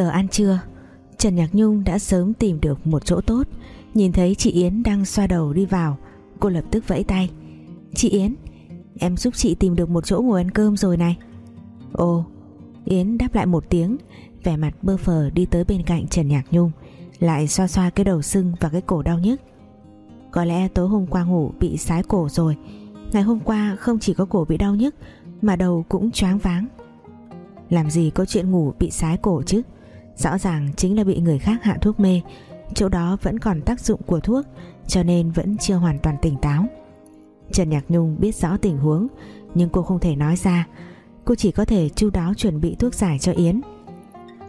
Giờ ăn trưa, Trần Nhạc Nhung đã sớm tìm được một chỗ tốt. Nhìn thấy chị Yến đang xoa đầu đi vào, Cô lập tức vẫy tay. Chị Yến, Em giúp chị tìm được một chỗ ngồi ăn cơm rồi này. Ồ, Yến đáp lại một tiếng, Vẻ mặt bơ phờ đi tới bên cạnh Trần Nhạc Nhung, Lại xoa xoa cái đầu sưng và cái cổ đau nhức. Có lẽ tối hôm qua ngủ bị sái cổ rồi, Ngày hôm qua không chỉ có cổ bị đau nhức Mà đầu cũng choáng váng. Làm gì có chuyện ngủ bị sái cổ chứ? Rõ ràng chính là bị người khác hạ thuốc mê. Chỗ đó vẫn còn tác dụng của thuốc, Cho nên vẫn chưa hoàn toàn tỉnh táo. Trần Nhạc Nhung biết rõ tình huống, Nhưng cô không thể nói ra. Cô chỉ có thể chu đáo chuẩn bị thuốc giải cho Yến.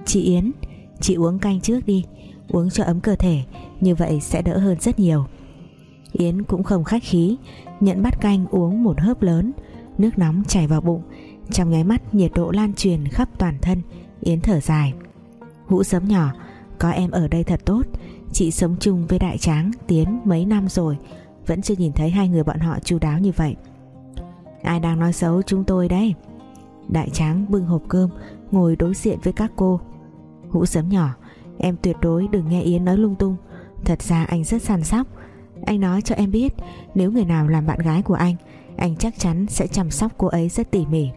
Chị Yến, Chị uống canh trước đi. Uống cho ấm cơ thể, Như vậy sẽ đỡ hơn rất nhiều. Yến cũng không khách khí, Nhận bát canh uống một hớp lớn. Nước nóng chảy vào bụng, Trong nháy mắt nhiệt độ lan truyền khắp toàn thân. Yến thở dài. Hũ sớm nhỏ, Có em ở đây thật tốt. Chị sống chung với đại tráng, Tiến, mấy năm rồi. Vẫn chưa nhìn thấy hai người bọn họ chu đáo như vậy. Ai đang nói xấu chúng tôi đấy? Đại tráng bưng hộp cơm, Ngồi đối diện với các cô. Hũ sớm nhỏ, Em tuyệt đối đừng nghe Yến nói lung tung. Thật ra anh rất săn sóc. Anh nói cho em biết, Nếu người nào làm bạn gái của anh Anh chắc chắn sẽ chăm sóc cô ấy rất tỉ mỉ.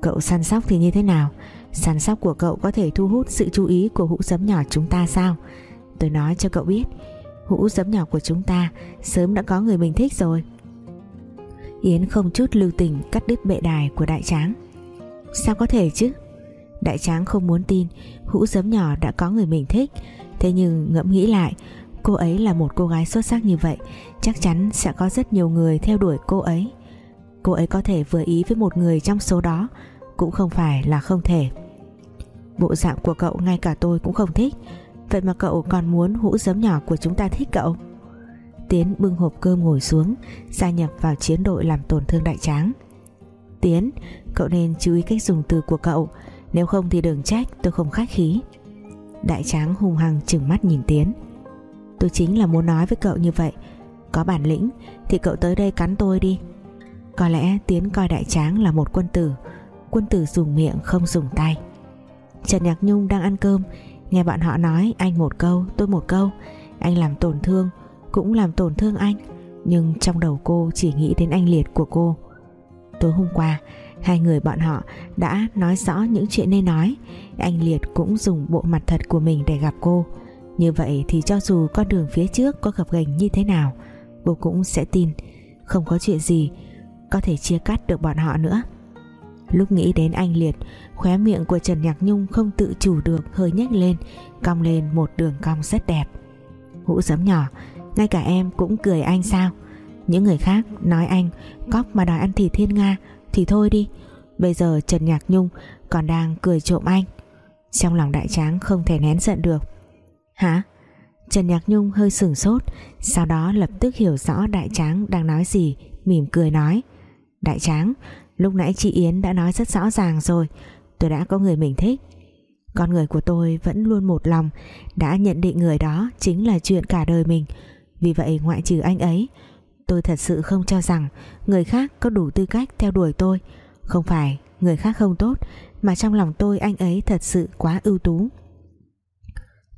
Cậu săn sóc thì như thế nào? Săn sóc của cậu có thể thu hút sự chú ý của hũ sấm nhỏ chúng ta sao? Tôi nói cho cậu biết, Hũ sấm nhỏ của chúng ta Sớm đã có người mình thích rồi. Yến không chút lưu tình Cắt đứt bệ đài của đại tráng. Sao có thể chứ? Đại tráng không muốn tin Hũ sấm nhỏ đã có người mình thích. Thế nhưng ngẫm nghĩ lại, Cô ấy là một cô gái xuất sắc như vậy, Chắc chắn sẽ có rất nhiều người theo đuổi cô ấy. Cô ấy có thể vừa ý với một người trong số đó, Cũng không phải là không thể. Bộ dạng của cậu ngay cả tôi cũng không thích. Vậy mà cậu còn muốn hũ giấm nhỏ của chúng ta thích cậu? Tiến bưng hộp cơm ngồi xuống, Gia nhập vào chiến đội làm tổn thương đại tráng. Tiến, Cậu nên chú ý cách dùng từ của cậu. Nếu không thì đừng trách, tôi không khách khí. Đại tráng hung hăng chừng mắt nhìn Tiến. Tôi chính là muốn nói với cậu như vậy. Có bản lĩnh Thì cậu tới đây cắn tôi đi. Có lẽ Tiến coi đại tráng là một quân tử. Quân tử dùng miệng không dùng tay. Trần Nhạc Nhung đang ăn cơm. Nghe bạn họ nói, anh một câu, tôi một câu. Anh làm tổn thương, Cũng làm tổn thương anh. Nhưng trong đầu cô chỉ nghĩ đến anh Liệt của cô. Tối hôm qua, Hai người bọn họ đã nói rõ những chuyện nên nói. Anh Liệt cũng dùng bộ mặt thật của mình để gặp cô. Như vậy thì cho dù con đường phía trước có gặp gành như thế nào, Cô cũng sẽ tin. Không có chuyện gì Có thể chia cắt được bọn họ nữa. Lúc nghĩ đến anh Liệt Khóe miệng của Trần Nhạc Nhung không tự chủ được, Hơi nhếch lên, Cong lên một đường cong rất đẹp. Hũ giấm nhỏ, Ngay cả em cũng cười anh sao? Những người khác nói anh, Cóc mà đòi ăn thịt thiên Nga, Thì thôi đi. Bây giờ Trần Nhạc Nhung còn đang cười trộm anh. Trong lòng đại tráng không thể nén giận được. Hả? Trần Nhạc Nhung hơi sửng sốt, Sau đó lập tức hiểu rõ đại tráng đang nói gì, Mỉm cười nói. Đại tráng, Lúc nãy chị Yến đã nói rất rõ ràng rồi Tôi đã có người mình thích. Con người của tôi vẫn luôn một lòng, Đã nhận định người đó chính là chuyện cả đời mình. Vì vậy ngoại trừ anh ấy, Tôi thật sự không cho rằng Người khác có đủ tư cách theo đuổi tôi. Không phải người khác không tốt, Mà trong lòng tôi anh ấy thật sự quá ưu tú.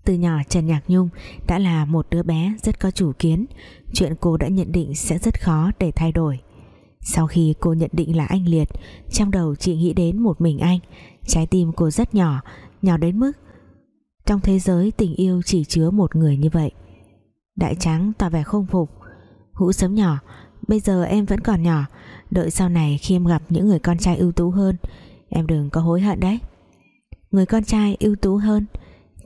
Từ nhỏ Trần Nhạc Nhung đã là một đứa bé rất có chủ kiến. Chuyện cô đã nhận định sẽ rất khó để thay đổi. Sau khi cô nhận định là anh Liệt, Trong đầu chị nghĩ đến một mình anh Trái tim cô rất nhỏ Nhỏ đến mức Trong thế giới tình yêu chỉ chứa một người như vậy. Đại trắng tỏ vẻ không phục. Hũ sớm nhỏ, Bây giờ em vẫn còn nhỏ. Đợi sau này khi em gặp những người con trai ưu tú hơn, Em đừng có hối hận đấy. Người con trai ưu tú hơn.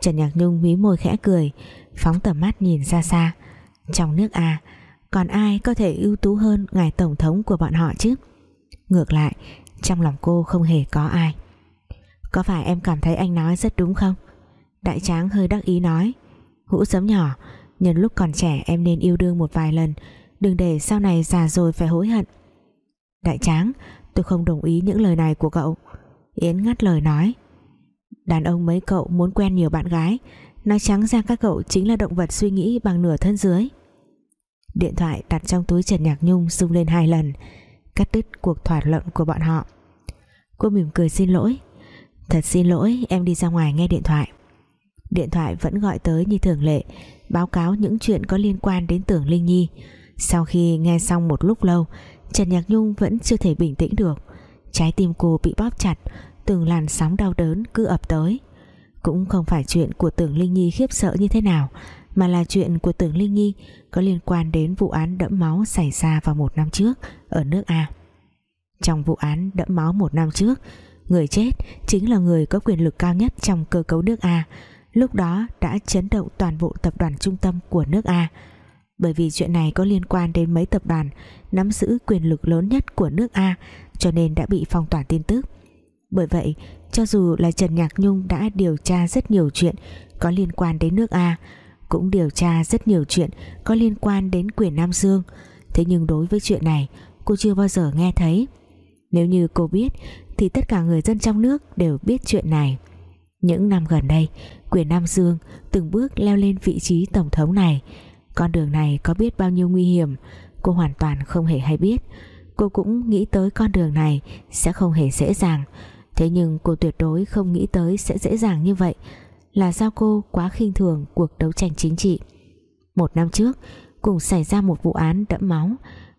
Trần Nhạc Nhung mí môi khẽ cười, Phóng tầm mắt nhìn xa xa. Trong nước à còn ai có thể ưu tú hơn ngài tổng thống của bọn họ chứ? Ngược lại, trong lòng cô không hề có ai có phải em cảm thấy anh nói rất đúng không? Đại tráng hơi đắc ý nói. Hũ sớm nhỏ, nhân lúc còn trẻ em nên yêu đương một vài lần. Đừng để sau này già rồi phải hối hận. Đại tráng, tôi không đồng ý những lời này của cậu. Yến ngắt lời nói. Đàn ông mấy cậu muốn quen nhiều bạn gái. Nói trắng ra các cậu chính là động vật suy nghĩ bằng nửa thân dưới. Điện thoại đặt trong túi Trần Nhạc Nhung rung lên hai lần, Cắt đứt cuộc thỏa luận của bọn họ. Cô mỉm cười xin lỗi. Thật xin lỗi, em đi ra ngoài nghe điện thoại. Điện thoại vẫn gọi tới như thường lệ, Báo cáo những chuyện có liên quan đến tưởng Linh Nhi. Sau khi nghe xong một lúc lâu, Trần Nhạc Nhung vẫn chưa thể bình tĩnh được. Trái tim cô bị bóp chặt, Từng làn sóng đau đớn cứ ập tới. Cũng không phải chuyện của tưởng Linh Nhi khiếp sợ như thế nào, Mà là chuyện của tưởng Linh Nhi Có liên quan đến vụ án đẫm máu xảy ra vào một năm trước Ở nước A. Trong vụ án đẫm máu một năm trước Người chết chính là người có quyền lực cao nhất trong cơ cấu nước A. Lúc đó đã chấn động toàn bộ tập đoàn trung tâm của nước A. Bởi vì chuyện này có liên quan đến mấy tập đoàn nắm giữ quyền lực lớn nhất của nước A, cho nên đã bị phong tỏa tin tức. Bởi vậy, cho dù là Trần Nhạc Nhung đã điều tra rất nhiều chuyện có liên quan đến nước A, cũng điều tra rất nhiều chuyện có liên quan đến quyền Nam Dương. Thế nhưng đối với chuyện này, cô chưa bao giờ nghe thấy. Nếu như cô biết thì tất cả người dân trong nước đều biết chuyện này. Những năm gần đây, quyền Nam Dương từng bước leo lên vị trí tổng thống này. Con đường này có biết bao nhiêu nguy hiểm, cô hoàn toàn không hề hay biết. Cô cũng nghĩ tới con đường này sẽ không hề dễ dàng. Thế nhưng cô tuyệt đối không nghĩ tới sẽ dễ dàng như vậy. Là do cô quá khinh thường cuộc đấu tranh chính trị. Một năm trước, cùng xảy ra một vụ án đẫm máu,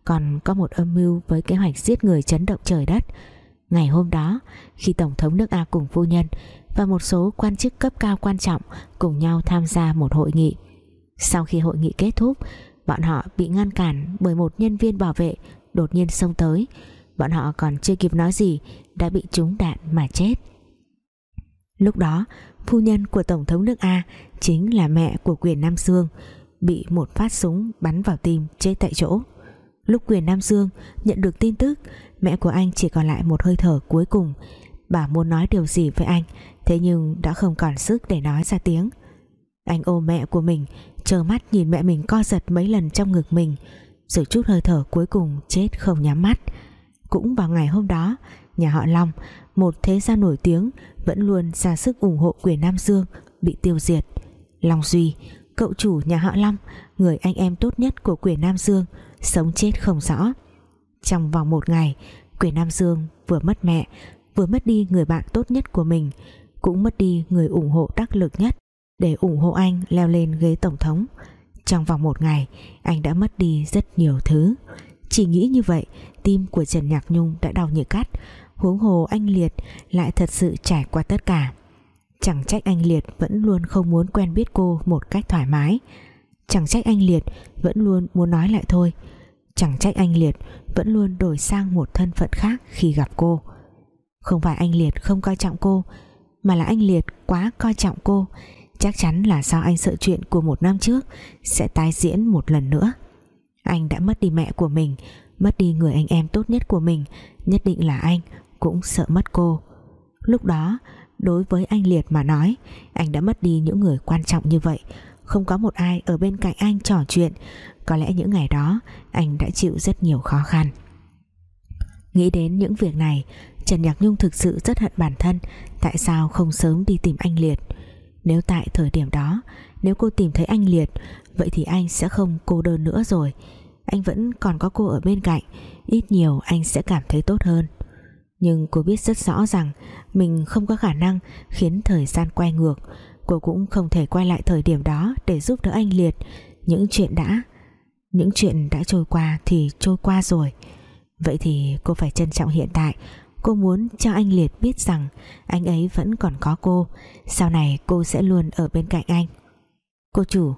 còn có một âm mưu với kế hoạch giết người chấn động trời đất ngày hôm đó, khi tổng thống nước A cùng phu nhân và một số quan chức cấp cao quan trọng cùng nhau tham gia một hội nghị. Sau khi hội nghị kết thúc, bọn họ bị ngăn cản bởi một nhân viên bảo vệ đột nhiên xông tới. Bọn họ còn chưa kịp nói gì, đã bị trúng đạn mà chết. Lúc đó, phu nhân của tổng thống nước A chính là mẹ của quyền Nam Dương, bị một phát súng bắn vào tim chết tại chỗ. Lúc quyền Nam Dương nhận được tin tức mẹ của anh chỉ còn lại một hơi thở cuối cùng. Bà muốn nói điều gì với anh, thế nhưng đã không còn sức để nói ra tiếng. Anh ôm mẹ của mình chờ mắt nhìn mẹ mình co giật mấy lần trong ngực mình, rồi chút hơi thở cuối cùng chết không nhắm mắt. Cũng vào ngày hôm đó, nhà họ Long, một thế gia nổi tiếng, vẫn luôn ra sức ủng hộ quyền Nam Dương, bị tiêu diệt. Long Duy, cậu chủ nhà họ Long, người anh em tốt nhất của quyền Nam Dương, sống chết không rõ trong vòng một ngày, quyền Nam Dương vừa mất mẹ, vừa mất đi người bạn tốt nhất của mình, cũng mất đi người ủng hộ đắc lực nhất để ủng hộ anh leo lên ghế tổng thống. Trong vòng một ngày, anh đã mất đi rất nhiều thứ. Chỉ nghĩ như vậy, tim của Trần Nhạc Nhung đã đau như cắt huống hồ anh Liệt lại thật sự trải qua tất cả. Chẳng trách anh Liệt vẫn luôn không muốn quen biết cô một cách thoải mái. Chẳng trách anh Liệt vẫn luôn muốn nói lại thôi chẳng trách anh Liệt vẫn luôn đổi sang một thân phận khác khi gặp cô. Không phải anh Liệt không coi trọng cô, mà là anh Liệt quá coi trọng cô. Chắc chắn là sao anh sợ chuyện của một năm trước sẽ tái diễn một lần nữa. Anh đã mất đi mẹ của mình, mất đi người anh em tốt nhất của mình, nhất định là anh cũng sợ mất cô. Lúc đó, đối với anh Liệt mà nói, anh đã mất đi những người quan trọng như vậy không có một ai ở bên cạnh anh trò chuyện. Có lẽ những ngày đó, anh đã chịu rất nhiều khó khăn. Nghĩ đến những việc này, Trần Nhạc Nhung thực sự rất hận bản thân, Tại sao không sớm đi tìm anh Liệt? Nếu tại thời điểm đó, Nếu cô tìm thấy anh Liệt, Vậy thì anh sẽ không cô đơn nữa rồi. Anh vẫn còn có cô ở bên cạnh, Ít nhiều anh sẽ cảm thấy tốt hơn. Nhưng cô biết rất rõ rằng Mình không có khả năng Khiến thời gian quay ngược. Cô cũng không thể quay lại thời điểm đó Để giúp đỡ anh Liệt. Những chuyện đã, Những chuyện đã trôi qua thì trôi qua rồi. Vậy thì cô phải trân trọng hiện tại. Cô muốn cho anh Liệt biết rằng Anh ấy vẫn còn có cô. Sau này cô sẽ luôn ở bên cạnh anh. Cô chủ,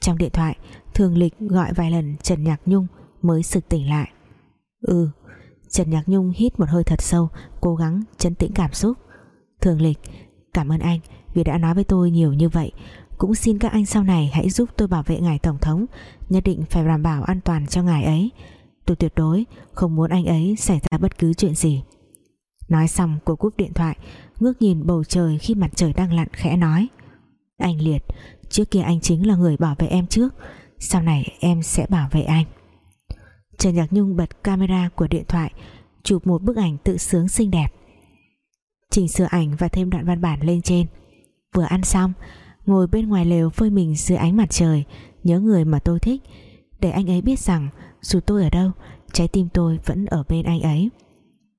Trong điện thoại, Thường Lịch gọi vài lần Trần Nhạc Nhung Mới sực tỉnh lại. Ừ Trần Nhạc Nhung hít một hơi thật sâu, Cố gắng chấn tĩnh cảm xúc. Thường Lịch, Cảm ơn anh vì đã nói với tôi nhiều như vậy, Cũng xin các anh sau này hãy giúp tôi bảo vệ ngài Tổng thống, Nhất định phải đảm bảo an toàn cho ngài ấy. Tôi tuyệt đối không muốn anh ấy xảy ra bất cứ chuyện gì. Nói xong, cô cúp điện thoại, Ngước nhìn bầu trời khi mặt trời đang lặn khẽ nói, Anh Liệt, Trước kia anh chính là người bảo vệ em trước, Sau này em sẽ bảo vệ anh. Trần Nhạc Nhung bật camera của điện thoại, Chụp một bức ảnh tự sướng xinh đẹp. Chỉnh sửa ảnh và thêm đoạn văn bản lên trên. Vừa ăn xong, Ngồi bên ngoài lều phơi mình dưới ánh mặt trời, Nhớ người mà tôi thích, Để anh ấy biết rằng Dù tôi ở đâu, Trái tim tôi vẫn ở bên anh ấy.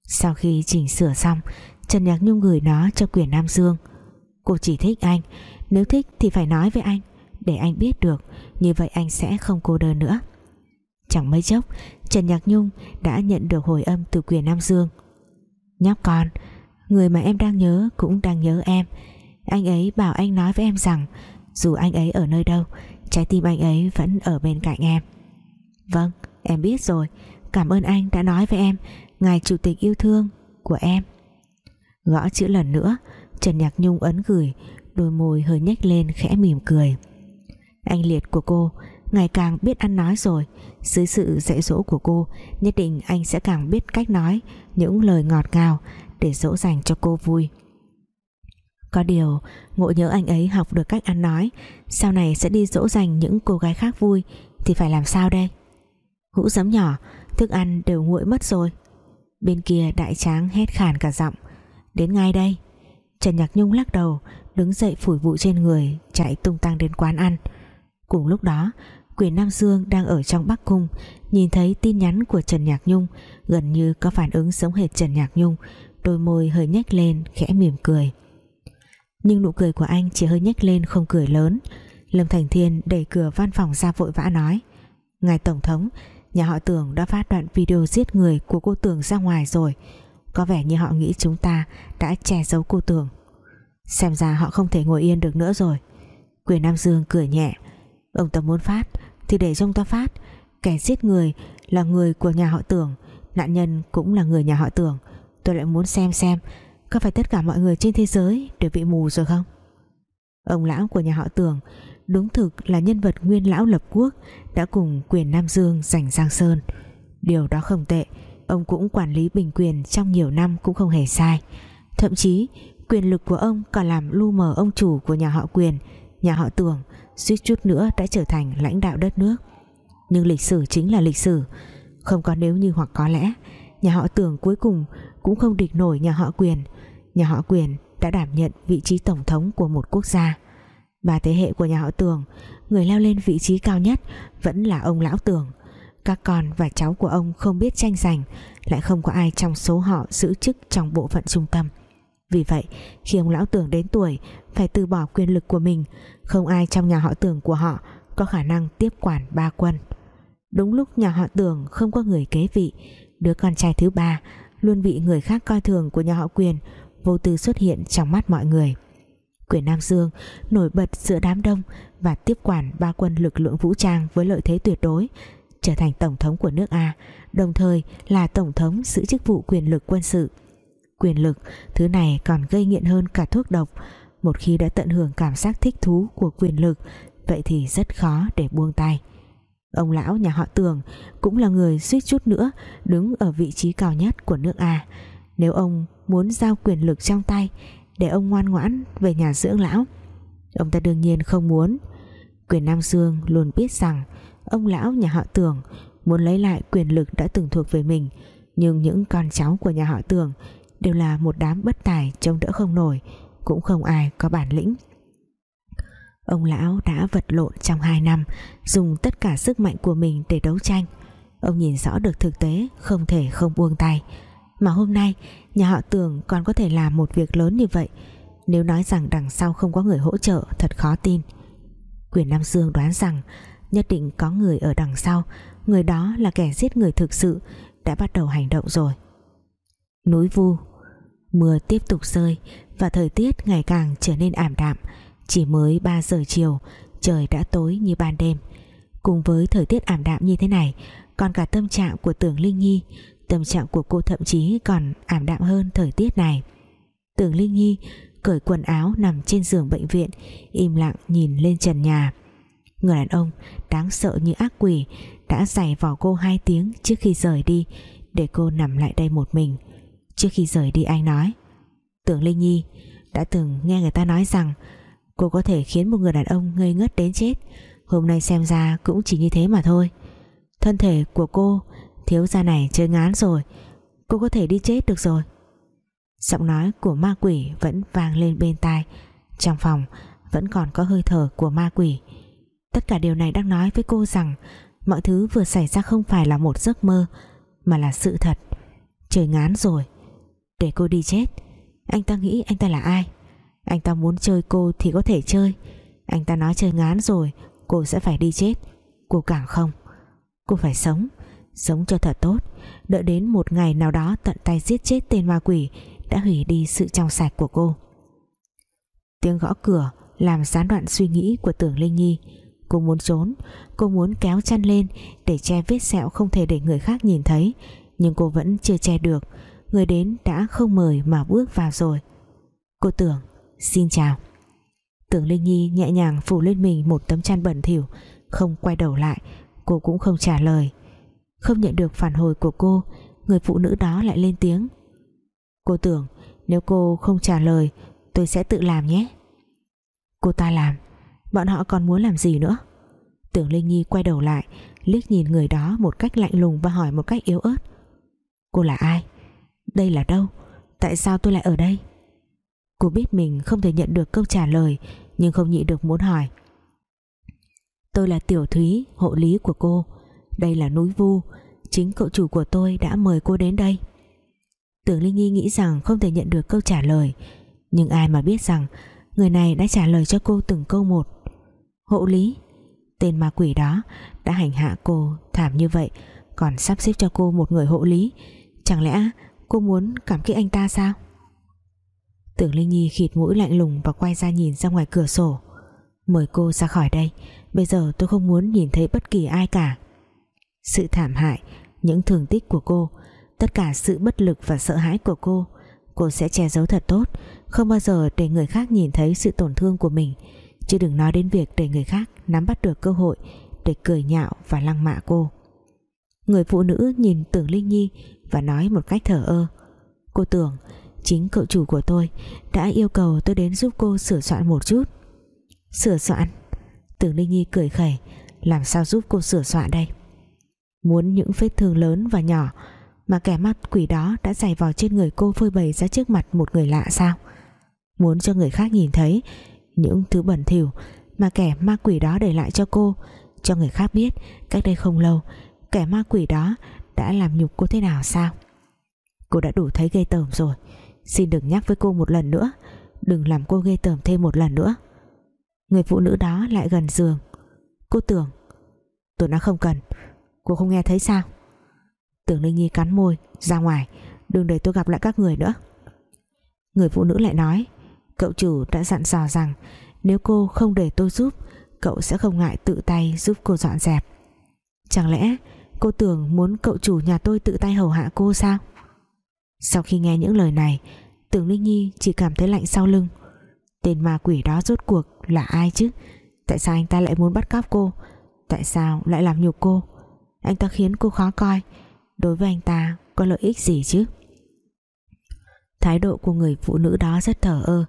Sau khi chỉnh sửa xong, Trần Nhạc Nhung gửi nó cho quyền Nam Dương. Cô chỉ thích anh, Nếu thích thì phải nói với anh, Để anh biết được, Như vậy anh sẽ không cô đơn nữa. Chẳng mấy chốc, Trần Nhạc Nhung đã nhận được hồi âm từ quyền Nam Dương. Nhóc con, Người mà em đang nhớ cũng đang nhớ em anh ấy bảo anh nói với em rằng, Dù anh ấy ở nơi đâu, Trái tim anh ấy vẫn ở bên cạnh em. Vâng em biết rồi. Cảm ơn anh đã nói với em, Ngài chủ tịch yêu thương của em. Gõ chữ lần nữa, Trần Nhạc Nhung ấn gửi, Đôi môi hơi nhếch lên khẽ mỉm cười. Anh liệt của cô Ngày càng biết ăn nói rồi. Dưới sự dạy dỗ của cô, Nhất định anh sẽ càng biết cách nói Những lời ngọt ngào Để dỗ dành cho cô vui. Có điều, Ngộ nhớ anh ấy học được cách ăn nói, Sau này sẽ đi dỗ dành những cô gái khác vui, Thì phải làm sao đây? Hũ giấm nhỏ, Thức ăn đều nguội mất rồi. Bên kia đại tráng hét khàn cả giọng, Đến ngay đây. Trần Nhạc Nhung lắc đầu, Đứng dậy phủi bụi trên người, Chạy tung tăng đến quán ăn. Cùng lúc đó, Quyền Nam Dương đang ở trong Bắc Cung, Nhìn thấy tin nhắn của Trần Nhạc Nhung, Gần như có phản ứng giống hệt Trần Nhạc Nhung, Đôi môi hơi nhếch lên, Khẽ mỉm cười. Nhưng nụ cười của anh chỉ hơi nhếch lên, không cười lớn. Lâm Thành Thiên đẩy cửa văn phòng ra vội vã nói, Ngài Tổng thống, Nhà họ Tưởng đã phát đoạn video giết người của cô Tưởng ra ngoài rồi. Có vẻ như họ nghĩ chúng ta đã che giấu cô Tưởng Xem ra họ không thể ngồi yên được nữa rồi. Quyền Nam Dương cười nhẹ, Ông ta muốn phát Thì để cho ông ta phát. Kẻ giết người là người của nhà họ Tưởng Nạn nhân cũng là người nhà họ Tưởng Tôi lại muốn xem xem có phải tất cả mọi người trên thế giới đều bị mù rồi không? Ông lão của nhà họ Tưởng Đúng thực là nhân vật nguyên lão lập quốc, Đã cùng quyền Nam Dương giành Giang Sơn. Điều đó không tệ, Ông cũng quản lý bình quyền trong nhiều năm cũng không hề sai. Thậm chí, quyền lực của ông còn làm lu mờ ông chủ của nhà họ quyền, Nhà họ Tưởng suýt chút nữa đã trở thành lãnh đạo đất nước. Nhưng lịch sử chính là lịch sử. Không có nếu như hoặc có lẽ, nhà họ tưởng cuối cùng cũng không địch nổi nhà họ quyền nhà họ quyền đã đảm nhận vị trí tổng thống của một quốc gia. Ba thế hệ của nhà họ tường, người leo lên vị trí cao nhất vẫn là ông lão tường. Các con và cháu của ông không biết tranh giành, lại không có ai trong số họ giữ chức trong bộ phận trung tâm. Vì vậy, khi ông lão tường đến tuổi, phải từ bỏ quyền lực của mình. Không ai trong nhà họ tường của họ có khả năng tiếp quản ba quân. Đúng lúc nhà họ tường không có người kế vị, đứa con trai thứ ba luôn bị người khác coi thường của nhà họ quyền vô tư xuất hiện trong mắt mọi người. Quyền nam dương nổi bật giữa đám đông và tiếp quản ba quân lực lượng vũ trang với lợi thế tuyệt đối, trở thành tổng thống của nước a, đồng thời là tổng thống giữ chức vụ quyền lực quân sự. Quyền lực, thứ này còn gây nghiện hơn cả thuốc độc. Một khi đã tận hưởng cảm giác thích thú của quyền lực, vậy thì rất khó để buông tay. Ông lão nhà họ tường cũng là người suýt chút nữa đứng ở vị trí cao nhất của nước A. Nếu ông muốn giao quyền lực trong tay để ông ngoan ngoãn về nhà dưỡng lão. Ông ta đương nhiên không muốn. Quyền Nam Dương luôn biết rằng ông lão nhà họ tường muốn lấy lại quyền lực đã từng thuộc về mình, nhưng những con cháu của nhà họ tường đều là một đám bất tài trông đỡ không nổi, cũng không ai có bản lĩnh. Ông lão đã vật lộn trong hai năm, dùng tất cả sức mạnh của mình để đấu tranh. Ông nhìn rõ được thực tế, không thể không buông tay. Mà hôm nay nhà họ tưởng còn có thể làm một việc lớn như vậy. Nếu nói rằng đằng sau không có người hỗ trợ, thật khó tin. Quyền nam dương đoán rằng nhất định có người ở đằng sau. Người đó là kẻ giết người thực sự, đã bắt đầu hành động rồi. Núi vu, mưa tiếp tục rơi và thời tiết ngày càng trở nên ảm đạm. Chỉ mới 3 giờ chiều, trời đã tối như ban đêm. Cùng với thời tiết ảm đạm như thế này, còn cả tâm trạng của tưởng linh nhi tâm trạng của cô thậm chí còn ảm đạm hơn thời tiết này. Tưởng linh nhi cởi quần áo nằm trên giường bệnh viện, im lặng nhìn lên trần nhà. Người đàn ông đáng sợ như ác quỷ đã giày vào cô hai tiếng trước khi rời đi, để cô nằm lại đây một mình. Trước khi rời đi anh nói, tưởng linh nhi, đã từng nghe người ta nói rằng cô có thể khiến một người đàn ông ngây ngất đến chết. Hôm nay xem ra cũng chỉ như thế mà thôi. Thân thể của cô thiếu gia này chơi ngán rồi. Cô có thể đi chết được rồi. Giọng nói của ma quỷ vẫn vang lên bên tai. Trong phòng vẫn còn có hơi thở của ma quỷ. Tất cả điều này đang nói với cô rằng mọi thứ vừa xảy ra không phải là một giấc mơ, mà là sự thật. Trời ngán rồi. Để cô đi chết. Anh ta nghĩ anh ta là ai? Anh ta muốn chơi cô thì có thể chơi. Anh ta nói chơi ngán rồi, Cô sẽ phải đi chết. Cô càng không. Cô phải sống. Sống cho thật tốt. Đợi đến một ngày nào đó tận tay giết chết tên ma quỷ, Đã hủy đi sự trong sạch của cô. Tiếng gõ cửa Làm gián đoạn suy nghĩ của tưởng Linh Nhi. Cô muốn trốn, Cô muốn kéo chăn lên Để che vết sẹo không thể để người khác nhìn thấy. Nhưng cô vẫn chưa che được. Người đến đã không mời mà bước vào rồi. Cô tưởng, Xin chào. Tưởng Linh Nhi nhẹ nhàng phủ lên mình một tấm chăn bẩn thỉu, Không quay đầu lại. Cô cũng không trả lời. Không nhận được phản hồi của cô, Người phụ nữ đó lại lên tiếng. Cô tưởng, nếu cô không trả lời, Tôi sẽ tự làm nhé. Cô ta làm, Bọn họ còn muốn làm gì nữa? Tưởng Linh Nhi quay đầu lại, liếc nhìn người đó một cách lạnh lùng và hỏi một cách yếu ớt. Cô là ai? Đây là đâu? Tại sao tôi lại ở đây? Cô biết mình không thể nhận được câu trả lời, Nhưng không nhịn được muốn hỏi. Tôi là Tiểu Thúy, Hộ lý của cô. Đây là núi Vu. Chính cậu chủ của tôi đã mời cô đến đây. Tưởng Linh nghi nghĩ rằng không thể nhận được câu trả lời, Nhưng ai mà biết rằng Người này đã trả lời cho cô từng câu một. Hộ lý, Tên ma quỷ đó đã hành hạ cô thảm như vậy, Còn sắp xếp cho cô một người hộ lý. Chẳng lẽ cô muốn cảm kích anh ta sao? Tưởng Linh Nhi khịt mũi lạnh lùng Và quay ra nhìn ra ngoài cửa sổ. Mời cô ra khỏi đây. Bây giờ tôi không muốn nhìn thấy bất kỳ ai cả. Sự thảm hại, Những thương tích của cô, Tất cả sự bất lực và sợ hãi của cô. Cô sẽ che giấu thật tốt, Không bao giờ để người khác nhìn thấy sự tổn thương của mình. Chứ đừng nói đến việc để người khác Nắm bắt được cơ hội Để cười nhạo và lăng mạ cô. Người phụ nữ nhìn Tưởng Linh Nhi Và nói một cách thở ơ, Cô tưởng, chính cậu chủ của tôi Đã yêu cầu tôi đến giúp cô sửa soạn một chút. Sửa soạn? Tưởng Linh Nhi cười khẩy, Làm sao giúp cô sửa soạn đây? Muốn những vết thương lớn và nhỏ, Mà kẻ mắt quỷ đó đã giày vào trên người cô phơi bày ra trước mặt một người lạ sao? Muốn cho người khác nhìn thấy Những thứ bẩn thỉu Mà kẻ ma quỷ đó để lại cho cô. Cho người khác biết, Cách đây không lâu, Kẻ ma quỷ đó đã làm nhục cô thế nào sao? Cô đã đủ thấy ghê tởm rồi. Xin đừng nhắc với cô một lần nữa. Đừng làm cô ghê tởm thêm một lần nữa. Người phụ nữ đó lại gần giường. Cô tưởng Tôi nói không cần. Cô không nghe thấy sao? Tưởng Linh Nhi cắn môi, Ra ngoài, Đừng để tôi gặp lại các người nữa. Người phụ nữ lại nói, Cậu chủ đã dặn dò rằng, Nếu cô không để tôi giúp, Cậu sẽ không ngại tự tay giúp cô dọn dẹp. Chẳng lẽ cô tưởng muốn cậu chủ nhà tôi tự tay hầu hạ cô sao? Sau khi nghe những lời này, Tưởng Linh Nhi chỉ cảm thấy lạnh sau lưng. Tên ma quỷ đó rốt cuộc là ai chứ? Tại sao anh ta lại muốn bắt cóc cô? Tại sao lại làm nhục cô? Anh ta khiến cô khó coi. Đối với anh ta, có lợi ích gì chứ? Thái độ của người phụ nữ đó rất thở ơ.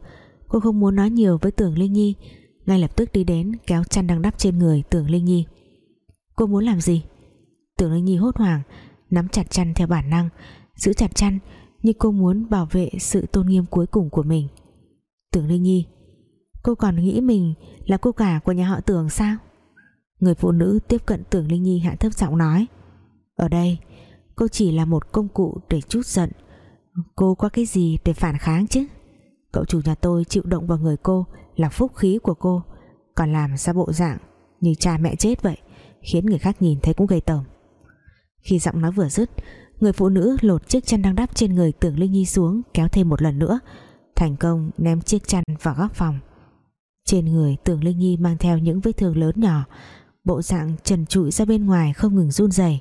Cô không muốn nói nhiều với Tưởng Linh Nhi. Ngay lập tức đi đến, kéo chăn đang đắp trên người Tưởng Linh Nhi. Cô muốn làm gì? Tưởng Linh Nhi hốt hoảng, Nắm chặt chăn theo bản năng. Giữ chặt chăn như cô muốn bảo vệ sự tôn nghiêm cuối cùng của mình. Tưởng Linh Nhi, Cô còn nghĩ mình là cô cả của nhà họ Tưởng sao? Người phụ nữ tiếp cận Tưởng Linh Nhi hạ thấp giọng nói, Ở đây, Cô chỉ là một công cụ để chút giận. Cô có cái gì để phản kháng chứ? Cậu chủ nhà tôi chịu động vào người cô Là phúc khí của cô, Còn làm ra bộ dạng Như cha mẹ chết vậy, Khiến người khác nhìn thấy cũng gây tởm. Khi giọng nói vừa dứt, Người phụ nữ lột chiếc chăn đang đắp trên người Tưởng Linh Nhi xuống, Kéo thêm một lần nữa, Thành công ném chiếc chăn vào góc phòng. Trên người Tưởng Linh Nhi mang theo những vết thương lớn nhỏ Bộ dạng trần trụi ra bên ngoài không ngừng run rẩy.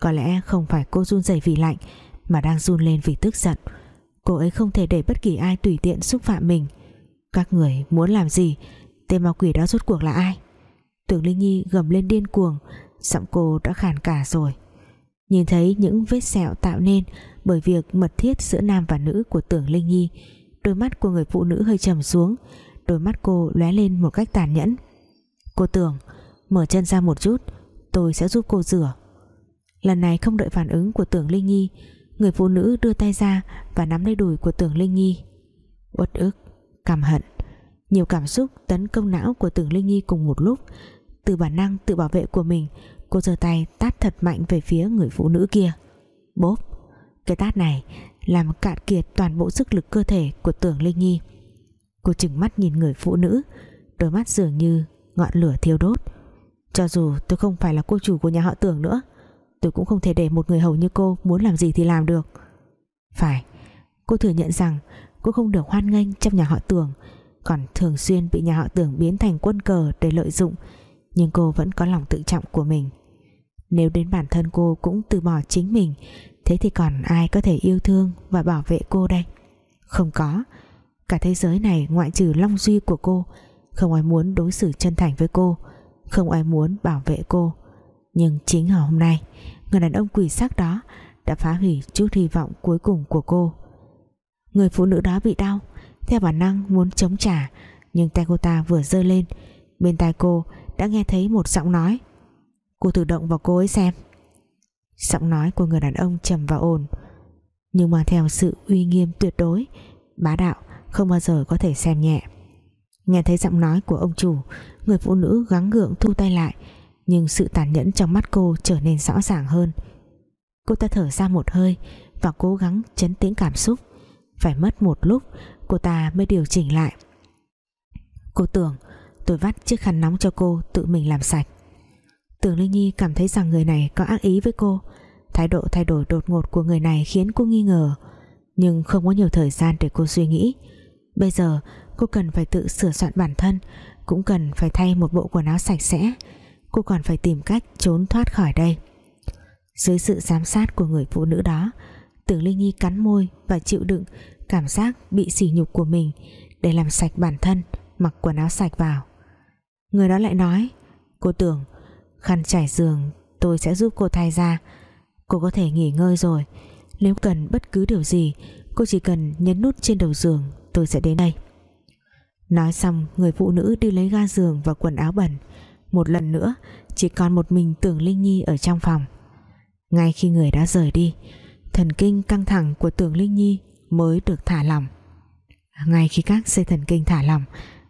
Có lẽ không phải cô run rẩy vì lạnh, Mà đang run lên vì tức giận. Cô ấy không thể để bất kỳ ai tùy tiện xúc phạm mình. Các người muốn làm gì? Tên ma quỷ đó rốt cuộc là ai? Tưởng Linh Nhi gầm lên điên cuồng, Giọng cô đã khàn cả rồi. Nhìn thấy những vết sẹo tạo nên Bởi việc mật thiết giữa nam và nữ của tưởng Linh Nhi, Đôi mắt của người phụ nữ hơi trầm xuống, Đôi mắt cô lóe lên một cách tàn nhẫn. Cô tưởng Mở chân ra một chút Tôi sẽ giúp cô rửa. Lần này không đợi phản ứng của tưởng Linh Nhi Người phụ nữ đưa tay ra Và nắm lấy đùi của tưởng Linh Nhi. Uất ức, cảm hận Nhiều cảm xúc tấn công não của tưởng Linh Nhi cùng một lúc. Từ bản năng tự bảo vệ của mình Cô giơ tay tát thật mạnh về phía người phụ nữ kia. Bốp Cái tát này làm cạn kiệt toàn bộ sức lực cơ thể của tưởng Linh Nhi. Cô chừng mắt nhìn người phụ nữ đôi mắt dường như ngọn lửa thiêu đốt cho dù tôi không phải là cô chủ của nhà họ tưởng nữa, tôi cũng không thể để một người hầu như cô muốn làm gì thì làm được. Phải, cô thừa nhận rằng cô không được hoan nghênh trong nhà họ tưởng, còn thường xuyên bị nhà họ tưởng biến thành quân cờ để lợi dụng, nhưng cô vẫn có lòng tự trọng của mình. Nếu đến bản thân cô cũng từ bỏ chính mình, thế thì còn ai có thể yêu thương và bảo vệ cô đây? Không có. Cả thế giới này ngoại trừ long duy của cô, không ai muốn đối xử chân thành với cô không ai muốn bảo vệ cô. Nhưng chính ở hôm nay, người đàn ông quỷ sắc đó đã phá hủy chút hy vọng cuối cùng của cô. Người phụ nữ đó bị đau, theo bản năng muốn chống trả, nhưng tay cô ta vừa giơ lên, bên tai cô đã nghe thấy một giọng nói. Cô tự động vào cô ấy xem. Giọng nói của người đàn ông trầm và ồn. Nhưng mang theo sự uy nghiêm tuyệt đối, bá đạo không bao giờ có thể xem nhẹ nghe thấy giọng nói của ông chủ, người phụ nữ gắng gượng thu tay lại, nhưng sự tàn nhẫn trong mắt cô trở nên rõ ràng hơn. Cô ta thở ra một hơi và cố gắng chấn tĩnh cảm xúc. Phải mất một lúc, cô ta mới điều chỉnh lại. Cô tưởng, tôi vắt chiếc khăn nóng cho cô tự mình làm sạch. Tưởng linh nhi cảm thấy rằng người này có ác ý với cô. Thái độ thay đổi đột ngột của người này khiến cô nghi ngờ, nhưng không có nhiều thời gian để cô suy nghĩ. Bây giờ cô cần phải tự sửa soạn bản thân, cũng cần phải thay một bộ quần áo sạch sẽ. Cô còn phải tìm cách trốn thoát khỏi đây. Dưới sự giám sát của người phụ nữ đó, tưởng linh nhi cắn môi và chịu đựng cảm giác bị sỉ nhục của mình để làm sạch bản thân, mặc quần áo sạch vào. Người đó lại nói, cô tưởng, khăn trải giường tôi sẽ giúp cô thay ra. Cô có thể nghỉ ngơi rồi. Nếu cần bất cứ điều gì, cô chỉ cần nhấn nút trên đầu giường, tôi sẽ đến đây nói xong, người phụ nữ đi lấy ga giường và quần áo bẩn. Một lần nữa, chỉ còn một mình tưởng linh nhi ở trong phòng. Ngay khi người đã rời đi, thần kinh căng thẳng của tưởng linh nhi mới được thả lỏng. Ngay khi các dây thần kinh thả lỏng,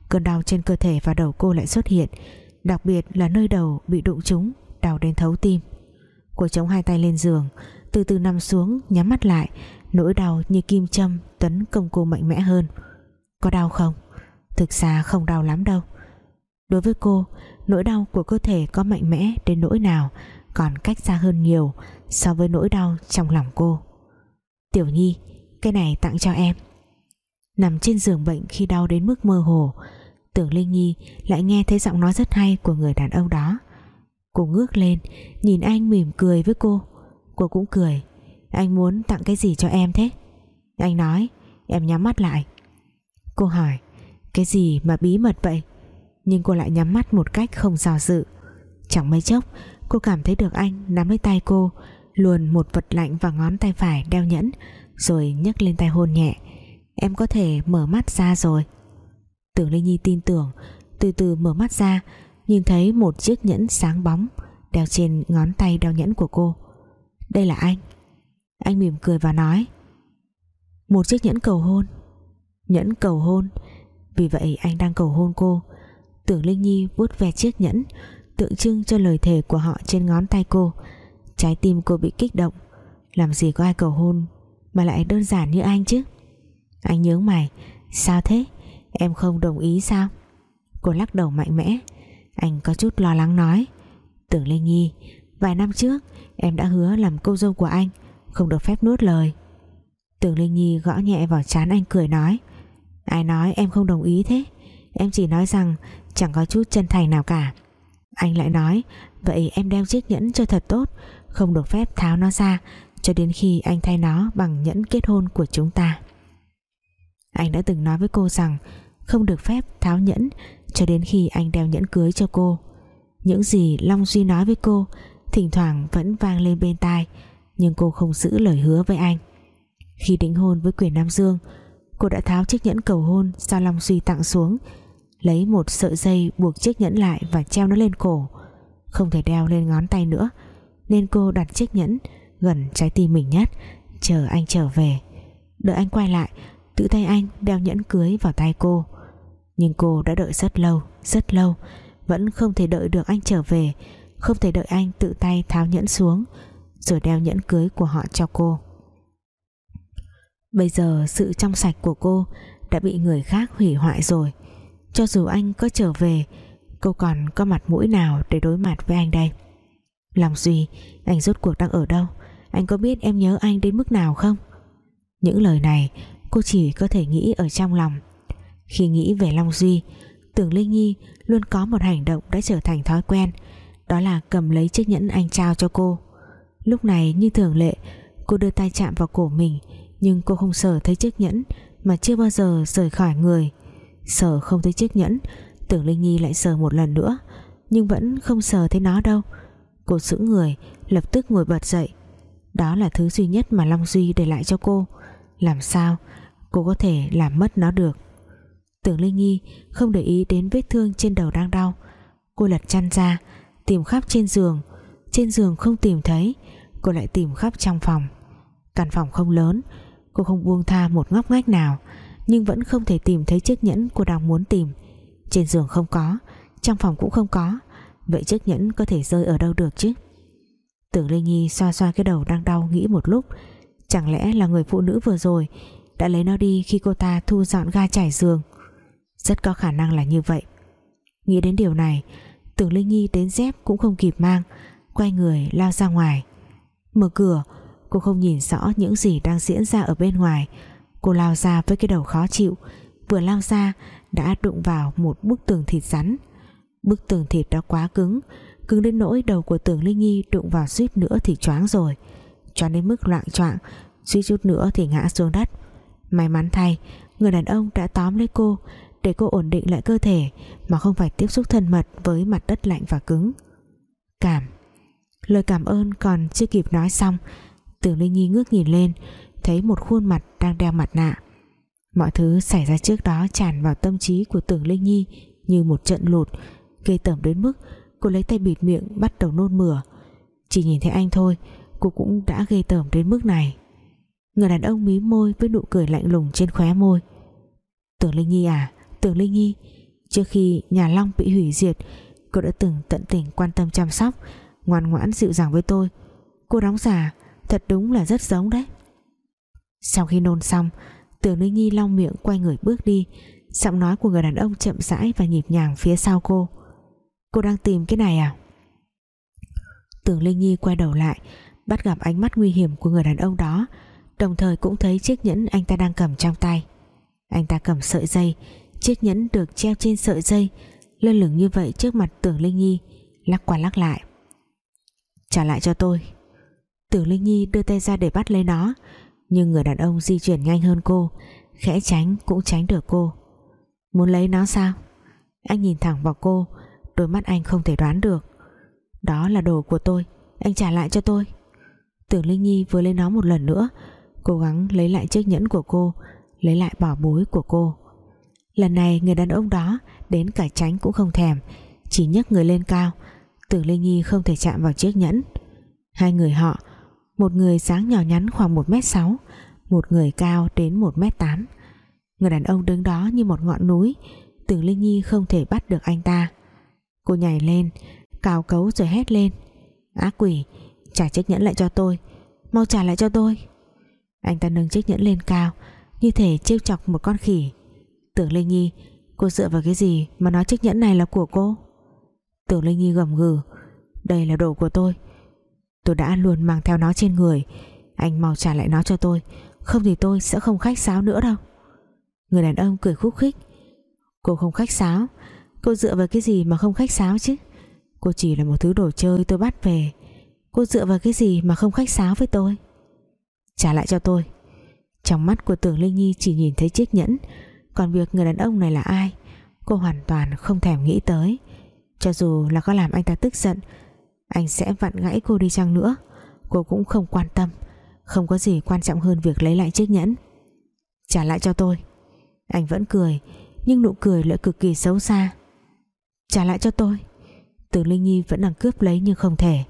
cơn đau trên cơ thể và đầu cô lại xuất hiện, đặc biệt là nơi đầu bị đụng trúng, đau đến thấu tim. Cô chống hai tay lên giường, từ từ nằm xuống, nhắm mắt lại, nỗi đau như kim châm tấn công cô mạnh mẽ hơn. Có đau không? Thực ra không đau lắm đâu. Đối với cô, nỗi đau của cơ thể có mạnh mẽ đến nỗi nào còn cách xa hơn nhiều so với nỗi đau trong lòng cô. Tiểu nhi, cái này tặng cho em. Nằm trên giường bệnh khi đau đến mức mơ hồ, tưởng linh nhi lại nghe thấy giọng nói rất hay của người đàn ông đó. Cô ngước lên, nhìn anh mỉm cười với cô. Cô cũng cười. Anh muốn tặng cái gì cho em thế? Anh nói, em nhắm mắt lại. Cô hỏi cái gì mà bí mật vậy? Nhưng cô lại nhắm mắt một cách không do dự. Chẳng mấy chốc, cô cảm thấy được anh nắm lấy tay cô, luồn một vật lạnh vào ngón tay phải đeo nhẫn, rồi nhấc lên tay hôn nhẹ. Em có thể mở mắt ra rồi. Tưởng linh nhi tin tưởng, từ từ mở mắt ra, nhìn thấy một chiếc nhẫn sáng bóng đeo trên ngón tay đeo nhẫn của cô. Đây là anh. Anh mỉm cười và nói, một chiếc nhẫn cầu hôn. Nhẫn cầu hôn? Vì vậy anh đang cầu hôn cô. Tưởng linh nhi vuốt ve chiếc nhẫn, tượng trưng cho lời thề của họ trên ngón tay cô. Trái tim cô bị kích động. Làm gì có ai cầu hôn mà lại đơn giản như anh chứ? Anh nhớ mày. Sao thế? Em không đồng ý sao? Cô lắc đầu mạnh mẽ. Anh có chút lo lắng nói. Tưởng linh nhi, vài năm trước, em đã hứa làm cô dâu của anh, không được phép nuốt lời. Tưởng linh nhi gõ nhẹ vào trán anh cười nói ai nói em không đồng ý thế? Em chỉ nói rằng chẳng có chút chân thành nào cả. Anh lại nói, vậy em đeo chiếc nhẫn cho thật tốt, không được phép tháo nó ra, cho đến khi anh thay nó bằng nhẫn kết hôn của chúng ta. Anh đã từng nói với cô rằng không được phép tháo nhẫn cho đến khi anh đeo nhẫn cưới cho cô. Những gì Long Duy nói với cô thỉnh thoảng vẫn vang lên bên tai, nhưng cô không giữ lời hứa với anh. Khi đính hôn với quyền Nam Dương cô cô đã tháo chiếc nhẫn cầu hôn do Long Duy tặng xuống, lấy một sợi dây buộc chiếc nhẫn lại và treo nó lên cổ. Không thể đeo lên ngón tay nữa, nên cô đặt chiếc nhẫn gần trái tim mình nhất chờ anh trở về. Đợi anh quay lại, tự tay anh đeo nhẫn cưới vào tay cô. Nhưng cô đã đợi rất lâu rất lâu, vẫn không thể đợi được anh trở về, không thể đợi anh tự tay tháo nhẫn xuống, rồi đeo nhẫn cưới của họ cho cô. Bây giờ sự trong sạch của cô đã bị người khác hủy hoại rồi. Cho dù anh có trở về, cô còn có mặt mũi nào để đối mặt với anh đây? Lòng Duy, Anh rốt cuộc đang ở đâu? Anh có biết em nhớ anh đến mức nào không? Những lời này cô chỉ có thể nghĩ ở trong lòng. Khi nghĩ về Long Duy, Tưởng Linh Nhi luôn có một hành động đã trở thành thói quen, Đó là cầm lấy chiếc nhẫn anh trao cho cô. Lúc này như thường lệ, Cô đưa tay chạm vào cổ mình nhưng cô không sờ thấy chiếc nhẫn Mà chưa bao giờ rời khỏi người. Sờ không thấy chiếc nhẫn, Tưởng Linh Nhi lại sờ một lần nữa, Nhưng vẫn không sờ thấy nó đâu. Cô sững người, Lập tức ngồi bật dậy. Đó là thứ duy nhất mà Long Duy để lại cho cô. Làm sao cô có thể làm mất nó được? Tưởng Linh Nhi không để ý đến vết thương trên đầu đang đau. Cô lật chăn ra, Tìm khắp trên giường. Trên giường không tìm thấy, Cô lại tìm khắp trong phòng. Căn phòng không lớn Cô không buông tha một ngóc ngách nào, Nhưng vẫn không thể tìm thấy chiếc nhẫn cô đang muốn tìm. Trên giường không có, Trong phòng cũng không có. Vậy chiếc nhẫn có thể rơi ở đâu được chứ? Tưởng Linh Nhi xoa xoa cái đầu đang đau nghĩ một lúc. Chẳng lẽ là người phụ nữ vừa rồi Đã lấy nó đi khi cô ta thu dọn ga trải giường? Rất có khả năng là như vậy. Nghĩ đến điều này, Tưởng Linh Nhi đến dép cũng không kịp mang, Quay người lao ra ngoài. Mở cửa Cô không nhìn rõ những gì đang diễn ra ở bên ngoài. Cô lao ra với cái đầu khó chịu. Vừa lao ra, đã đụng vào một bức tường thịt rắn. Bức tường thịt đó quá cứng. Cứng đến nỗi đầu của tường Linh Nhi đụng vào suýt nữa thì choáng rồi. Choáng đến mức loạn choạng, Suýt chút nữa thì ngã xuống đất. May mắn thay, Người đàn ông đã tóm lấy cô, Để cô ổn định lại cơ thể, Mà không phải tiếp xúc thân mật với mặt đất lạnh và cứng. Cảm. Lời cảm ơn còn chưa kịp nói xong Tưởng Linh Nhi ngước nhìn lên, Thấy một khuôn mặt đang đeo mặt nạ. Mọi thứ xảy ra trước đó tràn vào tâm trí của Tưởng Linh Nhi Như một trận lụt gây tẩm đến mức cô lấy tay bịt miệng bắt đầu nôn mửa. Chỉ nhìn thấy anh thôi, cô cũng đã gây tởm đến mức này. Người đàn ông mí môi với nụ cười lạnh lùng trên khóe môi. Tưởng linh nhi à tưởng linh nhi, trước khi nhà long bị hủy diệt, cô đã từng tận tình quan tâm chăm sóc, ngoan ngoãn dịu dàng với tôi. Cô đóng giả thật đúng là rất giống đấy. Sau khi nôn xong, tưởng linh nhi long miệng quay người bước đi. Giọng nói của người đàn ông chậm rãi và nhịp nhàng phía sau cô. Cô đang tìm cái này à? Tưởng Linh Nhi quay đầu lại, Bắt gặp ánh mắt nguy hiểm của người đàn ông đó. Đồng thời cũng thấy chiếc nhẫn anh ta đang cầm trong tay. Anh ta cầm sợi dây. Chiếc nhẫn được treo trên sợi dây. Lơ lửng như vậy trước mặt Tưởng Linh Nhi, Lắc qua lắc lại. Trả lại cho tôi. Tưởng Linh Nhi đưa tay ra để bắt lấy nó. Nhưng người đàn ông di chuyển nhanh hơn cô, Khẽ tránh cũng tránh được cô. Muốn lấy nó sao? Anh nhìn thẳng vào cô, Đôi mắt anh không thể đoán được. Đó là đồ của tôi, Anh trả lại cho tôi. Tưởng Linh Nhi vừa lấy nó một lần nữa, Cố gắng lấy lại chiếc nhẫn của cô, Lấy lại bảo bối của cô. Lần này người đàn ông đó Đến cả tránh cũng không thèm, Chỉ nhấc người lên cao. Tưởng Linh Nhi không thể chạm vào chiếc nhẫn. Hai người họ một người dáng nhỏ nhắn khoảng 1m6 Một người cao đến 1m8 Người đàn ông đứng đó như một ngọn núi, Tưởng Linh Nhi không thể bắt được anh ta. Cô nhảy lên, Cào cấu rồi hét lên. Ác quỷ, trả chiếc nhẫn lại cho tôi, Mau trả lại cho tôi. Anh ta nâng chiếc nhẫn lên cao, Như thể trêu chọc một con khỉ. Tưởng Linh Nhi, Cô dựa vào cái gì mà nói chiếc nhẫn này là của cô? Tưởng Linh Nhi gầm gừ. Đây là đồ của tôi Tôi đã luôn mang theo nó trên người. Anh mau trả lại nó cho tôi. Không thì tôi sẽ không khách sáo nữa đâu. Người đàn ông cười khúc khích. Cô không khách sáo. Cô dựa vào cái gì mà không khách sáo chứ? Cô chỉ là một thứ đồ chơi tôi bắt về. Cô dựa vào cái gì mà không khách sáo với tôi? Trả lại cho tôi. Trong mắt của tưởng Linh Nhi chỉ nhìn thấy chiếc nhẫn. Còn việc người đàn ông này là ai? Cô hoàn toàn không thèm nghĩ tới. Cho dù là có làm anh ta tức giận anh sẽ vặn gãy cô đi chăng nữa? Cô cũng không quan tâm. Không có gì quan trọng hơn việc lấy lại chiếc nhẫn. Trả lại cho tôi. Anh vẫn cười Nhưng nụ cười lại cực kỳ xấu xa. Trả lại cho tôi. Tưởng Linh Nhi vẫn đang cướp lấy nhưng không thể.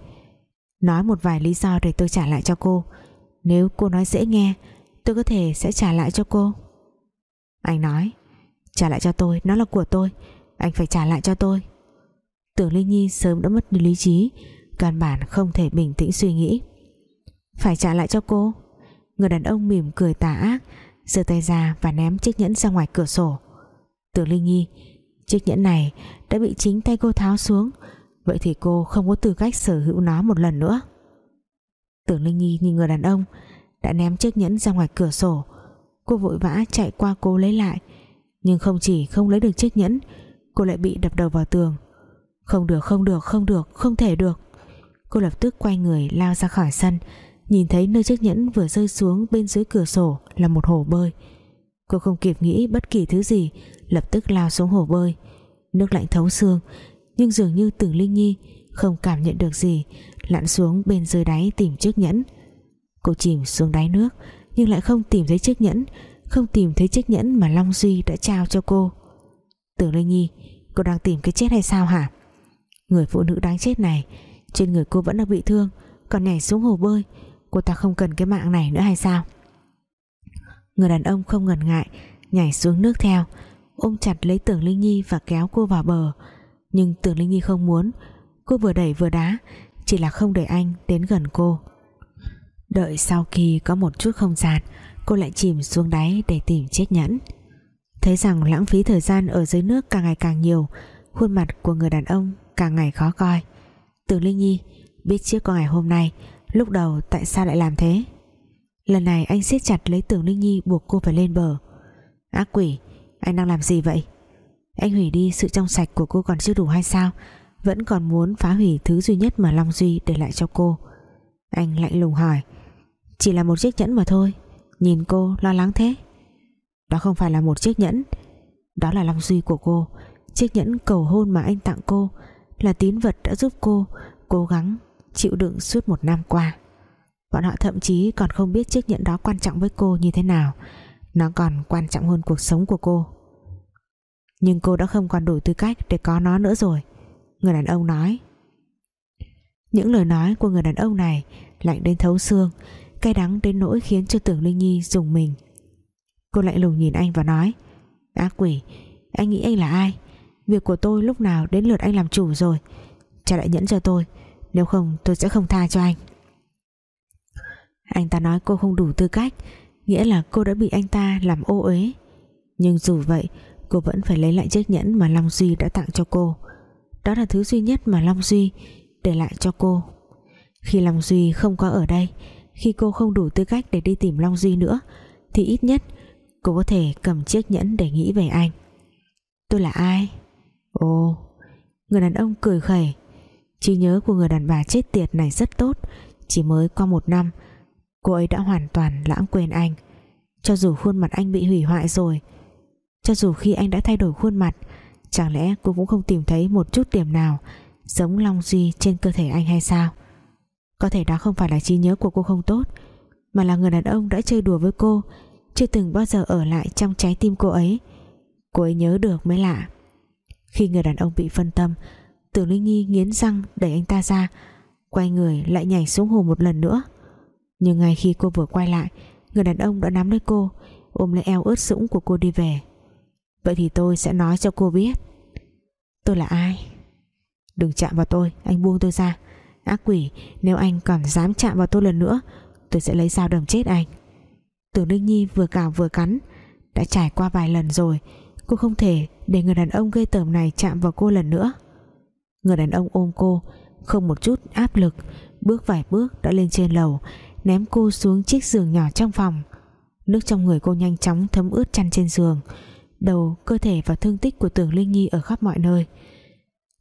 Nói một vài lý do để tôi trả lại cho cô. Nếu cô nói dễ nghe Tôi có thể sẽ trả lại cho cô. Anh nói Trả lại cho tôi, nó là của tôi. Anh phải trả lại cho tôi. Tưởng Linh Nhi sớm đã mất đi lý trí, Căn bản không thể bình tĩnh suy nghĩ. Phải trả lại cho cô. Người đàn ông mỉm cười tà ác, giơ tay ra và ném chiếc nhẫn ra ngoài cửa sổ. Tưởng Linh Nhi, Chiếc nhẫn này đã bị chính tay cô tháo xuống. Vậy thì cô không có tư cách sở hữu nó một lần nữa. Tưởng Linh Nhi nhìn người đàn ông Đã ném chiếc nhẫn ra ngoài cửa sổ. Cô vội vã chạy qua cô lấy lại. Nhưng không chỉ không lấy được chiếc nhẫn, Cô lại bị đập đầu vào tường. Không được không được không được, Không thể được. Cô lập tức quay người lao ra khỏi sân, Nhìn thấy nơi chiếc nhẫn vừa rơi xuống Bên dưới cửa sổ là một hồ bơi. Cô không kịp nghĩ bất kỳ thứ gì, Lập tức lao xuống hồ bơi. Nước lạnh thấu xương, Nhưng dường như tưởng Linh Nhi Không cảm nhận được gì, Lặn xuống bên dưới đáy tìm chiếc nhẫn. Cô chìm xuống đáy nước, Nhưng lại không tìm thấy chiếc nhẫn, Không tìm thấy chiếc nhẫn mà Long Duy đã trao cho cô. Tưởng Linh Nhi, Cô đang tìm cái chết hay sao hả? Người phụ nữ đáng chết này, Trên người cô vẫn đang bị thương, Còn nhảy xuống hồ bơi. Cô ta không cần cái mạng này nữa hay sao? Người đàn ông không ngần ngại, Nhảy xuống nước theo, Ôm chặt lấy tưởng Linh Nhi và kéo cô vào bờ. Nhưng tưởng Linh Nhi không muốn, Cô vừa đẩy vừa đá, Chỉ là không để anh đến gần cô. Đợi sau khi có một chút không gian, Cô lại chìm xuống đáy để tìm chiếc nhẫn. Thấy rằng lãng phí thời gian ở dưới nước càng ngày càng nhiều, Khuôn mặt của người đàn ông càng ngày khó coi. Tưởng Linh Nhi, biết trước có ngày hôm nay, Lúc đầu tại sao lại làm thế? Lần này anh siết chặt lấy tưởng Linh Nhi Buộc cô phải lên bờ. Ác quỷ, anh đang làm gì vậy? Anh hủy đi sự trong sạch của cô còn chưa đủ hay sao? Vẫn còn muốn phá hủy thứ duy nhất mà Long Duy để lại cho cô. Anh lạnh lùng hỏi, Chỉ là một chiếc nhẫn mà thôi, Nhìn cô lo lắng thế. Đó không phải là một chiếc nhẫn, Đó là Long Duy của cô. Chiếc nhẫn cầu hôn mà anh tặng cô là tín vật đã giúp cô Cố gắng chịu đựng suốt một năm qua. Bọn họ thậm chí còn không biết chiếc nhẫn đó quan trọng với cô như thế nào. Nó còn quan trọng hơn cuộc sống của cô. Nhưng cô đã không còn đủ tư cách để có nó nữa rồi, Người đàn ông nói. Những lời nói của người đàn ông này Lạnh đến thấu xương, Cay đắng đến nỗi khiến cho tưởng Linh Nhi dùng mình. Cô lạnh lùng nhìn anh và nói, Ác quỷ, Anh nghĩ anh là ai? Việc của tôi lúc nào đến lượt anh làm chủ rồi. Trả lại nhẫn cho tôi, Nếu không tôi sẽ không tha cho anh. Anh ta nói cô không đủ tư cách, Nghĩa là cô đã bị anh ta làm ô uế. Nhưng dù vậy, Cô vẫn phải lấy lại chiếc nhẫn mà Long Duy đã tặng cho cô. Đó là thứ duy nhất mà Long Duy Để lại cho cô. Khi Long Duy không có ở đây, Khi cô không đủ tư cách để đi tìm Long Duy nữa, Thì ít nhất Cô có thể cầm chiếc nhẫn để nghĩ về anh. Tôi là ai? Ồ, Người đàn ông cười khẩy. Trí nhớ của người đàn bà chết tiệt này rất tốt. Chỉ mới qua một năm, cô ấy đã hoàn toàn lãng quên anh. Cho dù khuôn mặt anh bị hủy hoại rồi, cho dù khi anh đã thay đổi khuôn mặt, chẳng lẽ cô cũng không tìm thấy một chút điểm nào giống Long Duy trên cơ thể anh hay sao? Có thể đó không phải là trí nhớ của cô không tốt, mà là người đàn ông đã chơi đùa với cô, chưa từng bao giờ ở lại trong trái tim cô ấy. Cô ấy nhớ được mới lạ khi người đàn ông bị phân tâm. Tưởng Linh Nhi nghiến răng đẩy anh ta ra, quay người lại nhảy xuống hồ một lần nữa. Nhưng ngay khi cô vừa quay lại, người đàn ông đã nắm lấy cô, ôm lấy eo ướt sũng của cô đi về. Vậy thì tôi sẽ nói cho cô biết. Tôi là ai? Đừng chạm vào tôi, anh buông tôi ra. Ác quỷ, nếu anh còn dám chạm vào tôi lần nữa, tôi sẽ lấy dao đâm chết anh. Tưởng linh nhi vừa cào vừa cắn, đã trải qua vài lần rồi cô không thể để người đàn ông gây tởm này chạm vào cô lần nữa. Người đàn ông ôm cô, không một chút áp lực, bước vài bước đã lên trên lầu, ném cô xuống chiếc giường nhỏ trong phòng. Nước trong người cô nhanh chóng thấm ướt chăn trên giường, đầu, cơ thể và thương tích của tưởng linh nhi ở khắp mọi nơi.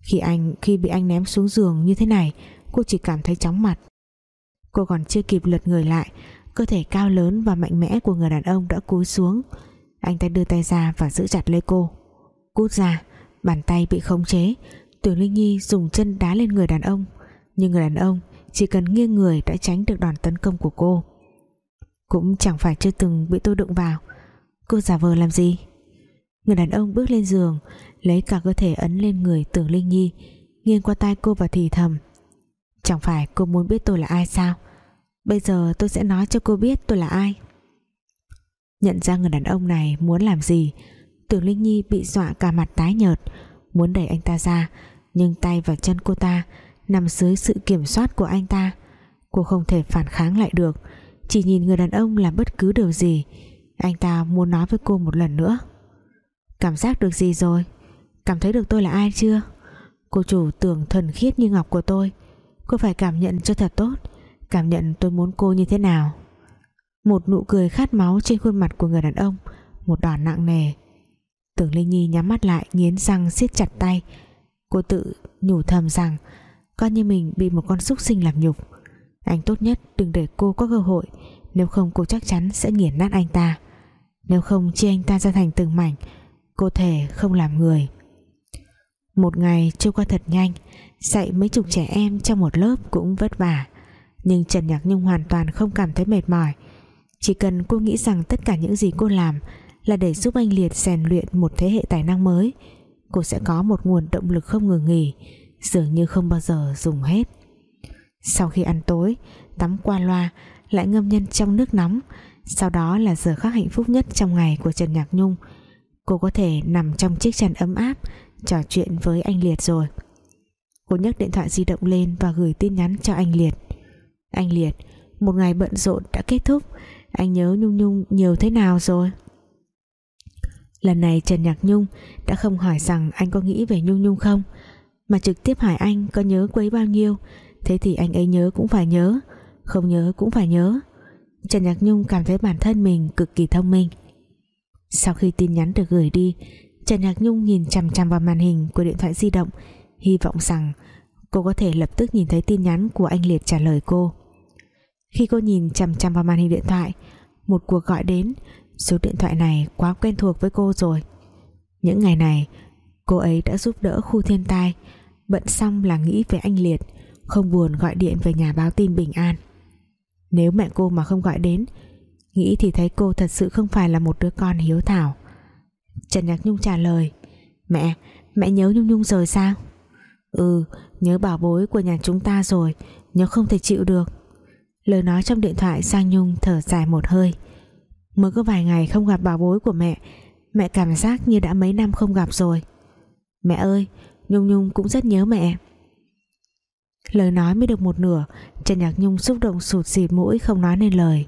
Khi anh, khi bị anh ném xuống giường như thế này, cô chỉ cảm thấy chóng mặt. Cô còn chưa kịp lật người lại, cơ thể cao lớn và mạnh mẽ của người đàn ông đã cúi xuống anh ta đưa tay ra và giữ chặt lấy cô. Cút ra, bàn tay bị khống chế. Tưởng linh nhi dùng chân đá lên người đàn ông. Nhưng người đàn ông chỉ cần nghiêng người đã tránh được đòn tấn công của cô. Cũng chẳng phải chưa từng bị tôi đụng vào. Cô giả vờ làm gì? Người đàn ông bước lên giường, lấy cả cơ thể ấn lên người tưởng linh nhi, nghiêng qua tai cô và thì thầm. Chẳng phải cô muốn biết tôi là ai sao? Bây giờ tôi sẽ nói cho cô biết tôi là ai nhận ra người đàn ông này muốn làm gì, tưởng linh nhi bị dọa cả mặt tái nhợt, muốn đẩy anh ta ra, nhưng tay và chân cô ta nằm dưới sự kiểm soát của anh ta. Cô không thể phản kháng lại được, Chỉ nhìn người đàn ông làm bất cứ điều gì. Anh ta muốn nói với cô một lần nữa. Cảm giác được gì rồi? Cảm thấy được tôi là ai chưa? Cô chủ tưởng thuần khiết như ngọc của tôi, Cô phải cảm nhận cho thật tốt. Cảm nhận tôi muốn cô như thế nào? Một nụ cười khát máu trên khuôn mặt của người đàn ông, Một đòn nặng nề. Tưởng Linh Nhi nhắm mắt lại, Nghiến răng siết chặt tay. Cô tự nhủ thầm rằng, Coi như mình bị một con súc sinh làm nhục. Anh tốt nhất đừng để cô có cơ hội, Nếu không cô chắc chắn sẽ nghiền nát anh ta. Nếu không chia anh ta ra thành từng mảnh, Cô thể không làm người. Một ngày trôi qua thật nhanh, Dạy mấy chục trẻ em trong một lớp cũng vất vả. Nhưng Trần Nhạc Nhung hoàn toàn không cảm thấy mệt mỏi. Chỉ cần cô nghĩ rằng tất cả những gì cô làm Là để giúp anh Liệt rèn luyện một thế hệ tài năng mới, Cô sẽ có một nguồn động lực không ngừng nghỉ, Dường như không bao giờ dùng hết. Sau khi ăn tối, Tắm qua loa, Lại ngâm nhân trong nước nóng. Sau đó là giờ khắc hạnh phúc nhất trong ngày của Trần Nhạc Nhung. Cô có thể nằm trong chiếc chăn ấm áp, Trò chuyện với anh Liệt rồi. Cô nhấc điện thoại di động lên Và gửi tin nhắn cho anh Liệt. Anh Liệt, Một ngày bận rộn đã kết thúc. Anh nhớ Nhung Nhung nhiều thế nào rồi? Lần này Trần Nhạc Nhung Đã không hỏi rằng anh có nghĩ về Nhung Nhung không, Mà trực tiếp hỏi anh có nhớ quấy bao nhiêu. Thế thì anh ấy nhớ cũng phải nhớ, Không nhớ cũng phải nhớ. Trần Nhạc Nhung cảm thấy bản thân mình cực kỳ thông minh. Sau khi tin nhắn được gửi đi, Trần Nhạc Nhung nhìn chằm chằm vào màn hình của điện thoại di động, hy vọng rằng cô có thể lập tức nhìn thấy tin nhắn của anh Liệt trả lời cô khi cô nhìn chằm chằm vào màn hình điện thoại một cuộc gọi đến. Số điện thoại này quá quen thuộc với cô rồi. Những ngày này cô ấy đã giúp đỡ khu thiên tai. Bận xong là nghĩ về anh Liệt không buồn gọi điện về nhà báo tin bình an. Nếu mẹ cô mà không gọi đến nghĩ thì thấy cô thật sự không phải là một đứa con hiếu thảo. Trần Nhạc Nhung trả lời Mẹ, mẹ nhớ Nhung Nhung rồi sao? Ừ nhớ bảo bối của nhà chúng ta rồi Nhớ không thể chịu được. Lời nói trong điện thoại Sang Nhung thở dài một hơi. Mới có vài ngày không gặp bà bối của mẹ Mẹ cảm giác như đã mấy năm không gặp rồi. Mẹ ơi, Nhung Nhung cũng rất nhớ mẹ. Lời nói mới được một nửa, Trần Nhạc Nhung xúc động sụt xịt mũi Không nói nên lời.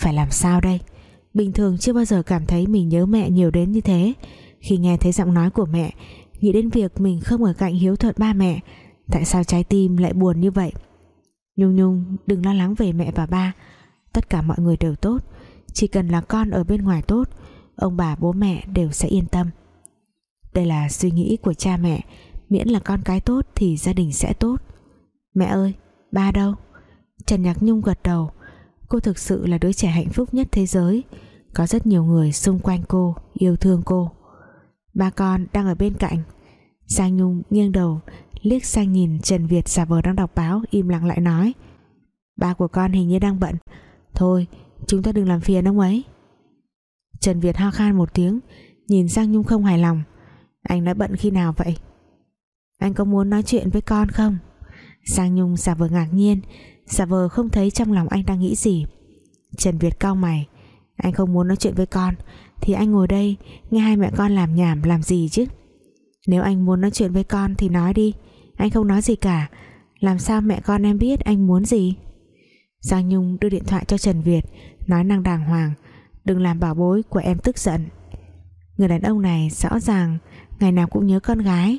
Phải làm sao đây? Bình thường chưa bao giờ cảm thấy mình nhớ mẹ nhiều đến như thế. Khi nghe thấy giọng nói của mẹ, Nghĩ đến việc mình không ở cạnh hiếu thuận ba mẹ, Tại sao trái tim lại buồn như vậy? Nhung Nhung, đừng lo lắng về mẹ và ba. Tất cả mọi người đều tốt. Chỉ cần là con ở bên ngoài tốt, Ông bà, bố mẹ đều sẽ yên tâm. Đây là suy nghĩ của cha mẹ. Miễn là con cái tốt Thì gia đình sẽ tốt. Mẹ ơi, ba đâu? Trần Nhạc Nhung gật đầu. Cô thực sự là đứa trẻ hạnh phúc nhất thế giới. Có rất nhiều người xung quanh cô, Yêu thương cô. Ba con đang ở bên cạnh. Giang Nhung nghiêng đầu liếc sang nhìn Trần Việt giả vờ đang đọc báo, im lặng lại nói, ba của con hình như đang bận. Thôi, chúng ta đừng làm phiền ông ấy. Trần Việt ho khan một tiếng, nhìn Giang Nhung không hài lòng. Anh đã bận khi nào vậy? Anh có muốn nói chuyện với con không? Giang Nhung giả vờ ngạc nhiên, giả vờ không thấy trong lòng anh đang nghĩ gì. Trần Việt cau mày, anh không muốn nói chuyện với con, thì anh ngồi đây, nghe hai mẹ con làm nhảm, làm gì chứ? Nếu anh muốn nói chuyện với con thì nói đi anh không nói gì cả. Làm sao mẹ con em biết anh muốn gì? Giang Nhung đưa điện thoại cho Trần Việt, nói năng đàng hoàng. Đừng làm bảo bối của em tức giận. Người đàn ông này rõ ràng ngày nào cũng nhớ con gái,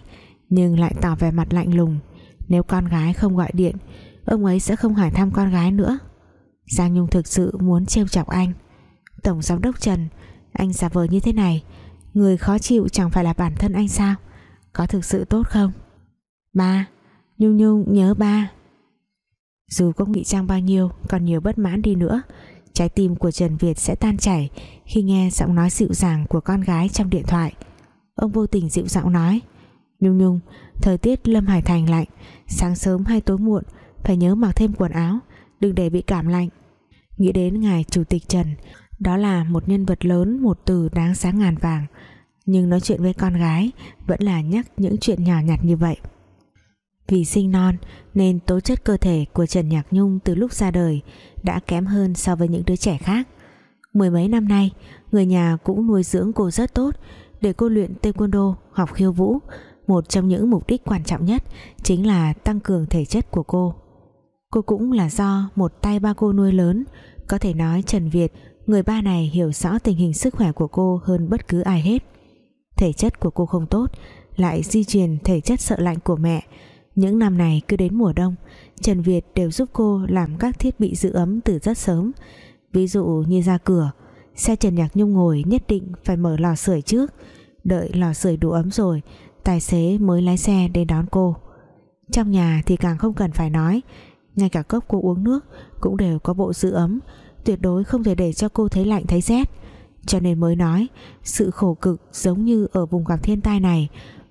nhưng lại tỏ vẻ mặt lạnh lùng. Nếu con gái không gọi điện, ông ấy sẽ không hỏi thăm con gái nữa. Giang Nhung thực sự muốn trêu chọc anh. Tổng giám đốc Trần, Anh giả vờ như thế này, Người khó chịu chẳng phải là bản thân anh sao? Có thực sự tốt không? Ba, Nhung Nhung, nhớ ba. Dù có nghị trang bao nhiêu, Còn nhiều bất mãn đi nữa. Trái tim của Trần Việt sẽ tan chảy Khi nghe giọng nói dịu dàng của con gái trong điện thoại. Ông vô tình dịu giọng nói, Nhung Nhung, Thời tiết Lâm Hải Thành lạnh. Sáng sớm hay tối muộn, Phải nhớ mặc thêm quần áo, Đừng để bị cảm lạnh. Nghĩ đến ngài chủ tịch Trần, đó là một nhân vật lớn, một từ đáng sáng ngàn vàng. Nhưng nói chuyện với con gái vẫn là nhắc những chuyện nhỏ nhặt như vậy vì sinh non, nên tố chất cơ thể của Trần Nhạc Nhung từ lúc ra đời đã kém hơn so với những đứa trẻ khác. Mười mấy năm nay, người nhà cũng nuôi dưỡng cô rất tốt để cô luyện taekwondo, học khiêu vũ. Một trong những mục đích quan trọng nhất chính là tăng cường thể chất của cô. Cô cũng là do một tay ba cô nuôi lớn, Có thể nói Trần Việt, Người ba này hiểu rõ tình hình sức khỏe của cô Hơn bất cứ ai hết. Thể chất của cô không tốt, Lại di truyền thể chất sợ lạnh của mẹ những năm này cứ đến mùa đông, Trần Việt đều giúp cô làm các thiết bị giữ ấm từ rất sớm. Ví dụ như ra cửa, Xe Trần Nhạc Nhung ngồi nhất định phải mở lò sưởi trước, Đợi lò sưởi đủ ấm rồi, Tài xế mới lái xe đến đón cô. Trong nhà thì càng không cần phải nói, Ngay cả cốc cô uống nước Cũng đều có bộ giữ ấm, Tuyệt đối không thể để cho cô thấy lạnh thấy rét. Cho nên mới nói, Sự khổ cực giống như ở vùng gặp thiên tai này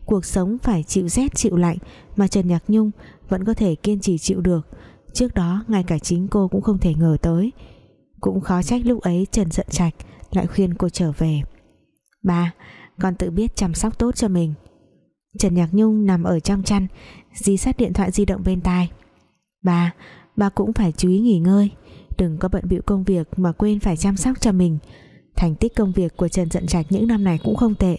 Cuộc sống phải chịu rét chịu lạnh Mà Trần Nhạc Nhung vẫn có thể kiên trì chịu được. Trước đó, ngay cả chính cô cũng không thể ngờ tới. Cũng khó trách lúc ấy Trần giận trạch Lại khuyên cô trở về. Ba, Con tự biết chăm sóc tốt cho mình. Trần Nhạc Nhung nằm ở trong chăn, Dí sát điện thoại di động bên tai. Ba Ba cũng phải chú ý nghỉ ngơi. Đừng có bận bịu công việc mà quên phải chăm sóc cho mình. Thành tích công việc của Trần Dận Trạch những năm này cũng không tệ.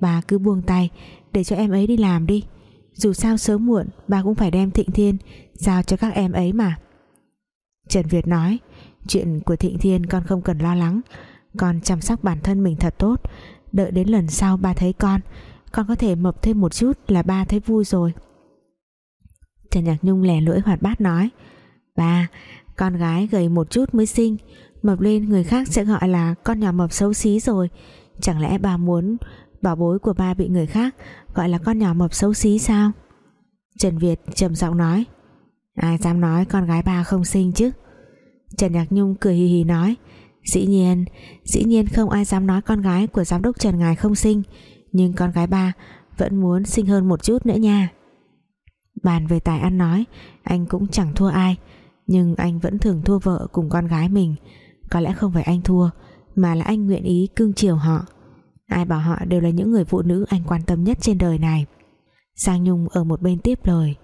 Bà cứ buông tay để cho em ấy đi làm đi. Dù sao sớm muộn, Bà cũng phải đem Thịnh Thiên Giao cho các em ấy mà. Trần Việt nói, Chuyện của Thịnh Thiên con không cần lo lắng. Con chăm sóc bản thân mình thật tốt. Đợi đến lần sau ba thấy con Con có thể mập thêm một chút là ba thấy vui rồi. Trần Nhạc Nhung lẻ lưỡi hoạt bát nói, Ba, Con gái gầy một chút mới sinh. Mập lên người khác sẽ gọi là Con nhỏ mập xấu xí rồi. Chẳng lẽ bà muốn bảo bối của ba bị người khác, Gọi là con nhỏ mập xấu xí sao? Trần Việt trầm giọng nói. Ai dám nói con gái ba không sinh chứ? Trần Nhạc Nhung cười hì hì nói. Dĩ nhiên Dĩ nhiên không ai dám nói con gái của giám đốc Trần Ngài không sinh Nhưng con gái ba Vẫn muốn sinh hơn một chút nữa nha. Bàn về tài ăn nói, Anh cũng chẳng thua ai, Nhưng anh vẫn thường thua vợ cùng con gái mình. Có lẽ không phải anh thua, Mà là anh nguyện ý cưng chiều họ. Ai bảo họ đều là những người phụ nữ anh quan tâm nhất trên đời này. Giang Nhung ở một bên tiếp lời.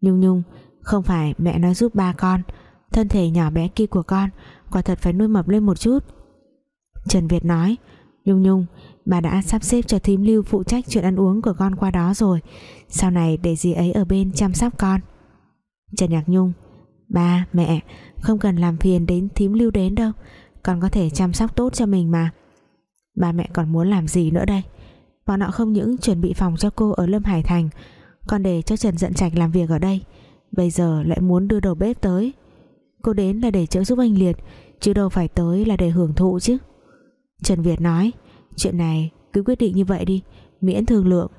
Nhung Nhung Không phải mẹ nói giúp ba con Thân thể nhỏ bé kia của con Quả thật phải nuôi mập lên một chút. Trần Việt nói Nhung Nhung Bà đã sắp xếp cho thím lưu phụ trách chuyện ăn uống của con qua đó rồi. Sau này để dì ấy ở bên chăm sóc con. Trần Nhạc Nhung Ba, mẹ Không cần làm phiền đến thím lưu đến đâu. Con có thể chăm sóc tốt cho mình mà. Ba mẹ còn muốn làm gì nữa đây? Bọn họ không những chuẩn bị phòng cho cô ở Lâm Hải Thành, Còn để cho Trần Dận Trạch làm việc ở đây. Bây giờ lại muốn đưa đầu bếp tới. Cô đến là để trợ giúp anh Liệt, Chứ đâu phải tới là để hưởng thụ chứ. Trần Việt nói, Chuyện này cứ quyết định như vậy đi, Miễn thương lượng.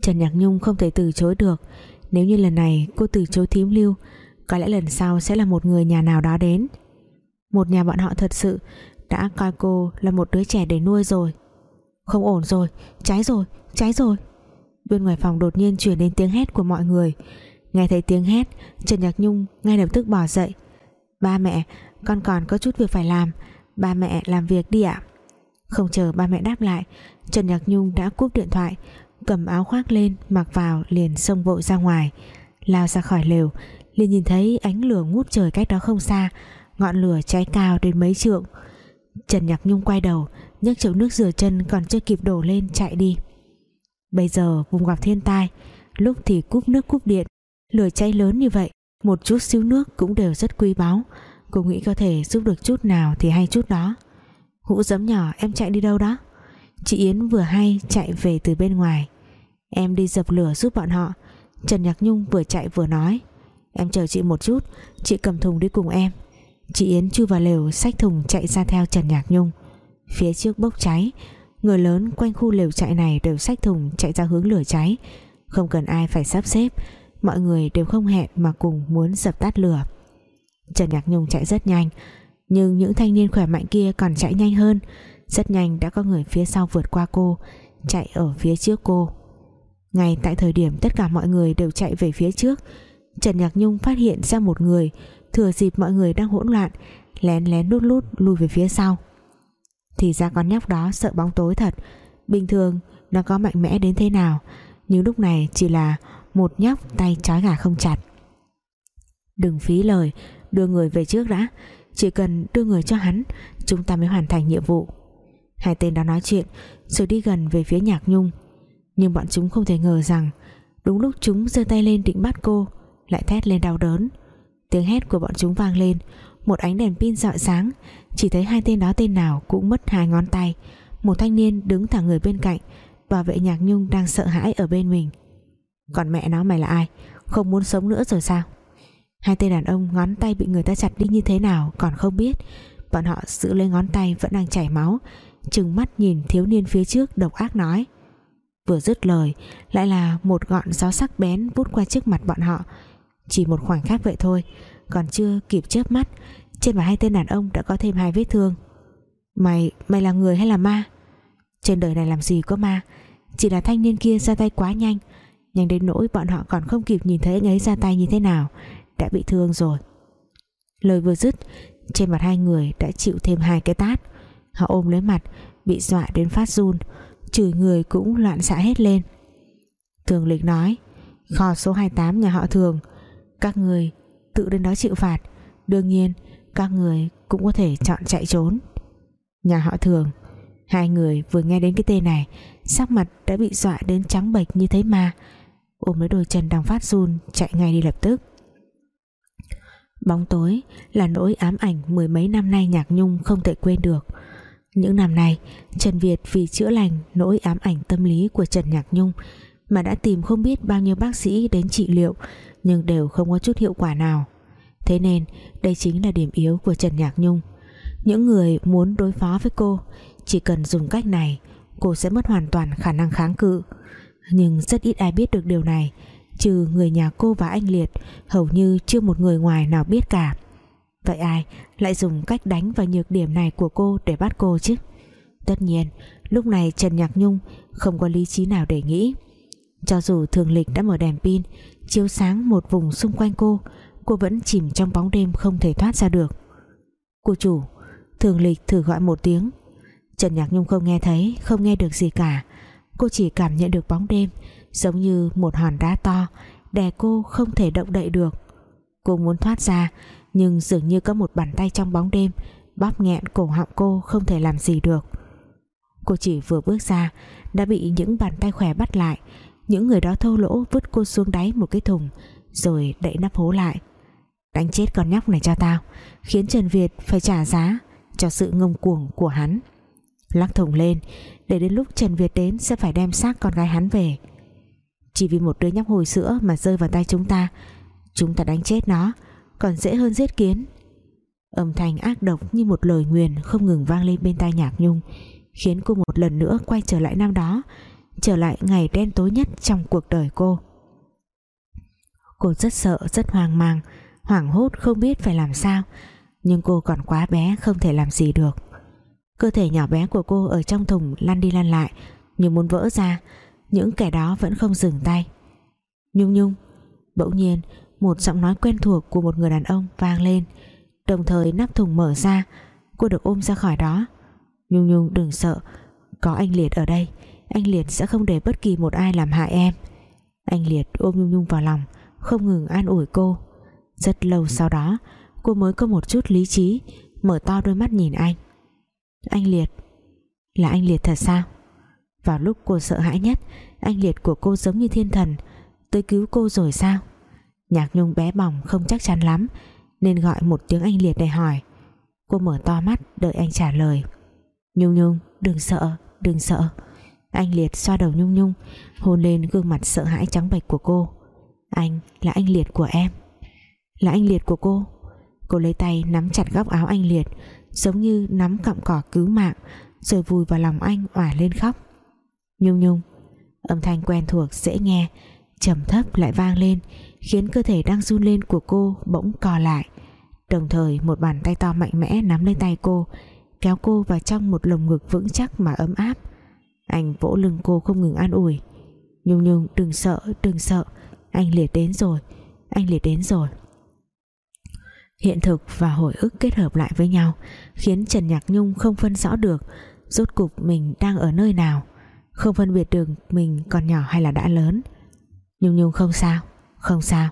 Trần Nhạc Nhung không thể từ chối được. Nếu như lần này cô từ chối thím lưu, Có lẽ lần sau sẽ là một người nhà nào đó đến. Một nhà bọn họ thật sự đã coi cô là một đứa trẻ để nuôi rồi. Không ổn rồi Cháy rồi, cháy rồi. Bên ngoài phòng đột nhiên chuyển đến tiếng hét của mọi người. Nghe thấy tiếng hét Trần Nhạc Nhung ngay lập tức bỏ dậy. Ba mẹ con còn có chút việc phải làm. Ba mẹ làm việc đi ạ. Không chờ ba mẹ đáp lại Trần Nhạc Nhung đã cúp điện thoại Cầm áo khoác lên mặc vào liền xông vội ra ngoài. Lao ra khỏi lều liền nhìn thấy ánh lửa ngút trời cách đó không xa Ngọn lửa cháy cao đến mấy trượng. Trần Nhạc Nhung quay đầu, nhấc chậu nước rửa chân còn chưa kịp đổ lên, chạy đi. Bây giờ vùng gặp thiên tai, Lúc thì cúp nước cúp điện, Lửa cháy lớn như vậy, Một chút xíu nước cũng đều rất quý báu. Cô nghĩ có thể giúp được chút nào Thì hay chút đó. Hũ giấm nhỏ, em chạy đi đâu đó? Chị Yến vừa hay chạy về từ bên ngoài. Em đi dập lửa giúp bọn họ. Trần Nhạc Nhung vừa chạy vừa nói. Em chờ chị một chút, Chị cầm thùng đi cùng em. Chị Yến chui vào lều xách thùng chạy ra theo Trần Nhạc Nhung. Phía trước bốc cháy, Người lớn quanh khu lều chạy này đều xách thùng chạy ra hướng lửa cháy. Không cần ai phải sắp xếp, Mọi người đều không hẹn mà cùng muốn dập tắt lửa. Trần Nhạc Nhung chạy rất nhanh, Nhưng những thanh niên khỏe mạnh kia còn chạy nhanh hơn. Rất nhanh đã có người phía sau vượt qua cô, Chạy ở phía trước cô. Ngay tại thời điểm tất cả mọi người đều chạy về phía trước, Trần Nhạc Nhung phát hiện ra một người Thừa dịp mọi người đang hỗn loạn, Lén lén lút lút lui về phía sau. Thì ra con nhóc đó sợ bóng tối thật. Bình thường, nó có mạnh mẽ đến thế nào, Nhưng lúc này chỉ là một nhóc tay trói gà không chặt. Đừng phí lời, đưa người về trước đã. Chỉ cần đưa người cho hắn, chúng ta mới hoàn thành nhiệm vụ. Hai tên đó nói chuyện, rồi đi gần về phía nhạc nhung. Nhưng bọn chúng không thể ngờ rằng, đúng lúc chúng giơ tay lên định bắt cô, lại thét lên đau đớn tiếng hét của bọn chúng vang lên. Một ánh đèn pin rọi sáng, chỉ thấy hai tên đó tên nào cũng mất hai ngón tay. Một thanh niên đứng thẳng người bên cạnh, bảo vệ nhạc nhung đang sợ hãi ở bên mình. Còn mẹ nó mày là ai? Không muốn sống nữa rồi sao? Hai tên đàn ông ngón tay bị người ta chặt đi như thế nào còn không biết. Bọn họ giữ lấy ngón tay vẫn đang chảy máu, trừng mắt nhìn thiếu niên phía trước độc ác nói, vừa dứt lời, lại là một gọn gió sắc bén vút qua trước mặt bọn họ chỉ một khoảnh khắc vậy thôi, còn chưa kịp chớp mắt, trên mặt hai tên đàn ông đã có thêm hai vết thương. Mày mày là người hay là ma? Trên đời này làm gì có ma? Chỉ là thanh niên kia ra tay quá nhanh nhanh đến nỗi bọn họ còn không kịp nhìn thấy anh ấy ra tay như thế nào, đã bị thương rồi. Lời vừa dứt, trên mặt hai người đã chịu thêm hai cái tát. Họ ôm lấy mặt, bị dọa đến phát run, chửi người cũng loạn xạ hết lên. Thường lịch nói, kho số 28 nhà họ thường các người tự đến đó chịu phạt. Đương nhiên, các người cũng có thể chọn chạy trốn. Nhà họ thường, hai người vừa nghe đến cái tên này, sắc mặt đã bị dọa đến trắng bệch như thấy ma ôm lấy đôi chân đang phát run, chạy ngay đi lập tức. Bóng tối là nỗi ám ảnh mười mấy năm nay nhạc nhung không thể quên được. Những năm nay, Trần Việt vì chữa lành nỗi ám ảnh tâm lý của Trần Nhạc Nhung mà đã tìm không biết bao nhiêu bác sĩ đến trị liệu, nhưng đều không có chút hiệu quả nào. Thế nên, đây chính là điểm yếu của Trần Nhạc Nhung. Những người muốn đối phó với cô, chỉ cần dùng cách này, cô sẽ mất hoàn toàn khả năng kháng cự. Nhưng rất ít ai biết được điều này, trừ người nhà cô và anh Liệt, hầu như chưa một người ngoài nào biết cả. Vậy ai lại dùng cách đánh vào nhược điểm này của cô để bắt cô chứ? Tất nhiên, lúc này Trần Nhạc Nhung không có lý trí nào để nghĩ cho dù thường lịch đã mở đèn pin, chiếu sáng một vùng xung quanh cô cô vẫn chìm trong bóng đêm không thể thoát ra được. Cô chủ, thường lịch thử gọi một tiếng. Trần Nhạc Nhung không nghe thấy, không nghe được gì cả. Cô chỉ cảm nhận được bóng đêm, giống như một hòn đá to, đè cô không thể động đậy được. Cô muốn thoát ra, nhưng dường như có một bàn tay trong bóng đêm, bóp nghẹn cổ họng cô không thể làm gì được. Cô chỉ vừa bước ra, đã bị những bàn tay khỏe bắt lại những người đó thô lỗ vứt cô xuống đáy một cái thùng, rồi đậy nắp hố lại. Đánh chết con nhóc này cho tao, khiến Trần Việt phải trả giá cho sự ngông cuồng của hắn. Lắc thùng lên, để đến lúc Trần Việt đến sẽ phải đem xác con gái hắn về. Chỉ vì một đứa nhóc hồi sữa mà rơi vào tay chúng ta chúng ta đánh chết nó, còn dễ hơn giết kiến. Âm thanh ác độc như một lời nguyền không ngừng vang lên bên tai nhạc nhung, khiến cô một lần nữa quay trở lại năm đó trở lại ngày đen tối nhất trong cuộc đời cô. Cô rất sợ, rất hoang mang, hoảng hốt không biết phải làm sao, nhưng cô còn quá bé không thể làm gì được. Cơ thể nhỏ bé của cô ở trong thùng lăn đi lăn lại, như muốn vỡ ra, những kẻ đó vẫn không dừng tay. Nhung nhung, bỗng nhiên, một giọng nói quen thuộc của một người đàn ông vang lên, đồng thời nắp thùng mở ra, cô được ôm ra khỏi đó. Nhung nhung đừng sợ, có anh liệt ở đây anh liệt sẽ không để bất kỳ một ai làm hại em. Anh liệt ôm nhung nhung vào lòng, không ngừng an ủi cô. Rất lâu sau đó, cô mới có một chút lý trí, mở to đôi mắt nhìn anh. Anh liệt, là anh liệt thật sao? Vào lúc cô sợ hãi nhất, anh liệt của cô giống như thiên thần, tới cứu cô rồi sao? Nhạc Nhung bé bỏng không chắc chắn lắm, Nên gọi một tiếng anh Liệt để hỏi. Cô mở to mắt, đợi anh trả lời. Nhung Nhung, đừng sợ Đừng sợ. Anh Liệt xoa đầu Nhung Nhung, Hôn lên gương mặt sợ hãi trắng bệch của cô. Anh, là anh Liệt của em. Là anh Liệt của cô. Cô lấy tay nắm chặt góc áo anh Liệt, Giống như nắm cọng cỏ cứu mạng, Rồi vùi vào lòng anh òa lên khóc. Nhung Nhung, Âm thanh quen thuộc dễ nghe, trầm thấp lại vang lên, khiến cơ thể đang run lên của cô bỗng co lại. Đồng thời, một bàn tay to mạnh mẽ nắm lấy tay cô, kéo cô vào trong một lồng ngực vững chắc mà ấm áp anh vỗ lưng cô không ngừng an ủi. Nhung nhung, đừng sợ đừng sợ. Anh liệt đến rồi, anh liệt đến rồi. Hiện thực và hồi ức kết hợp lại với nhau khiến Trần Nhạc Nhung không phân rõ được rốt cục mình đang ở nơi nào. Không phân biệt được mình còn nhỏ hay là đã lớn. Nhung Nhung, không sao Không sao.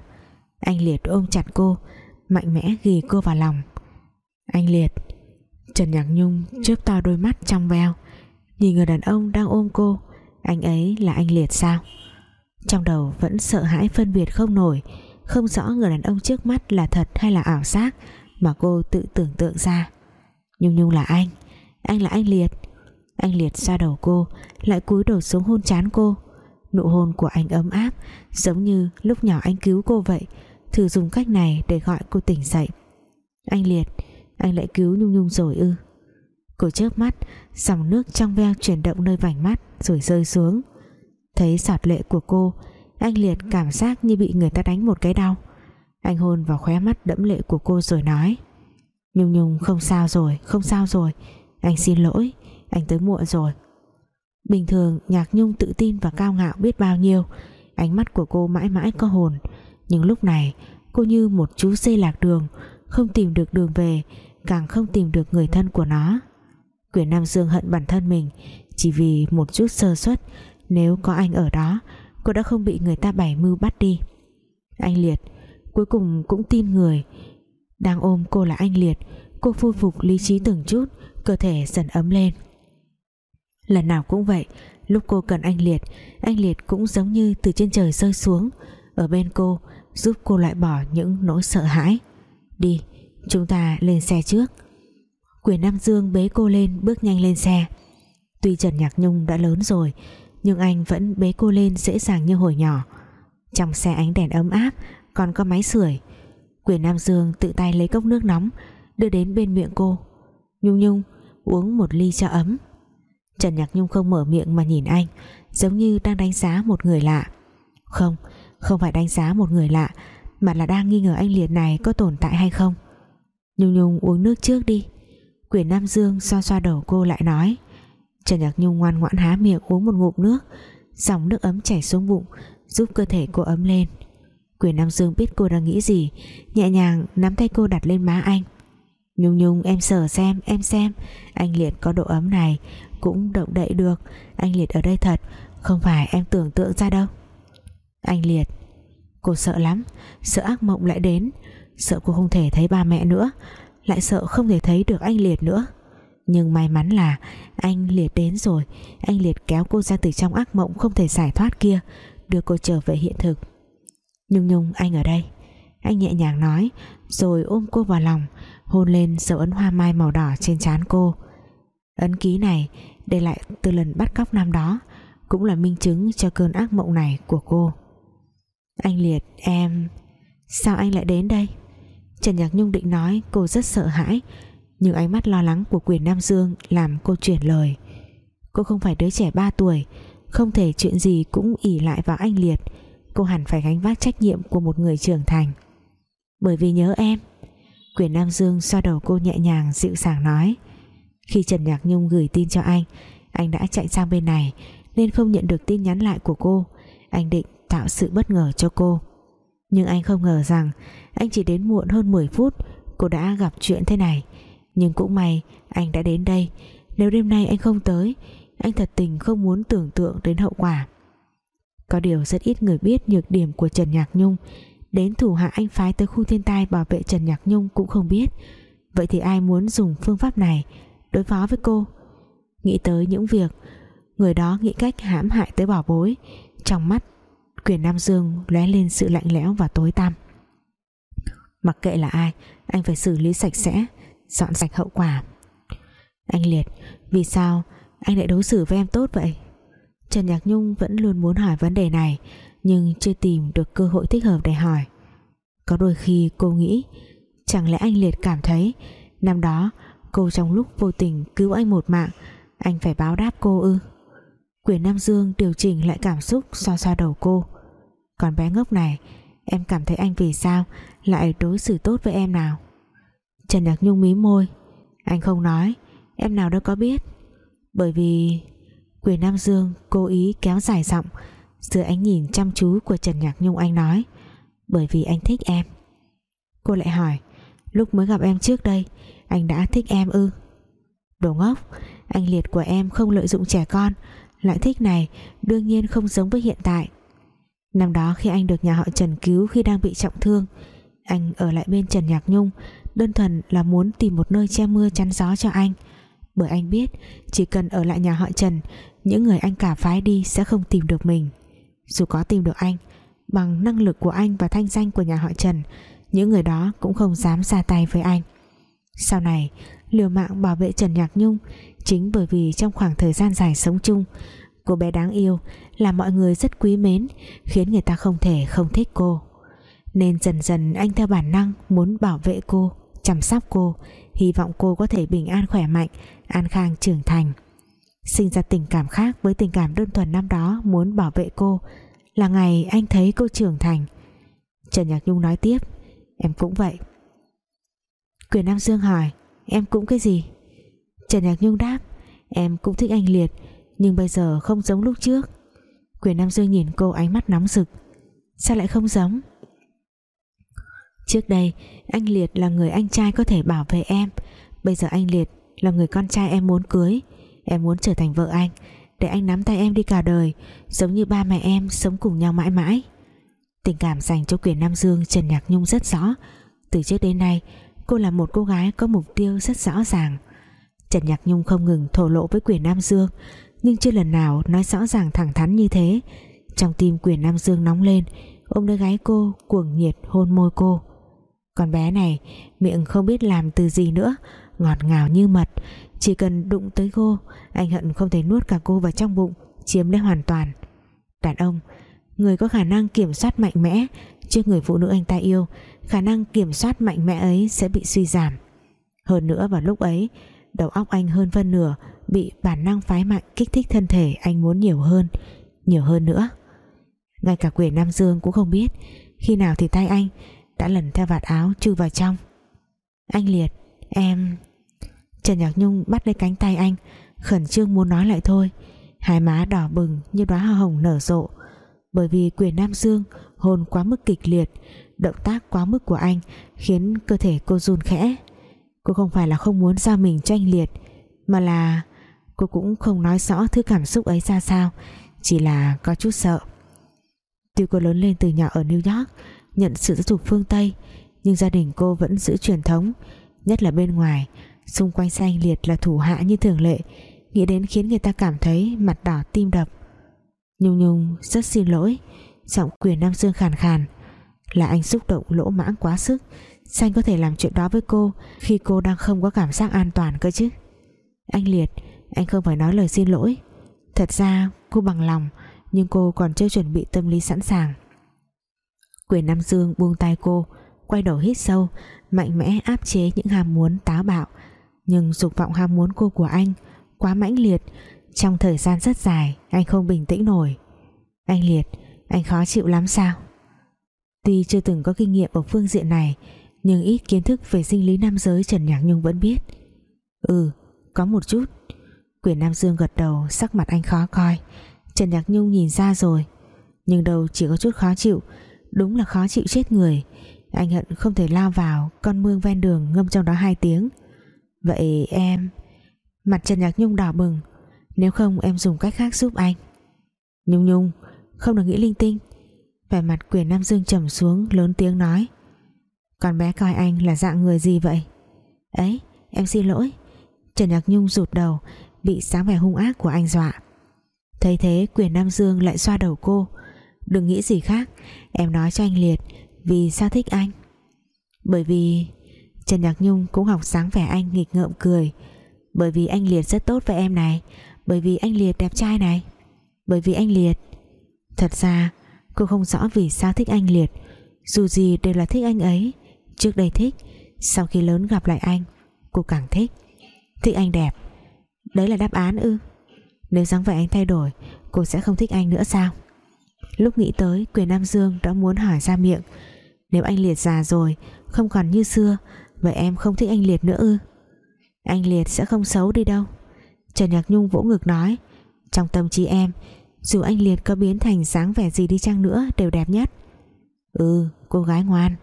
Anh Liệt ôm chặt cô, Mạnh mẽ ghi cô vào lòng. Anh Liệt. Trần Nhạc Nhung chớp to đôi mắt trong veo. Nhìn người đàn ông đang ôm cô, Anh ấy là anh Liệt sao? Trong đầu vẫn sợ hãi phân biệt không nổi, Không rõ người đàn ông trước mắt là thật hay là ảo giác mà cô tự tưởng tượng ra. Nhung Nhung là anh Anh là anh Liệt. Anh Liệt xoa đầu cô, Lại cúi đầu xuống hôn chán cô. Nụ hôn của anh ấm áp, Giống như lúc nhỏ anh cứu cô vậy. Thử dùng cách này để gọi cô tỉnh dậy. Anh Liệt, Anh lại cứu Nhung Nhung rồi ư? Cô chớp mắt, Dòng nước trong veo chuyển động nơi vành mắt Rồi rơi xuống. Thấy giọt lệ của cô, Anh Liệt cảm giác như bị người ta đánh một cái đau. Anh hôn vào khóe mắt đẫm lệ của cô rồi nói, Nhung Nhung, không sao rồi, Không sao rồi. Anh xin lỗi, Anh tới muộn rồi. Bình thường, Nhạc Nhung tự tin và cao ngạo biết bao nhiêu. Ánh mắt của cô mãi mãi có hồn. Nhưng lúc này, cô như một chú dê lạc đường, Không tìm được đường về, Càng không tìm được người thân của nó. Quyền Nam Dương hận bản thân mình. Chỉ vì một chút sơ suất, Nếu có anh ở đó, Cô đã không bị người ta bày mưu bắt đi. Anh Liệt, Cuối cùng cũng tin người. Đang ôm cô là anh Liệt, Cô phu phục lý trí từng chút, Cơ thể dần ấm lên. Lần nào cũng vậy, Lúc cô cần anh Liệt Anh Liệt cũng giống như từ trên trời rơi xuống. Ở bên cô, Giúp cô loại bỏ những nỗi sợ hãi. Đi, chúng ta lên xe trước. Quyền Nam Dương bế cô lên bước nhanh lên xe. Tuy Trần Nhạc Nhung đã lớn rồi Nhưng anh vẫn bế cô lên dễ dàng như hồi nhỏ. Trong xe ánh đèn ấm áp Còn có máy sưởi. Quyền Nam Dương tự tay lấy cốc nước nóng Đưa đến bên miệng cô. Nhung Nhung uống một ly cho ấm. Trần Nhạc Nhung không mở miệng mà nhìn anh Giống như đang đánh giá một người lạ. Không, không phải đánh giá một người lạ Mà là đang nghi ngờ anh Liệt này có tồn tại hay không. Nhung Nhung uống nước trước đi. Quyền Nam Dương xoa xoa đầu cô lại nói. Trần Nhạc Nhung ngoan ngoãn há miệng uống một ngụm nước. Dòng nước ấm chảy xuống bụng, Giúp cơ thể cô ấm lên. Quyền Nam Dương biết cô đang nghĩ gì, Nhẹ nhàng nắm tay cô đặt lên má anh. Nhung Nhung, em sờ xem, Em xem. Anh Liệt có độ ấm này, Cũng động đậy được. Anh Liệt ở đây thật, Không phải em tưởng tượng ra đâu. Anh Liệt, Cô sợ lắm, Sợ ác mộng lại đến. Sợ cô không thể thấy ba mẹ nữa lại sợ không thể thấy được anh Liệt nữa. Nhưng may mắn là anh Liệt đến rồi. Anh Liệt kéo cô ra từ trong ác mộng không thể giải thoát kia, đưa cô trở về hiện thực. Nhung Nhung, anh ở đây. Anh nhẹ nhàng nói, rồi ôm cô vào lòng, hôn lên dấu ấn hoa mai màu đỏ trên trán cô. Ấn ký này để lại từ lần bắt cóc năm đó, cũng là minh chứng cho cơn ác mộng này của cô. Anh Liệt, em, sao anh lại đến đây? Trần Nhạc Nhung định nói, cô rất sợ hãi. Nhưng ánh mắt lo lắng của quyền Nam Dương Làm cô chuyển lời. Cô không phải đứa trẻ 3 tuổi, Không thể chuyện gì cũng ỉ lại vào anh Liệt. Cô hẳn phải gánh vác trách nhiệm Của một người trưởng thành. Bởi vì nhớ em, Quyền Nam Dương xoa đầu cô nhẹ nhàng, dịu dàng nói. Khi Trần Nhạc Nhung gửi tin cho anh Anh đã chạy sang bên này, Nên không nhận được tin nhắn lại của cô. Anh định tạo sự bất ngờ cho cô. Nhưng anh không ngờ rằng anh chỉ đến muộn hơn 10 phút Cô đã gặp chuyện thế này. Nhưng cũng may anh đã đến đây. Nếu đêm nay anh không tới, Anh thật tình không muốn tưởng tượng đến hậu quả. Có điều rất ít người biết Nhược điểm của Trần Nhạc Nhung. Đến thủ hạ anh phái tới khu thiên tai Bảo vệ Trần Nhạc Nhung cũng không biết. Vậy thì ai muốn dùng phương pháp này Đối phó với cô? Nghĩ tới những việc, Người đó nghĩ cách hãm hại tới bảo bối, Trong mắt Quyền Nam Dương lóe lên sự lạnh lẽo và tối tăm. Mặc kệ là ai, Anh phải xử lý sạch sẽ, Dọn sạch hậu quả. Anh Liệt, Vì sao anh lại đối xử với em tốt vậy? Trần Nhạc Nhung vẫn luôn muốn hỏi vấn đề này, Nhưng chưa tìm được cơ hội thích hợp để hỏi. Có đôi khi cô nghĩ, Chẳng lẽ anh Liệt cảm thấy, Năm đó cô trong lúc vô tình cứu anh một mạng, Anh phải báo đáp cô ư? Quyền Nam Dương điều chỉnh lại cảm xúc xoa xoa đầu cô. Còn bé ngốc này, Em cảm thấy anh vì sao lại đối xử tốt với em nào? Trần Nhạc Nhung mí môi. Anh không nói, Em nào đâu có biết. Bởi vì Quyền Nam Dương cố ý kéo dài giọng Dưới ánh nhìn chăm chú của Trần Nhạc Nhung anh nói, Bởi vì anh thích em. Cô lại hỏi, Lúc mới gặp em trước đây, Anh đã thích em ư? Đồ ngốc, Anh liệt của em không lợi dụng trẻ con, Loại thích này đương nhiên không giống với hiện tại. Năm đó khi anh được nhà họ Trần cứu khi đang bị trọng thương, Anh ở lại bên Trần Nhạc Nhung, Đơn thuần là muốn tìm một nơi che mưa chắn gió cho anh. Bởi anh biết, Chỉ cần ở lại nhà họ Trần, Những người anh cả phái đi sẽ không tìm được mình. Dù có tìm được anh, Bằng năng lực của anh và thanh danh của nhà họ Trần, những người đó cũng không dám ra tay với anh. Sau này, liều mạng bảo vệ Trần Nhạc Nhung chính bởi vì trong khoảng thời gian dài sống chung, cô bé đáng yêu là mọi người rất quý mến, khiến người ta không thể không thích cô. Nên dần dần anh theo bản năng muốn bảo vệ cô, chăm sóc cô, hy vọng cô có thể bình an khỏe mạnh, an khang trưởng thành. Sinh ra tình cảm khác với tình cảm đơn thuần năm đó muốn bảo vệ cô là ngày anh thấy cô trưởng thành. Trần Nhạc Nhung nói tiếp, em cũng vậy. Quyền Nam Dương hỏi, em cũng cái gì? Trần Nhạc Nhung đáp, em cũng thích anh Liệt, nhưng bây giờ không giống lúc trước. Quyền Nam Dương nhìn cô ánh mắt nóng rực. Sao lại không giống? Trước đây, anh Liệt là người anh trai có thể bảo vệ em. Bây giờ anh Liệt là người con trai em muốn cưới. Em muốn trở thành vợ anh, Để anh nắm tay em đi cả đời, Giống như ba mẹ em sống cùng nhau mãi mãi. Tình cảm dành cho quyền Nam Dương, Trần Nhạc Nhung rất rõ. Từ trước đến nay, cô là một cô gái có mục tiêu rất rõ ràng. Trần Nhạc Nhung không ngừng thổ lộ với quyền Nam Dương nhưng chưa lần nào nói rõ ràng thẳng thắn như thế. Trong tim quyền Nam Dương nóng lên, Ôm đứa gái cô cuồng nhiệt hôn môi cô. Con bé này, miệng không biết làm từ gì nữa, ngọt ngào như mật. Chỉ cần đụng tới cô, anh hận không thể nuốt cả cô vào trong bụng, chiếm lấy hoàn toàn. Đàn ông, người có khả năng kiểm soát mạnh mẽ, trước người phụ nữ anh ta yêu, khả năng kiểm soát mạnh mẽ ấy sẽ bị suy giảm. Hơn nữa vào lúc ấy, đầu óc anh hơn phân nửa bị bản năng phái mạnh, kích thích thân thể, anh muốn nhiều hơn nhiều hơn nữa. Ngay cả quyền Nam Dương cũng không biết, khi nào thì tay anh đã lần theo vạt áo chui vào trong. Anh Liệt, em, Trần Nhạc Nhung bắt lấy cánh tay anh, khẩn trương muốn nói lại thôi. Hai má đỏ bừng như đóa hoa hồng nở rộ. Bởi vì quyền Nam Dương hôn quá mức kịch liệt, động tác quá mức của anh khiến cơ thể cô run khẽ. Cô không phải là không muốn giao mình cho anh Liệt, mà là cô cũng không nói rõ thứ cảm xúc ấy ra sao, chỉ là có chút sợ. Tuy cô lớn lên từ nhỏ ở New York, nhận sự giáo dục phương Tây, nhưng gia đình cô vẫn giữ truyền thống, nhất là bên ngoài. Xung quanh xanh liệt là thủ hạ như thường lệ, nghĩ đến khiến người ta cảm thấy mặt đỏ tim đập. Nhung Nhung rất xin lỗi, giọng quyền Nam Dương khàn khàn. Là anh xúc động lỗ mãng quá sức Xanh có thể làm chuyện đó với cô khi cô đang không có cảm giác an toàn cơ chứ? Anh Liệt anh không phải nói lời xin lỗi. Thật ra, cô bằng lòng, nhưng cô còn chưa chuẩn bị tâm lý sẵn sàng. Quyền Nam Dương buông tay cô, Quay đầu hít sâu, Mạnh mẽ áp chế những ham muốn táo bạo. Nhưng dục vọng ham muốn cô của anh Quá mãnh liệt. Trong thời gian rất dài, Anh không bình tĩnh nổi. Anh Liệt, Anh khó chịu lắm sao? Tuy chưa từng có kinh nghiệm ở phương diện này, Nhưng ít kiến thức về sinh lý nam giới Trần Nhạc Nhung vẫn biết. Ừ có một chút. Quyền Nam Dương gật đầu, sắc mặt anh khó coi. Trần Nhạc Nhung nhìn ra rồi. Nhưng đầu chỉ có chút khó chịu. Đúng là khó chịu chết người. Anh hận không thể lao vào, Con mương ven đường ngâm trong đó hai tiếng. Vậy em Mặt Trần Nhạc Nhung đỏ bừng. Nếu không em dùng cách khác giúp anh. Nhung Nhung, Không được nghĩ linh tinh. Vẻ mặt quyền Nam Dương trầm xuống, lớn tiếng nói. Con bé coi anh là dạng người gì vậy? Ấy, em xin lỗi. Trần Nhạc Nhung rụt đầu. Bị sáng vẻ hung ác của anh dọa. Thấy thế, quyền Nam Dương lại xoa đầu cô. Đừng nghĩ gì khác, Em nói cho anh Liệt, Vì sao thích anh? Bởi vì Trần Nhạc Nhung cũng học sáng vẻ anh nghịch ngợm cười. Bởi vì anh Liệt rất tốt với em này, Bởi vì anh Liệt đẹp trai này, Bởi vì anh Liệt Thật ra, cô không rõ vì sao thích anh Liệt. Dù gì đều là thích anh ấy. Trước đây thích, Sau khi lớn gặp lại anh, Cô càng thích. Thích anh đẹp Đấy là đáp án ư? Nếu dáng vẻ anh thay đổi, Cô sẽ không thích anh nữa sao? Lúc nghĩ tới, quyền Nam Dương đã muốn hỏi ra miệng. Nếu anh Liệt già rồi, Không còn như xưa, Vậy em không thích anh Liệt nữa ư? Anh Liệt sẽ không xấu đi đâu. Trần Nhạc Nhung vỗ ngực nói, Trong tâm trí em, Dù anh Liệt có biến thành dáng vẻ gì đi chăng nữa Đều đẹp nhất. Ừ cô gái ngoan.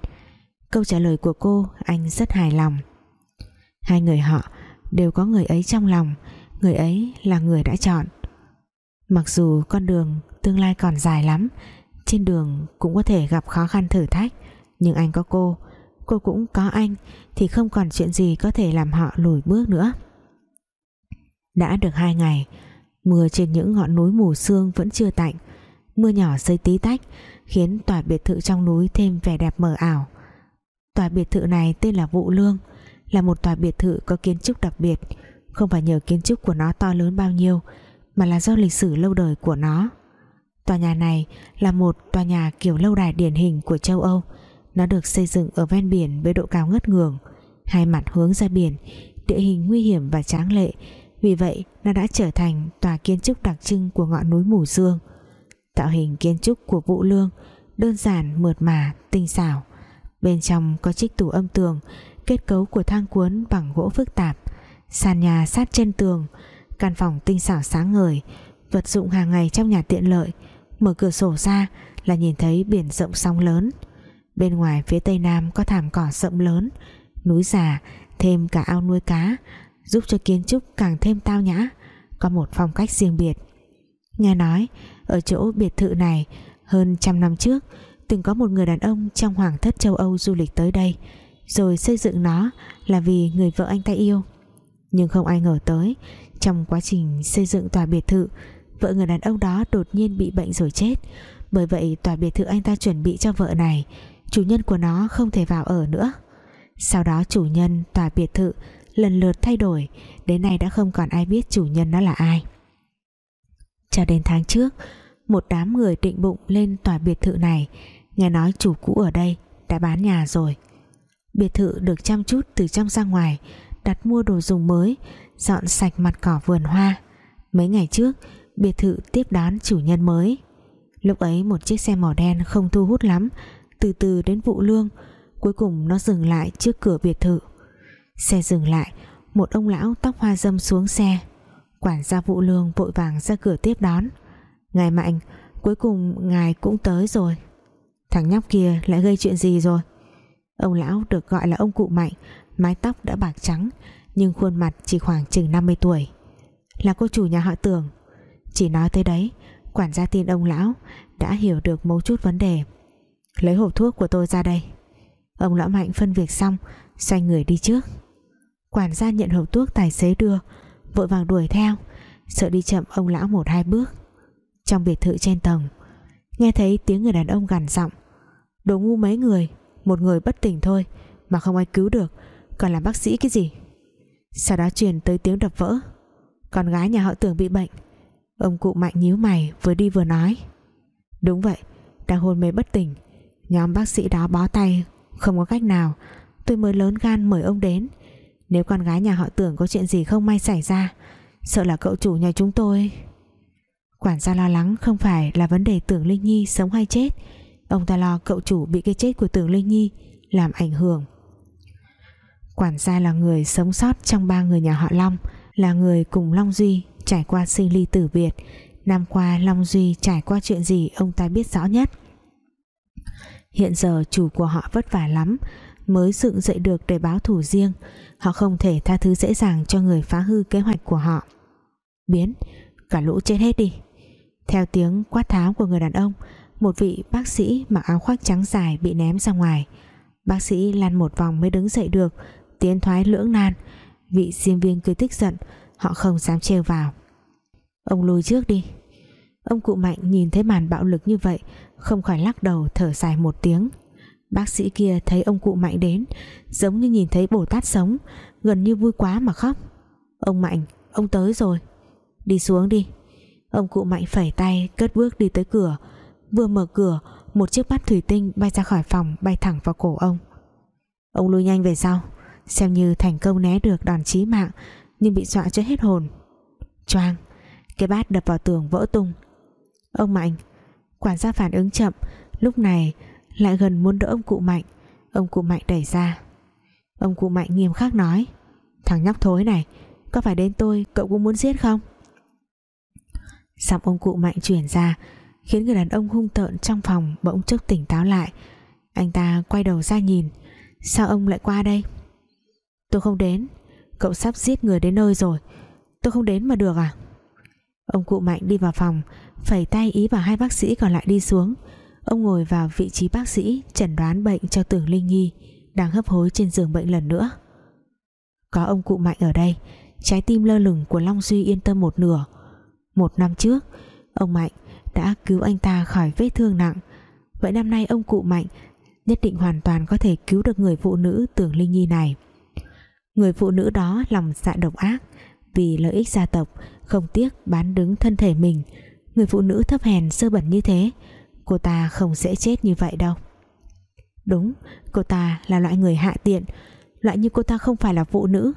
Câu trả lời của cô, anh rất hài lòng. Hai người họ đều có người ấy trong lòng. Người ấy là người đã chọn. Mặc dù con đường tương lai còn dài lắm, trên đường cũng có thể gặp khó khăn thử thách, nhưng anh có cô cô cũng có anh, thì không còn chuyện gì có thể làm họ lùi bước nữa. Đã được hai ngày, mưa trên những ngọn núi mù sương vẫn chưa tạnh. Mưa nhỏ rơi tí tách, khiến tòa biệt thự trong núi thêm vẻ đẹp mờ ảo. Tòa biệt thự này tên là Vụ Lương, Là một tòa biệt thự có kiến trúc đặc biệt. Không phải nhờ kiến trúc của nó to lớn bao nhiêu Mà là do lịch sử lâu đời của nó. Tòa nhà này là một tòa nhà kiểu lâu đài điển hình của châu Âu. Nó được xây dựng ở ven biển với độ cao ngất ngường Hai mặt hướng ra biển Địa hình nguy hiểm và tráng lệ. Vì vậy nó đã trở thành tòa kiến trúc đặc trưng của ngọn núi Mù Dương. Tạo hình kiến trúc của Vũ Lương Đơn giản, mượt mà, tinh xảo. Bên trong có chiếc tủ âm tường Kết cấu của thang cuốn bằng gỗ phức tạp. Sàn nhà sát trên tường, Căn phòng tinh xảo sáng ngời, Vật dụng hàng ngày trong nhà tiện lợi. Mở cửa sổ ra là nhìn thấy biển rộng sóng lớn. Bên ngoài phía tây nam có thảm cỏ rộng lớn, Núi già, Thêm cả ao nuôi cá, Giúp cho kiến trúc càng thêm tao nhã. Có một phong cách riêng biệt. Nghe nói, ở chỗ biệt thự này, Hơn trăm năm trước, Từng có một người đàn ông trong hoàng thất châu Âu du lịch tới đây, Rồi xây dựng nó Là vì người vợ anh ta yêu. Nhưng không ai ngờ tới, Trong quá trình xây dựng tòa biệt thự, Vợ người đàn ông đó đột nhiên bị bệnh rồi chết. Bởi vậy, tòa biệt thự anh ta chuẩn bị cho vợ này, Chủ nhân của nó không thể vào ở nữa. Sau đó chủ nhân tòa biệt thự Lần lượt thay đổi, Đến nay đã không còn ai biết chủ nhân nó là ai. Cho đến tháng trước, Một đám người định bụng lên tòa biệt thự này, Nghe nói chủ cũ ở đây Đã bán nhà rồi. Biệt thự được chăm chút từ trong ra ngoài Đặt mua đồ dùng mới, Dọn sạch mặt cỏ vườn hoa. Mấy ngày trước, biệt thự tiếp đón chủ nhân mới. Lúc ấy một chiếc xe màu đen không thu hút lắm, từ từ đến vụ lương, cuối cùng nó dừng lại trước cửa biệt thự. Xe dừng lại, một ông lão tóc hoa dâm xuống xe. Quản gia vụ lương vội vàng ra cửa tiếp đón. Ngài mạnh, cuối cùng ngài cũng tới rồi. Thằng nhóc kia lại gây chuyện gì rồi? Ông lão được gọi là ông cụ mạnh mái tóc đã bạc trắng, nhưng khuôn mặt chỉ khoảng chừng 50 tuổi. Là cô chủ nhà họ tưởng chỉ nói tới đấy, Quản gia tin ông lão Đã hiểu được một chút vấn đề. Lấy hộp thuốc của tôi ra đây. Ông lão mạnh phân việc xong, Xoay người đi trước. Quản gia nhận hộp thuốc tài xế đưa, Vội vàng đuổi theo, Sợ đi chậm ông lão một hai bước. Trong biệt thự trên tầng, Nghe thấy tiếng người đàn ông gằn giọng. Đồ ngu mấy người, Một người bất tỉnh thôi Mà không ai cứu được còn làm bác sĩ cái gì? Sau đó truyền tới tiếng đập vỡ. Con gái nhà họ tưởng bị bệnh. Ông cụ mạnh nhíu mày, vừa đi vừa nói. Đúng vậy, Đang hôn mê bất tỉnh. Nhóm bác sĩ đó bó tay, Không có cách nào. Tôi mới lớn gan mời ông đến. Nếu con gái nhà họ tưởng có chuyện gì không may xảy ra, Sợ là cậu chủ nhà chúng tôi. Quản gia lo lắng không phải là vấn đề tưởng Linh Nhi sống hay chết. Ông ta lo cậu chủ bị cái chết của tưởng Linh Nhi Làm ảnh hưởng. Quản gia là người sống sót trong ba người nhà họ Long, Là người cùng Long Duy trải qua sinh ly tử biệt năm qua, Long Duy trải qua chuyện gì ông ta biết rõ nhất? Hiện giờ chủ của họ vất vả lắm, mới dựng dậy được để báo thủ riêng. Họ không thể tha thứ dễ dàng cho người phá hư kế hoạch của họ. Biến, cả lũ chết hết đi. Theo tiếng quát tháo của người đàn ông, một vị bác sĩ mặc áo khoác trắng dài bị ném ra ngoài. Bác sĩ lăn một vòng mới đứng dậy được tiến thoái lưỡng nan. Vị diêm viên cứ tức giận, họ không dám trêu vào. Ông lùi trước đi. Ông cụ mạnh nhìn thấy màn bạo lực như vậy, không khỏi lắc đầu thở dài một tiếng. Bác sĩ kia thấy ông cụ mạnh đến, giống như nhìn thấy bồ tát sống, gần như vui quá mà khóc. Ông mạnh, ông tới rồi. Đi xuống đi. Ông cụ mạnh phẩy tay, cất bước đi tới cửa. Vừa mở cửa, một chiếc bát thủy tinh bay ra khỏi phòng, bay thẳng vào cổ ông. Ông lui nhanh về sau xem như thành công né được đòn chí mạng, nhưng bị dọa cho hết hồn. Choang, cái bát đập vào tường vỡ tung. Ông mạnh, quản gia phản ứng chậm, lúc này lại gần muốn đỡ ông cụ mạnh. Ông cụ mạnh đẩy ra. Ông cụ mạnh nghiêm khắc nói, thằng nhóc thối này, có phải đến tôi cậu cũng muốn giết không? Giọng ông cụ mạnh chuyển ra, khiến người đàn ông hung tợn trong phòng bỗng chốc tỉnh táo lại. Anh ta quay đầu ra nhìn, sao ông lại qua đây? Tôi không đến. Cậu sắp giết người đến nơi rồi. Tôi không đến mà được à? Ông cụ Mạnh đi vào phòng, Phẩy tay ý bảo hai bác sĩ còn lại đi xuống. Ông ngồi vào vị trí bác sĩ, Chẩn đoán bệnh cho tưởng Linh Nhi, Đang hấp hối trên giường bệnh lần nữa. Có ông cụ Mạnh ở đây, Trái tim lơ lửng của Long Duy yên tâm một nửa. Một năm trước, Ông Mạnh đã cứu anh ta khỏi vết thương nặng. Vậy năm nay ông cụ Mạnh nhất định hoàn toàn có thể cứu được người phụ nữ tưởng Linh Nhi này người phụ nữ đó lòng dạ độc ác, vì lợi ích gia tộc, không tiếc bán đứng thân thể mình. Người phụ nữ thấp hèn, sơ bẩn như thế, cô ta không sẽ chết như vậy đâu. Đúng, cô ta là loại người hạ tiện, loại như cô ta không phải là phụ nữ,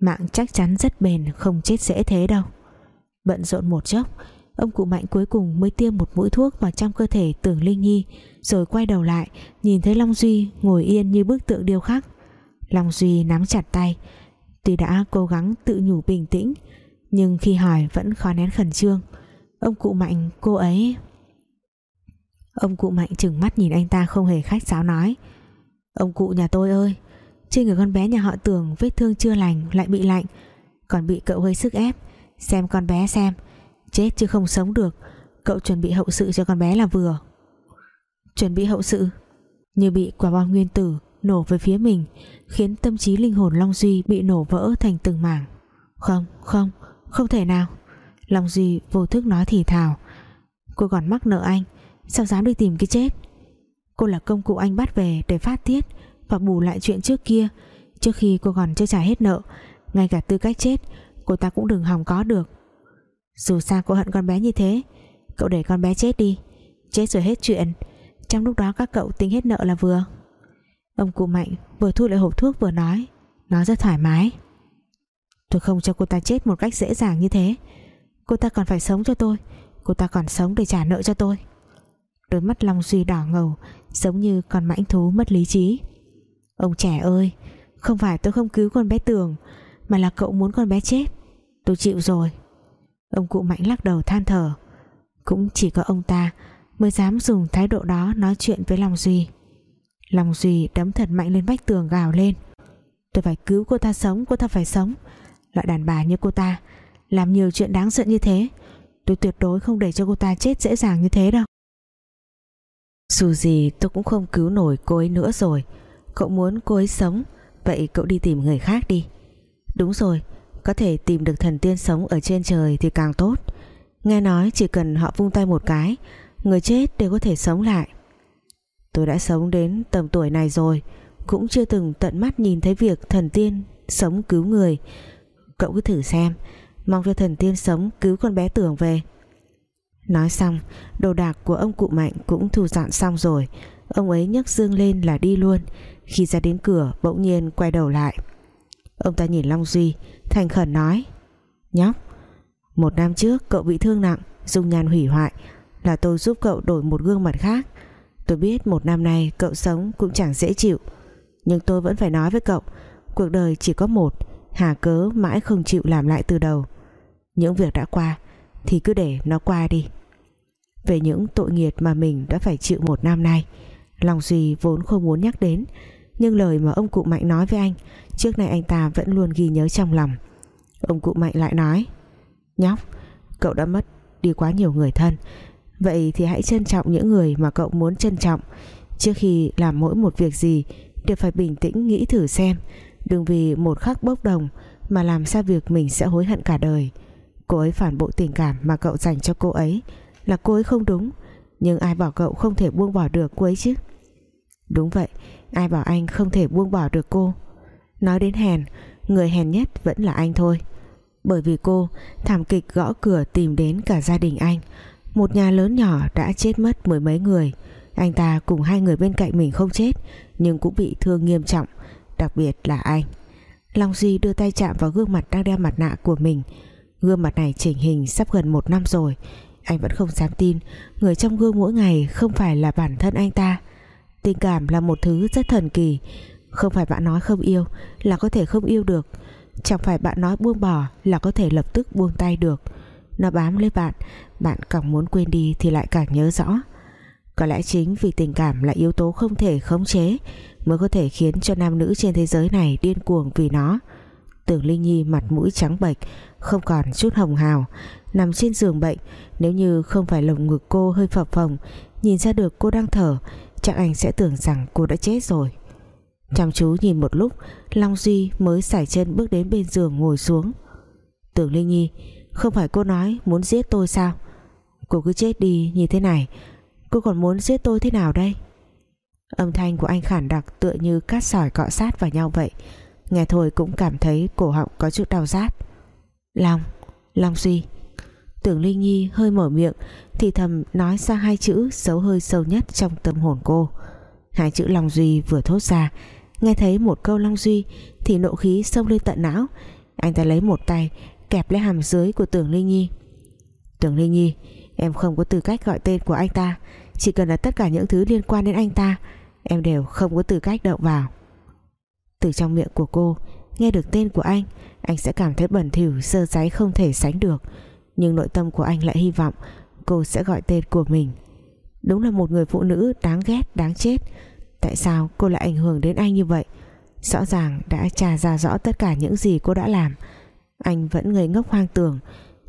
mạng chắc chắn rất bền, không chết dễ thế đâu. Bận rộn một chốc, ông cụ mạnh cuối cùng mới tiêm một mũi thuốc vào trong cơ thể tưởng linh nhi, rồi quay đầu lại, nhìn thấy long duy ngồi yên như bức tượng điêu khắc long duy nắm chặt tay. Tuy đã cố gắng tự nhủ bình tĩnh, nhưng khi hỏi vẫn khó nén khẩn trương. Ông cụ mạnh, cô ấy ông cụ mạnh chừng mắt nhìn anh ta không hề khách sáo nói. Ông cụ nhà tôi ơi, trên người con bé nhà họ tưởng vết thương chưa lành, lại bị lạnh, còn bị cậu gây sức ép. Xem con bé xem, chết chứ không sống được. Cậu chuẩn bị hậu sự cho con bé là vừa. Chuẩn bị hậu sự? Như bị quả bom nguyên tử nổ về phía mình, khiến tâm trí linh hồn Long Duy bị nổ vỡ thành từng mảng. Không không không thể nào. Long Duy vô thức nói thì thào. Cô còn mắc nợ anh, sao dám đi tìm cái chết? Cô là công cụ anh bắt về để phát tiết và bù lại chuyện trước kia. Trước khi cô còn chưa trả hết nợ, ngay cả tư cách chết, cô ta cũng đừng hòng có được. Dù sao cô hận con bé như thế, cậu để con bé chết đi. Chết rồi hết chuyện. Trong lúc đó các cậu tính hết nợ là vừa ông cụ mạnh vừa thu lại hộp thuốc vừa nói. Nó rất thoải mái. Tôi không cho cô ta chết một cách dễ dàng như thế. Cô ta còn phải sống cho tôi. Cô ta còn sống để trả nợ cho tôi. Đôi mắt Long Duy đỏ ngầu, giống như con mãnh thú mất lý trí. Ông trẻ ơi, không phải tôi không cứu con bé Tường, mà là cậu muốn con bé chết. Tôi chịu rồi. Ông cụ mạnh lắc đầu than thở. Cũng chỉ có ông ta mới dám dùng thái độ đó nói chuyện với Long Duy lòng Duy đấm thật mạnh lên vách tường gào lên. Tôi phải cứu cô ta sống, cô ta phải sống. Loại đàn bà như cô ta, làm nhiều chuyện đáng giận như thế. Tôi tuyệt đối không để cho cô ta chết dễ dàng như thế đâu. Dù gì, tôi cũng không cứu nổi cô ấy nữa rồi. Cậu muốn cô ấy sống, Vậy cậu đi tìm người khác đi. Đúng rồi, Có thể tìm được thần tiên sống ở trên trời thì càng tốt. Nghe nói chỉ cần họ vung tay một cái, Người chết đều có thể sống lại. Tôi đã sống đến tầm tuổi này rồi, Cũng chưa từng tận mắt nhìn thấy việc thần tiên sống cứu người. Cậu cứ thử xem, Mong cho thần tiên sống cứu con bé tưởng về. Nói xong, Đồ đạc của ông cụ Mạnh cũng thu dọn xong rồi. Ông ấy nhấc dương lên là đi luôn. Khi ra đến cửa, bỗng nhiên quay đầu lại. Ông ta nhìn Long Duy, Thành khẩn nói, Nhóc, Một năm trước cậu bị thương nặng, Dung nhan hủy hoại. Là tôi giúp cậu đổi một gương mặt khác. Tôi biết một năm nay cậu sống cũng chẳng dễ chịu. Nhưng tôi vẫn phải nói với cậu, Cuộc đời chỉ có một, Hà cớ mãi không chịu làm lại từ đầu. Những việc đã qua Thì cứ để nó qua đi. Về những tội nghiệt mà mình đã phải chịu một năm nay lòng Duy vốn không muốn nhắc đến, Nhưng lời mà ông cụ Mạnh nói với anh, Trước nay anh ta vẫn luôn ghi nhớ trong lòng. Ông cụ Mạnh lại nói, Nhóc, Cậu đã mất đi quá nhiều người thân Vậy thì hãy trân trọng những người mà cậu muốn trân trọng. Trước khi làm mỗi một việc gì, Đều phải bình tĩnh nghĩ thử xem. Đừng vì một khắc bốc đồng Mà làm ra việc mình sẽ hối hận cả đời. Cô ấy phản bội tình cảm mà cậu dành cho cô ấy. Là cô ấy không đúng. Nhưng ai bảo cậu không thể buông bỏ được cô ấy chứ? Đúng vậy. Ai bảo anh không thể buông bỏ được cô? Nói đến hèn, Người hèn nhất vẫn là anh thôi. Bởi vì cô thảm kịch gõ cửa tìm đến cả gia đình anh. Một nhà lớn nhỏ đã chết mất mười mấy người. Anh ta cùng hai người bên cạnh mình không chết, Nhưng cũng bị thương nghiêm trọng, Đặc biệt là anh. Long Duy đưa tay chạm vào gương mặt đang đeo mặt nạ của mình. Gương mặt này chỉnh hình sắp gần một năm rồi. Anh vẫn không dám tin, Người trong gương mỗi ngày không phải là bản thân anh ta. Tình cảm là một thứ rất thần kỳ. Không phải bạn nói không yêu Là có thể không yêu được. Chẳng phải bạn nói buông bỏ Là có thể lập tức buông tay được. Nó bám lấy bạn. Bạn càng muốn quên đi thì lại càng nhớ rõ. Có lẽ chính vì tình cảm là yếu tố không thể khống chế Mới có thể khiến cho nam nữ trên thế giới này điên cuồng vì nó. Tưởng Linh Nhi mặt mũi trắng bệch, Không còn chút hồng hào. Nằm trên giường bệnh, Nếu như không phải lồng ngực cô hơi phập phồng, Nhìn ra được cô đang thở, chắc anh sẽ tưởng rằng cô đã chết rồi. Chăm chú nhìn một lúc, Long Duy mới sải chân bước đến bên giường ngồi xuống. Tưởng Linh Nhi không phải cô nói muốn giết tôi sao? Cô cứ chết đi như thế này. Cô còn muốn giết tôi thế nào đây? Âm thanh của anh khản đặc tựa như cát sỏi cọ sát vào nhau vậy. Nghe thôi cũng cảm thấy cổ họng có chút đau rát. Long Long Duy. Tưởng Linh Nhi hơi mở miệng Thì thầm nói ra hai chữ Xấu hơi sâu nhất trong tâm hồn cô. Hai chữ Long Duy vừa thốt ra. Nghe thấy một câu Long Duy Thì nộ khí xông lên tận não. Anh ta lấy một tay Kẹp lấy hàm dưới của Tưởng Linh Nhi. Tưởng Linh Nhi, Em không có tư cách gọi tên của anh ta. Chỉ cần là tất cả những thứ liên quan đến anh ta, Em đều không có tư cách động vào. Từ trong miệng của cô, Nghe được tên của anh Anh sẽ cảm thấy bẩn thỉu, sơ sáy không thể sánh được. Nhưng nội tâm của anh lại hy vọng Cô sẽ gọi tên của mình. Đúng là một người phụ nữ đáng ghét, đáng chết. Tại sao cô lại ảnh hưởng đến anh như vậy? Rõ ràng đã tra ra rõ tất cả những gì cô đã làm. Anh vẫn ngây ngốc hoang tưởng.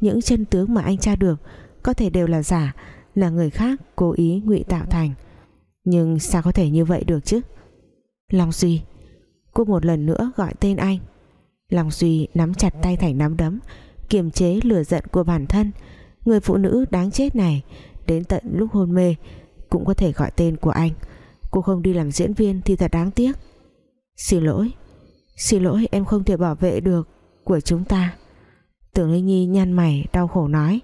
Những chân tướng mà anh tra được Có thể đều là giả, Là người khác cố ý ngụy tạo thành. Nhưng sao có thể như vậy được chứ? Long Duy, Cô một lần nữa gọi tên anh. Long Duy nắm chặt tay thành nắm đấm, Kiềm chế lửa giận của bản thân. Người phụ nữ đáng chết này, Đến tận lúc hôn mê, Cũng có thể gọi tên của anh. Cô không đi làm diễn viên thì thật đáng tiếc. Xin lỗi Xin lỗi em không thể bảo vệ được. Của chúng ta. Tưởng Linh Nhi nhăn mày đau khổ nói.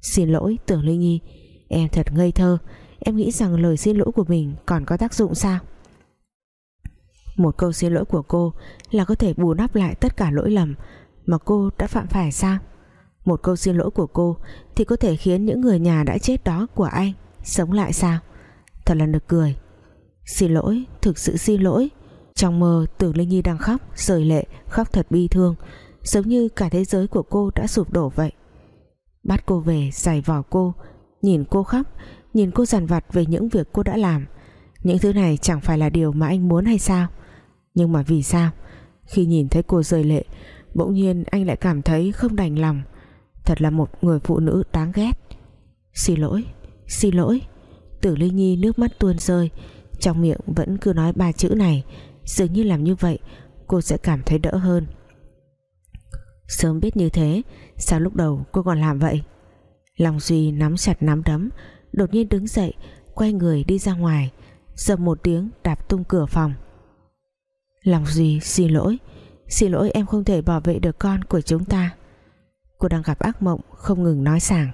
Xin lỗi Tưởng Linh Nhi Em thật ngây thơ. Em nghĩ rằng lời xin lỗi của mình còn có tác dụng sao? Một câu xin lỗi của cô Là có thể bù đắp lại tất cả lỗi lầm Mà cô đã phạm phải sao? Một câu xin lỗi của cô Thì có thể khiến những người nhà đã chết đó của anh Sống lại sao? Thật là nực cười. Xin lỗi, thực sự xin lỗi. Trong mơ tưởng Linh Nhi đang khóc Rời lệ, khóc thật bi thương. Giống như cả thế giới của cô đã sụp đổ vậy. Bắt cô về giày vò cô. Nhìn cô khóc Nhìn cô giàn vặt về những việc cô đã làm. Những thứ này chẳng phải là điều mà anh muốn hay sao? Nhưng mà vì sao? Khi nhìn thấy cô rời lệ Bỗng nhiên anh lại cảm thấy không đành lòng. Thật là một người phụ nữ đáng ghét. Xin lỗi Xin lỗi. Tưởng Linh Nhi nước mắt tuôn rơi. Trong miệng vẫn cứ nói ba chữ này dường như làm như vậy, cô sẽ cảm thấy đỡ hơn. Sớm biết như thế, sao lúc đầu cô còn làm vậy? Lòng Duy nắm chặt nắm đấm, đột nhiên đứng dậy, quay người đi ra ngoài dầm một tiếng đạp tung cửa phòng. Lòng Duy, xin lỗi xin lỗi em không thể bảo vệ được con của chúng ta. Cô đang gặp ác mộng, không ngừng nói sảng.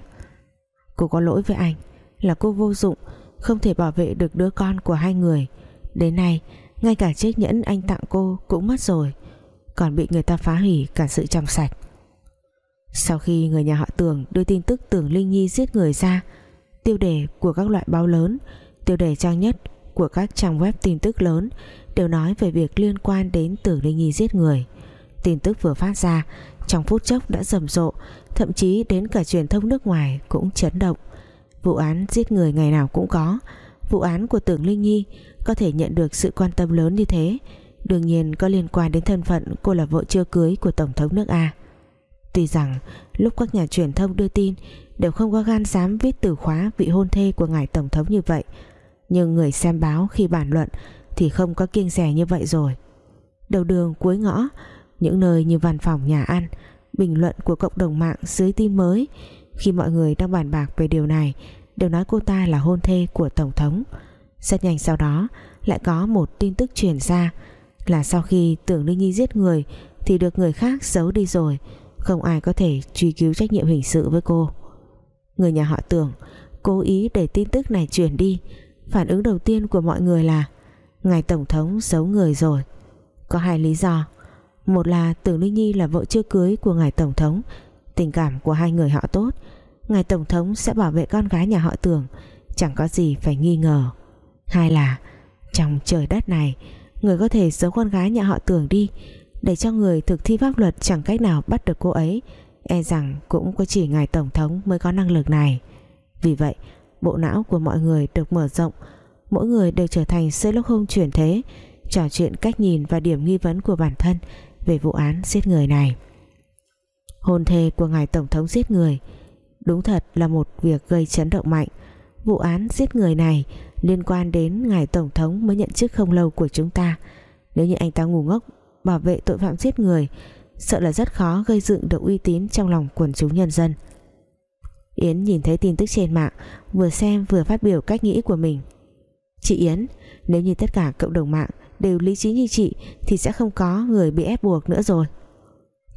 Cô có lỗi với anh, là cô vô dụng, không thể bảo vệ được đứa con của hai người. Đến nay ngay cả chiếc nhẫn anh tặng cô cũng mất rồi, còn bị người ta phá hủy cả sự trong sạch. Sau khi người nhà họ Tường đưa tin tức Tường Linh Nhi giết người ra, tiêu đề của các loại báo lớn, tiêu đề trang nhất của các trang web tin tức lớn đều nói về việc liên quan đến Tường Linh Nhi giết người. Tin tức vừa phát ra, trong phút chốc đã rầm rộ, thậm chí đến cả truyền thông nước ngoài cũng chấn động. Vụ án giết người ngày nào cũng có Vụ án của Tưởng Linh Nhi Có thể nhận được sự quan tâm lớn như thế. Đương nhiên có liên quan đến thân phận Cô là vợ chưa cưới của Tổng thống nước A. Tuy rằng, Lúc các nhà truyền thông đưa tin, Đều không có gan dám viết từ khóa Vị hôn thê của ngài Tổng thống như vậy. Nhưng người xem báo khi bàn luận Thì không có kiêng rẻ như vậy rồi. Đầu đường cuối ngõ, Những nơi như văn phòng nhà ăn, Bình luận của cộng đồng mạng dưới tin mới, Khi mọi người đang bàn bạc về điều này đều nói cô ta là hôn thê của Tổng thống. Rất nhanh sau đó, lại có một tin tức truyền ra là sau khi tưởng Linh Nhi giết người thì được người khác giấu đi rồi. Không ai có thể truy cứu trách nhiệm hình sự với cô. Người nhà họ tưởng cố ý để tin tức này truyền đi. Phản ứng đầu tiên của mọi người là, ngài Tổng thống giấu người rồi. Có hai lý do. Một là tưởng Linh Nhi là vợ chưa cưới của ngài Tổng thống, tình cảm của hai người họ tốt ngài tổng thống sẽ bảo vệ con gái nhà họ Tường. Chẳng có gì phải nghi ngờ. Hai là, trong trời đất này, người có thể giấu con gái nhà họ Tường đi, để cho người thực thi pháp luật chẳng cách nào bắt được cô ấy. E rằng cũng có chỉ ngài tổng thống mới có năng lực này. Vì vậy, bộ não của mọi người được mở rộng. Mỗi người đều trở thành Sherlock Holmes chuyển thế, trò chuyện cách nhìn và điểm nghi vấn của bản thân về vụ án giết người này. Hôn thê của ngài tổng thống giết người. Đúng thật là một việc gây chấn động mạnh. Vụ án giết người này liên quan đến ngài Tổng thống mới nhận chức không lâu của chúng ta. Nếu như anh ta ngu ngốc bảo vệ tội phạm giết người, Sợ là rất khó gây dựng được uy tín trong lòng quần chúng nhân dân. Yến nhìn thấy tin tức trên mạng, Vừa xem vừa phát biểu cách nghĩ của mình. Chị Yến, Nếu như tất cả cộng đồng mạng đều lý trí như chị Thì sẽ không có người bị ép buộc nữa rồi.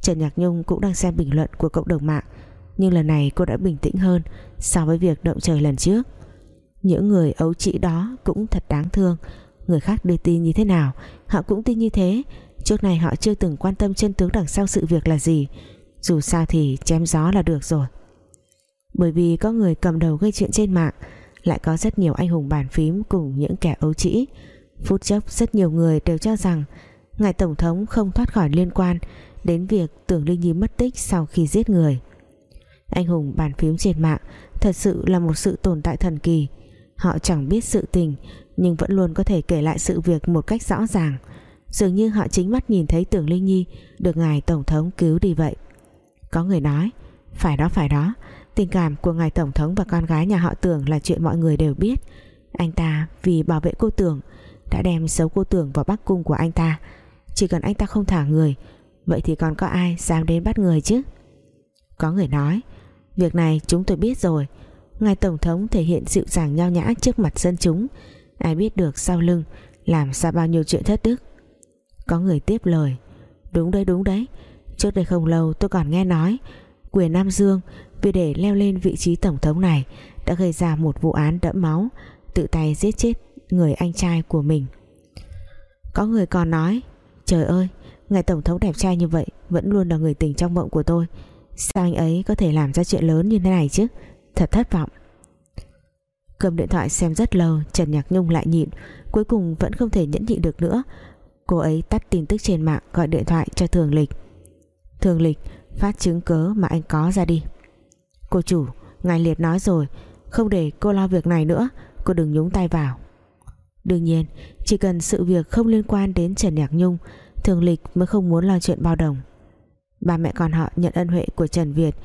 Trần Nhạc Nhung cũng đang xem bình luận của cộng đồng mạng. Nhưng lần này cô đã bình tĩnh hơn So với việc động trời lần trước. Những người ấu trĩ đó cũng thật đáng thương. Người khác đưa tin như thế nào, Họ cũng tin như thế. Trước này họ chưa từng quan tâm chân tướng đằng sau sự việc là gì. Dù sao thì chém gió là được rồi. Bởi vì có người cầm đầu gây chuyện trên mạng, Lại có rất nhiều anh hùng bàn phím Cùng những kẻ ấu trĩ. Phút chốc rất nhiều người đều cho rằng Ngài Tổng thống không thoát khỏi liên quan Đến việc Tưởng Linh Nhi mất tích Sau khi giết người. Anh hùng bàn phím trên mạng, Thật sự là một sự tồn tại thần kỳ. Họ chẳng biết sự tình, Nhưng vẫn luôn có thể kể lại sự việc một cách rõ ràng. Dường như họ chính mắt nhìn thấy Tưởng Linh Nhi Được ngài Tổng thống cứu đi vậy. Có người nói, Phải đó phải đó, Tình cảm của ngài Tổng thống và con gái nhà họ Tưởng Là chuyện mọi người đều biết. Anh ta vì bảo vệ cô Tưởng Đã đem xấu cô Tưởng vào bắc cung của anh ta. Chỉ cần anh ta không thả người, Vậy thì còn có ai dám đến bắt người chứ? Có người nói Việc này chúng tôi biết rồi. Ngài Tổng thống thể hiện dịu dàng nho nhã trước mặt dân chúng. Ai biết được sau lưng Làm ra bao nhiêu chuyện thất đức. Có người tiếp lời. Đúng đấy đúng đấy. Trước đây không lâu tôi còn nghe nói, Quyền Nam Dương vì để leo lên vị trí tổng thống này đã gây ra một vụ án đẫm máu, tự tay giết chết người anh trai của mình. Có người còn nói, trời ơi, ngài tổng thống đẹp trai như vậy vẫn luôn là người tình trong mộng của tôi sao anh ấy có thể làm ra chuyện lớn như thế này chứ? Thật thất vọng. Cầm điện thoại xem rất lâu, Trần Nhạc Nhung lại nhịn, cuối cùng vẫn không thể nhẫn nhịn được nữa. Cô ấy tắt tin tức trên mạng, gọi điện thoại cho Thường Lịch. Thường Lịch, phát chứng cớ mà anh có ra đi. Cô chủ, ngài liệt nói rồi, không để cô lo việc này nữa, cô đừng nhúng tay vào. Đương nhiên, chỉ cần sự việc không liên quan đến Trần Nhạc Nhung, Thường Lịch mới không muốn lo chuyện bao đồng. Ba mẹ con họ nhận ân huệ của Trần Việt.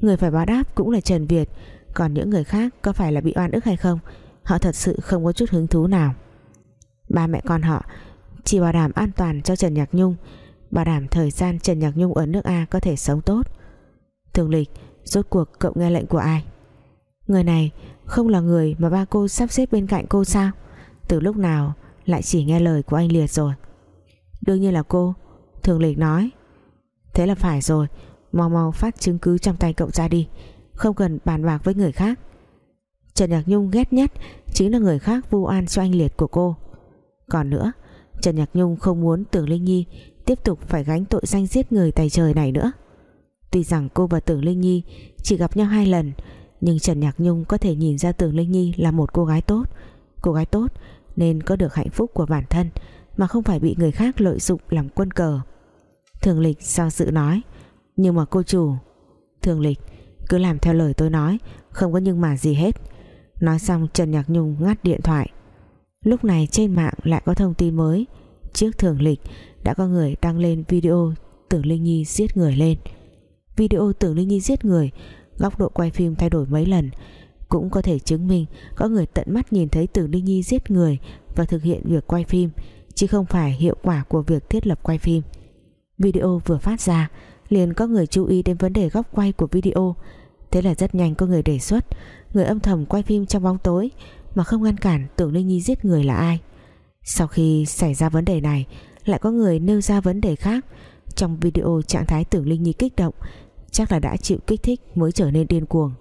Người phải báo đáp cũng là Trần Việt. Còn những người khác có phải là bị oan ức hay không? Họ thật sự không có chút hứng thú nào. Ba mẹ con họ Chỉ bảo đảm an toàn cho Trần Nhạc Nhung, Bảo đảm thời gian Trần Nhạc Nhung ở nước A có thể sống tốt. Thường Lịch, Rốt cuộc cậu nghe lệnh của ai? Người này không là người mà ba cô sắp xếp bên cạnh cô sao? Từ lúc nào lại chỉ nghe lời của anh Liệt rồi? Đương nhiên là cô, Thường lịch nói. Thế là phải rồi. Mau mau phát chứng cứ trong tay cậu ra đi. Không cần bàn bạc với người khác. Trần Nhạc Nhung ghét nhất Chính là người khác vu oan cho anh Liệt của cô. Còn nữa, Trần Nhạc Nhung không muốn Tưởng Linh Nhi Tiếp tục phải gánh tội danh giết người tài trời này nữa. Tuy rằng cô và Tưởng Linh Nhi Chỉ gặp nhau hai lần, Nhưng Trần Nhạc Nhung có thể nhìn ra Tưởng Linh Nhi Là một cô gái tốt. Cô gái tốt nên có được hạnh phúc của bản thân mà không phải bị người khác lợi dụng làm quân cờ thường lịch do dự nói. Nhưng mà cô chủ, thường lịch, cứ làm theo lời tôi nói, không có nhưng mà gì hết. Nói xong, Trần Nhạc Nhung ngắt điện thoại. Lúc này trên mạng lại có thông tin mới. Trước thường lịch, đã có người đăng lên video tưởng Linh Nhi giết người lên. Video tưởng Linh Nhi giết người, góc độ quay phim thay đổi mấy lần. Cũng có thể chứng minh có người tận mắt nhìn thấy Tưởng Linh Nhi giết người và thực hiện việc quay phim, chứ không phải hiệu quả của việc thiết lập quay phim video vừa phát ra, liền có người chú ý đến vấn đề góc quay của video. Thế là rất nhanh có người đề xuất, người âm thầm quay phim trong bóng tối, mà không ngăn cản tưởng Linh Nhi giết người là ai. Sau khi xảy ra vấn đề này, lại có người nêu ra vấn đề khác. Trong video trạng thái tưởng Linh Nhi kích động, chắc là đã chịu kích thích mới trở nên điên cuồng.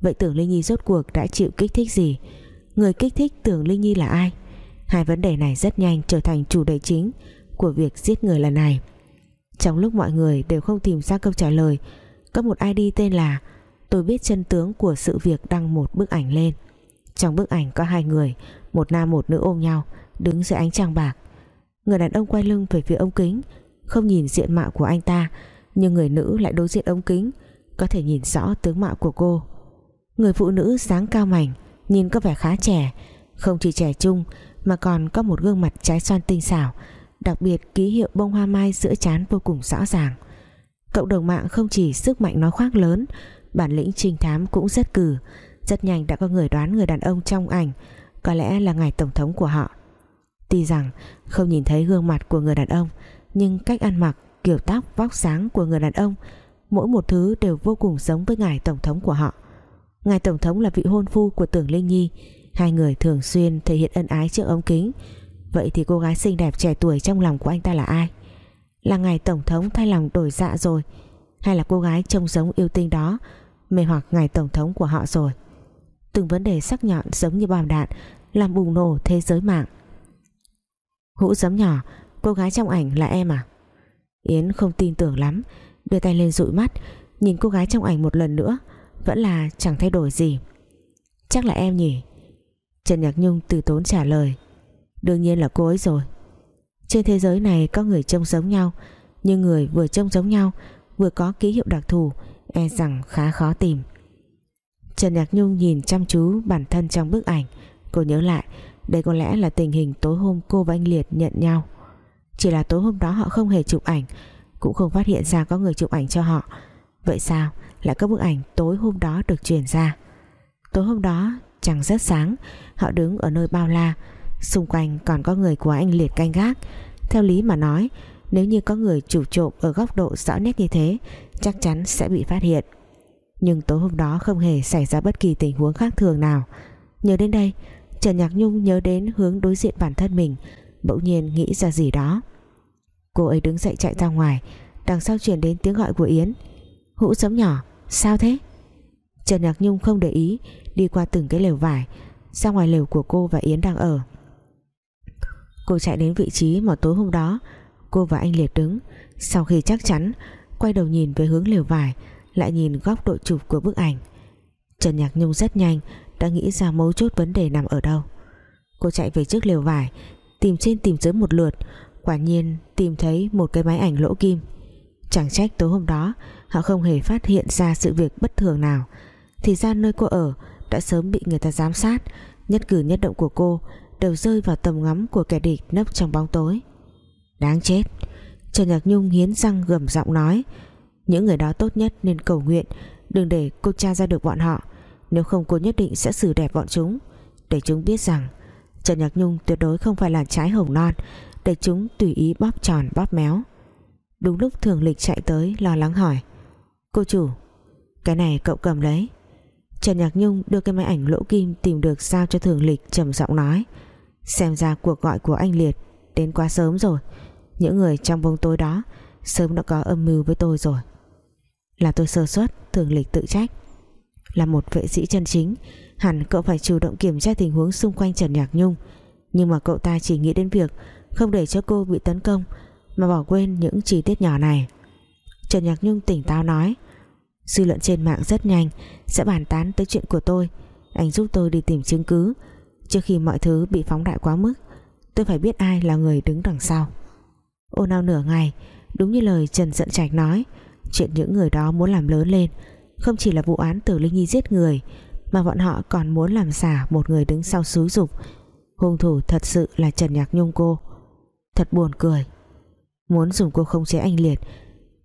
Vậy tưởng Linh Nhi rốt cuộc đã chịu kích thích gì? Người kích thích tưởng Linh Nhi là ai? Hai vấn đề này rất nhanh trở thành chủ đề chính của việc giết người lần này. Trong lúc mọi người đều không tìm ra câu trả lời, có một ID tên là Tôi biết chân tướng của sự việc đăng một bức ảnh lên. Trong bức ảnh có hai người, một nam một nữ ôm nhau, đứng dưới ánh trăng bạc. Người đàn ông quay lưng về phía ống kính, không nhìn diện mạo của anh ta, nhưng người nữ lại đối diện ống kính, có thể nhìn rõ tướng mạo của cô. Người phụ nữ dáng cao mảnh, nhìn có vẻ khá trẻ, không chỉ trẻ trung mà còn có một gương mặt trái xoan tinh xảo đặc biệt ký hiệu bông hoa mai giữa chán vô cùng rõ ràng. Cộng đồng mạng không chỉ sức mạnh nói khoác lớn, bản lĩnh trinh thám cũng rất cử. Rất nhanh đã có người đoán người đàn ông trong ảnh, có lẽ là ngài tổng thống của họ. Tuy rằng không nhìn thấy gương mặt của người đàn ông, nhưng cách ăn mặc, kiểu tóc, vóc sáng của người đàn ông, mỗi một thứ đều vô cùng giống với ngài tổng thống của họ. Ngài tổng thống là vị hôn phu của tưởng linh nhi. Hai người thường xuyên thể hiện ân ái trước ống kính. Vậy thì cô gái xinh đẹp trẻ tuổi trong lòng của anh ta là ai? Là ngài tổng thống thay lòng đổi dạ rồi, Hay là cô gái trông giống yêu tinh đó, Mê hoặc ngài tổng thống của họ rồi? Từng vấn đề sắc nhọn giống như bom đạn, Làm bùng nổ thế giới mạng. Hũ giấm nhỏ, Cô gái trong ảnh là em à? Yến không tin tưởng lắm, Đưa tay lên dụi mắt, Nhìn cô gái trong ảnh một lần nữa, Vẫn là chẳng thay đổi gì. Chắc là em nhỉ? Trần Nhạc Nhung từ tốn trả lời. Đương nhiên là cô ấy rồi. Trên thế giới này có người trông giống nhau, Nhưng người vừa trông giống nhau, Vừa có ký hiệu đặc thù E rằng khá khó tìm. Trần Nhạc Nhung nhìn chăm chú bản thân trong bức ảnh. Cô nhớ lại, Đây có lẽ là tình hình tối hôm cô và anh Liệt nhận nhau. Chỉ là tối hôm đó họ không hề chụp ảnh, Cũng không phát hiện ra có người chụp ảnh cho họ. Vậy sao lại có bức ảnh tối hôm đó được truyền ra? Tối hôm đó chẳng rất sáng, Họ đứng ở nơi bao la. Xung quanh còn có người của anh Liệt canh gác. Theo lý mà nói, Nếu như có người chủ trộm ở góc độ rõ nét như thế, Chắc chắn sẽ bị phát hiện. Nhưng tối hôm đó không hề xảy ra bất kỳ tình huống khác thường nào. Nhớ đến đây, Trần Nhạc Nhung nhớ đến hướng đối diện bản thân mình, Bỗng nhiên nghĩ ra gì đó. Cô ấy đứng dậy chạy ra ngoài, Đằng sau truyền đến tiếng gọi của Yến. Hũ sấm nhỏ, Sao thế? Trần Nhạc Nhung không để ý, Đi qua từng cái lều vải. Ra ngoài lều của cô và Yến đang ở Cô chạy đến vị trí mà tối hôm đó, Cô và anh Liệt đứng. Sau khi chắc chắn, Quay đầu nhìn về hướng lều vải, Lại nhìn góc độ chụp của bức ảnh. Trần Nhạc Nhung rất nhanh, Đã nghĩ ra mấu chốt vấn đề nằm ở đâu. Cô chạy về trước lều vải, Tìm trên tìm dưới một lượt, Quả nhiên tìm thấy một cái máy ảnh lỗ kim. Chẳng trách tối hôm đó, Họ không hề phát hiện ra sự việc bất thường nào. Thì ra nơi cô ở, Đã sớm bị người ta giám sát, Nhất cử nhất động của cô Đều rơi vào tầm ngắm của kẻ địch nấp trong bóng tối. Đáng chết, Trần Nhạc Nhung hiến răng gầm giọng nói, Những người đó tốt nhất nên cầu nguyện, Đừng để cô cha ra được bọn họ. Nếu không cô nhất định sẽ xử đẹp bọn chúng. Để chúng biết rằng, Trần Nhạc Nhung tuyệt đối không phải là trái hồng non, Để chúng tùy ý bóp tròn, bóp méo. Đúng lúc thường lịch chạy tới, lo lắng hỏi, Cô chủ, Cái này cậu cầm lấy Trần Nhạc Nhung đưa cái máy ảnh lỗ kim Tìm được sao cho thường lịch trầm giọng nói Xem ra cuộc gọi của anh Liệt Đến quá sớm rồi. Những người trong bóng tối đó Sớm đã có âm mưu với tôi rồi. Là tôi sơ suất, thường lịch tự trách. Là một vệ sĩ chân chính, Hẳn cậu phải chủ động kiểm tra tình huống xung quanh Trần Nhạc Nhung. Nhưng mà cậu ta chỉ nghĩ đến việc Không để cho cô bị tấn công, Mà bỏ quên những chi tiết nhỏ này. Trần Nhạc Nhung tỉnh táo nói, Dư luận trên mạng rất nhanh, Sẽ bàn tán tới chuyện của tôi. Anh giúp tôi đi tìm chứng cứ Trước khi mọi thứ bị phóng đại quá mức, Tôi phải biết ai là người đứng đằng sau. Ôn ao nửa ngày, Đúng như lời Trần Dận Trạch nói, Chuyện những người đó muốn làm lớn lên Không chỉ là vụ án tử Linh Nhi giết người, Mà bọn họ còn muốn làm giả Một người đứng sau xúi dục. Hung thủ thật sự là Trần Nhạc Nhung cô. Thật buồn cười. Muốn dùng cô không chế anh Liệt,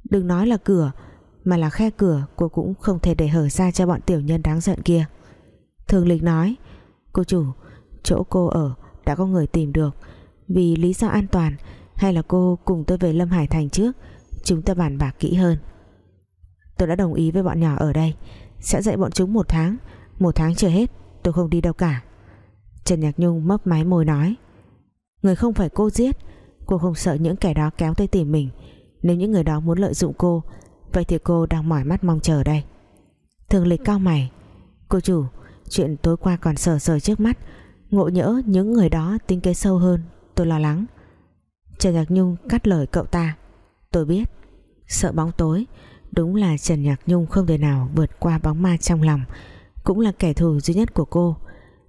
Đừng nói là cửa, Mà là khe cửa, cô cũng không thể để hở ra cho bọn tiểu nhân đáng giận kia. Thường lịch nói, Cô chủ Chỗ cô ở đã có người tìm được. Vì lý do an toàn, Hay là cô cùng tôi về Lâm Hải Thành trước? Chúng ta bàn bạc kỹ hơn. Tôi đã đồng ý với bọn nhỏ ở đây. Sẽ dạy bọn chúng một tháng. Một tháng chưa hết, tôi không đi đâu cả. Trần Nhạc Nhung mấp máy môi nói. Người không phải cô giết. Cô không sợ những kẻ đó kéo tới tìm mình. Nếu những người đó muốn lợi dụng cô, Vậy thì cô đang mỏi mắt mong chờ đây. Thường lịch cao mày. Cô chủ, Chuyện tối qua còn sờ sờ trước mắt. Ngộ nhỡ những người đó tính kế sâu hơn Tôi lo lắng. Trần Nhạc Nhung cắt lời cậu ta. Tôi biết Sợ bóng tối Đúng là Trần Nhạc Nhung không thể nào vượt qua bóng ma trong lòng Cũng là kẻ thù duy nhất của cô.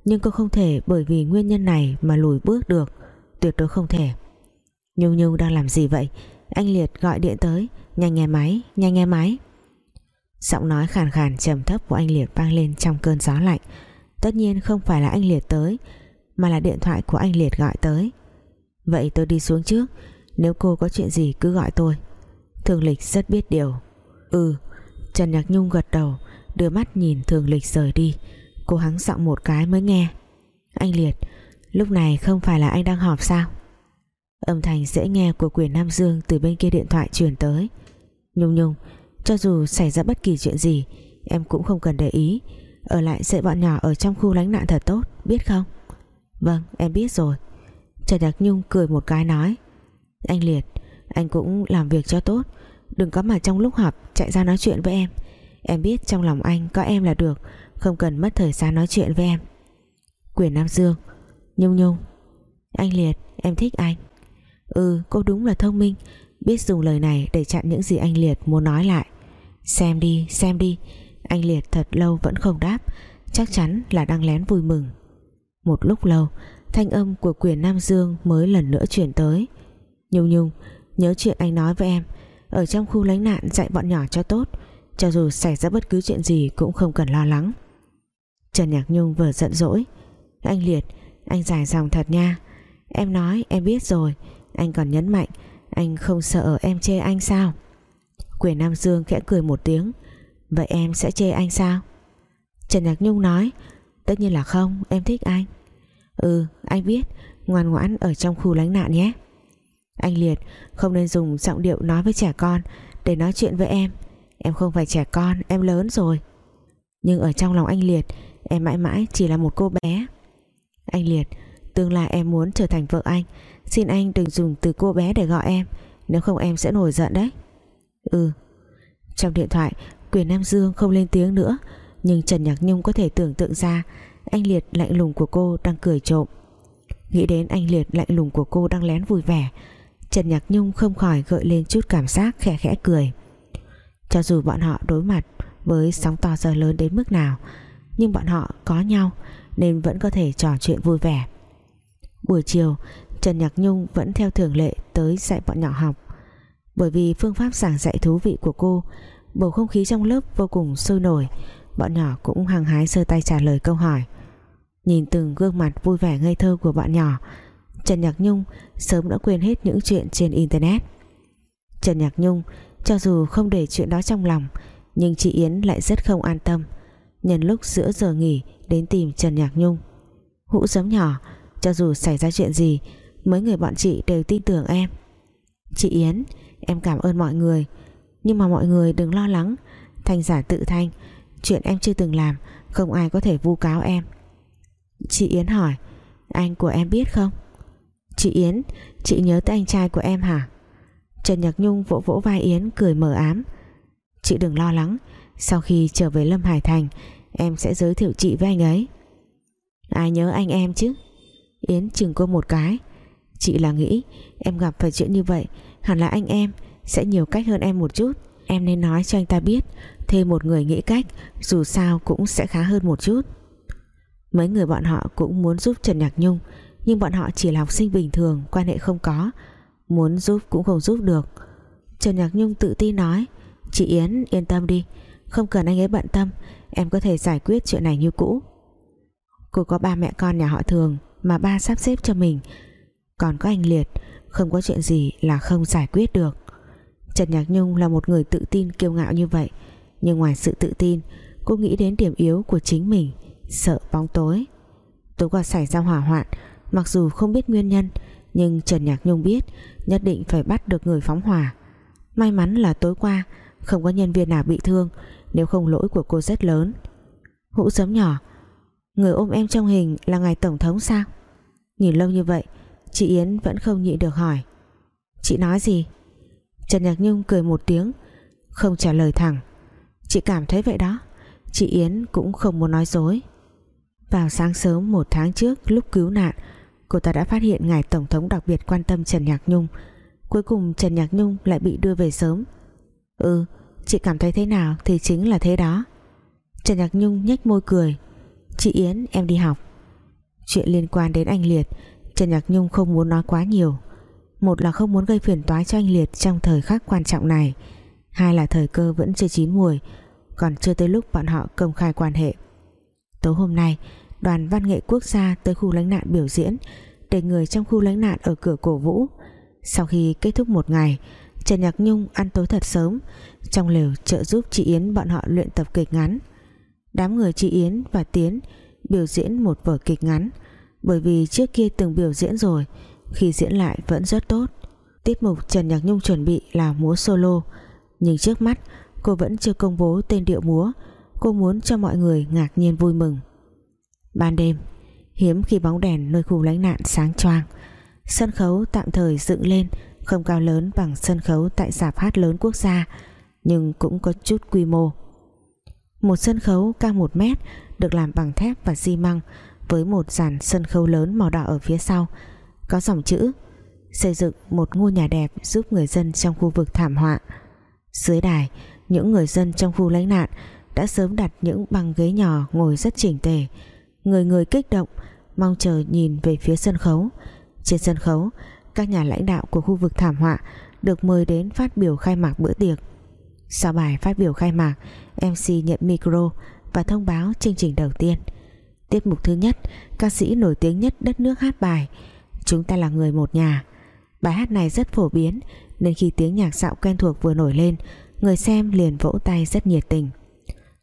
Nhưng cô không thể bởi vì nguyên nhân này Mà lùi bước được Tuyệt đối không thể. Nhung Nhung đang làm gì vậy? Anh Liệt gọi điện tới Nhanh nghe máy, nhanh nghe máy. Giọng nói khàn khàn trầm thấp của anh Liệt vang lên trong cơn gió lạnh. Tất nhiên không phải là anh Liệt tới, Mà là điện thoại của anh Liệt gọi tới. Vậy tôi đi xuống trước, Nếu cô có chuyện gì cứ gọi tôi. Thường Lịch rất biết điều. Ừ Trần Nhạc Nhung gật đầu, Đưa mắt nhìn Thường Lịch rời đi. Cô hắng giọng một cái mới nghe. Anh Liệt, Lúc này không phải là anh đang họp sao? Âm thanh dễ nghe của quyền Nam Dương Từ bên kia điện thoại truyền tới. Nhung Nhung, Cho dù xảy ra bất kỳ chuyện gì, Em cũng không cần để ý ở lại dạy bọn nhỏ ở trong khu lánh nạn thật tốt, biết không? Vâng em biết rồi. Trần Nhạc Nhung cười một cái nói. Anh Liệt, Anh cũng làm việc cho tốt. Đừng có mà trong lúc họp chạy ra nói chuyện với em. Em biết trong lòng anh có em là được, Không cần mất thời gian nói chuyện với em. Quyền Nam Dương, Nhung Nhung. Anh Liệt, em thích anh. Ừ cô đúng là thông minh. Biết dùng lời này để chặn những gì anh Liệt muốn nói lại. Xem đi xem đi. Anh Liệt thật lâu vẫn không đáp, Chắc chắn là đang lén vui mừng. Một lúc lâu, Thanh âm của quyền Nam Dương mới lần nữa chuyển tới. Nhung Nhung, Nhớ chuyện anh nói với em, Ở trong khu lánh nạn dạy bọn nhỏ cho tốt, Cho dù xảy ra bất cứ chuyện gì Cũng không cần lo lắng. Trần Nhạc Nhung vừa giận dỗi, Anh Liệt, Anh dài dòng thật nha, Em nói em biết rồi, Anh còn nhấn mạnh Anh không sợ em chê anh sao? Quyền Nam Dương khẽ cười một tiếng Vậy em sẽ chê anh sao? Trần Nhạc Nhung nói, Tất nhiên là không, em thích anh. Ừ anh biết, Ngoan ngoãn ở trong khu lánh nạn nhé. Anh Liệt không nên dùng giọng điệu nói với trẻ con Để nói chuyện với em. Em không phải trẻ con, em lớn rồi. Nhưng ở trong lòng anh Liệt, Em mãi mãi chỉ là một cô bé. Anh Liệt, Tương lai em muốn trở thành vợ anh. Xin anh đừng dùng từ cô bé để gọi em, Nếu không em sẽ nổi giận đấy. Ừ. Trong điện thoại Quyền Nam Dương không lên tiếng nữa, Nhưng Trần Nhạc Nhung có thể tưởng tượng ra Anh Liệt lạnh lùng của cô đang cười trộm. Nghĩ đến anh Liệt lạnh lùng của cô đang lén vui vẻ, Trần Nhạc Nhung không khỏi gợi lên chút cảm giác khẽ khẽ cười. Cho dù bọn họ đối mặt với sóng to gió lớn đến mức nào, Nhưng bọn họ có nhau Nên vẫn có thể trò chuyện vui vẻ. Buổi chiều, Trần Nhạc Nhung vẫn theo thường lệ tới dạy bọn nhỏ học. Bởi vì phương pháp giảng dạy thú vị của cô bầu không khí trong lớp vô cùng sôi nổi. Bọn nhỏ cũng hăng hái sơ tay trả lời câu hỏi. Nhìn từng gương mặt vui vẻ ngây thơ của bọn nhỏ, Trần Nhạc Nhung sớm đã quên hết những chuyện trên internet. Trần Nhạc Nhung, cho dù không để chuyện đó trong lòng, nhưng chị Yến lại rất không an tâm. Nhân lúc giữa giờ nghỉ đến tìm Trần Nhạc Nhung, hũ giấm nhỏ, cho dù xảy ra chuyện gì, mấy người bọn chị đều tin tưởng em. Chị Yến, Em cảm ơn mọi người. Nhưng mà mọi người đừng lo lắng. Thanh giả tự thanh, Chuyện em chưa từng làm, Không ai có thể vu cáo em. Chị Yến hỏi, Anh của em biết không? Chị Yến, Chị nhớ tới anh trai của em hả? Trần Nhật Nhung vỗ vỗ vai Yến, cười mờ ám. Chị đừng lo lắng, Sau khi trở về Lâm Hải Thành, Em sẽ giới thiệu chị với anh ấy. Ai nhớ anh em chứ? Yến chừng cô một cái. Chị là nghĩ, em gặp phải chuyện như vậy, Hẳn là anh em sẽ nhiều cách hơn em một chút. Em nên nói cho anh ta biết, Thêm một người nghĩ cách, Dù sao cũng sẽ khá hơn một chút. Mấy người bọn họ cũng muốn giúp Trần Nhạc Nhung, Nhưng bọn họ chỉ là học sinh bình thường, Quan hệ không có. Muốn giúp cũng không giúp được. Trần Nhạc Nhung tự tin nói, Chị Yến, yên tâm đi, Không cần anh ấy bận tâm, Em có thể giải quyết chuyện này như cũ. Cô có ba mẹ con nhà họ thường Mà ba sắp xếp cho mình. Còn có anh Liệt, không có chuyện gì là không giải quyết được. Trần Nhạc Nhung là một người tự tin, kiêu ngạo như vậy. Nhưng ngoài sự tự tin, Cô nghĩ đến điểm yếu của chính mình, Sợ bóng tối. Tối qua xảy ra hỏa hoạn, Mặc dù không biết nguyên nhân, Nhưng Trần Nhạc Nhung biết Nhất định phải bắt được người phóng hỏa. May mắn là tối qua, Không có nhân viên nào bị thương, Nếu không lỗi của cô rất lớn. Hũ sớm nhỏ, Người ôm em trong hình là ngài tổng thống sao? Nhìn lâu như vậy, Chị Yến vẫn không nhịn được hỏi. Chị nói gì? Trần Nhạc Nhung cười một tiếng, Không trả lời thẳng. Chị cảm thấy vậy đó. Chị Yến cũng không muốn nói dối. Vào sáng sớm một tháng trước, lúc cứu nạn, Cô ta đã phát hiện Ngài Tổng thống đặc biệt quan tâm Trần Nhạc Nhung. Cuối cùng Trần Nhạc Nhung lại bị đưa về sớm. Ừ Chị cảm thấy thế nào thì chính là thế đó. Trần Nhạc Nhung nhếch môi cười. Chị Yến, em đi học. Chuyện liên quan đến anh Liệt, Trần Nhạc Nhung không muốn nói quá nhiều. Một là không muốn gây phiền toái cho anh Liệt Trong thời khắc quan trọng này. Hai là thời cơ vẫn chưa chín mùi Còn chưa tới lúc bọn họ công khai quan hệ. Tối hôm nay, Đoàn văn nghệ quốc gia tới khu lánh nạn biểu diễn, Để người trong khu lánh nạn ở cửa cổ vũ. Sau khi kết thúc một ngày, Trần Nhạc Nhung ăn tối thật sớm, Trong lều trợ giúp chị Yến bọn họ luyện tập kịch ngắn. Đám người chị Yến và Tiến biểu diễn một vở kịch ngắn, bởi vì trước kia từng biểu diễn rồi khi diễn lại vẫn rất tốt. Tiết mục Trần Nhạc Nhung chuẩn bị là múa solo, nhưng trước mắt, cô vẫn chưa công bố tên điệu múa. Cô muốn cho mọi người ngạc nhiên vui mừng. Ban đêm, hiếm khi bóng đèn nơi khu lánh nạn sáng choang. Sân khấu tạm thời dựng lên, không cao lớn bằng sân khấu tại sạp hát lớn quốc gia, nhưng cũng có chút quy mô. Một sân khấu cao một mét được làm bằng thép và xi măng với một dàn sân khấu lớn màu đỏ ở phía sau có dòng chữ xây dựng một ngôi nhà đẹp giúp người dân trong khu vực thảm họa. Dưới đài, những người dân trong khu lánh nạn đã sớm đặt những băng ghế nhỏ ngồi rất chỉnh tề. Người người kích động, mong chờ nhìn về phía sân khấu. Trên sân khấu, các nhà lãnh đạo của khu vực thảm họa được mời đến phát biểu khai mạc bữa tiệc. Sau bài phát biểu khai mạc MC nhận micro và thông báo chương trình đầu tiên. Tiết mục thứ nhất, ca sĩ nổi tiếng nhất đất nước hát bài chúng ta là người một nhà. Bài hát này rất phổ biến, nên khi tiếng nhạc dạo quen thuộc vừa nổi lên, người xem liền vỗ tay rất nhiệt tình.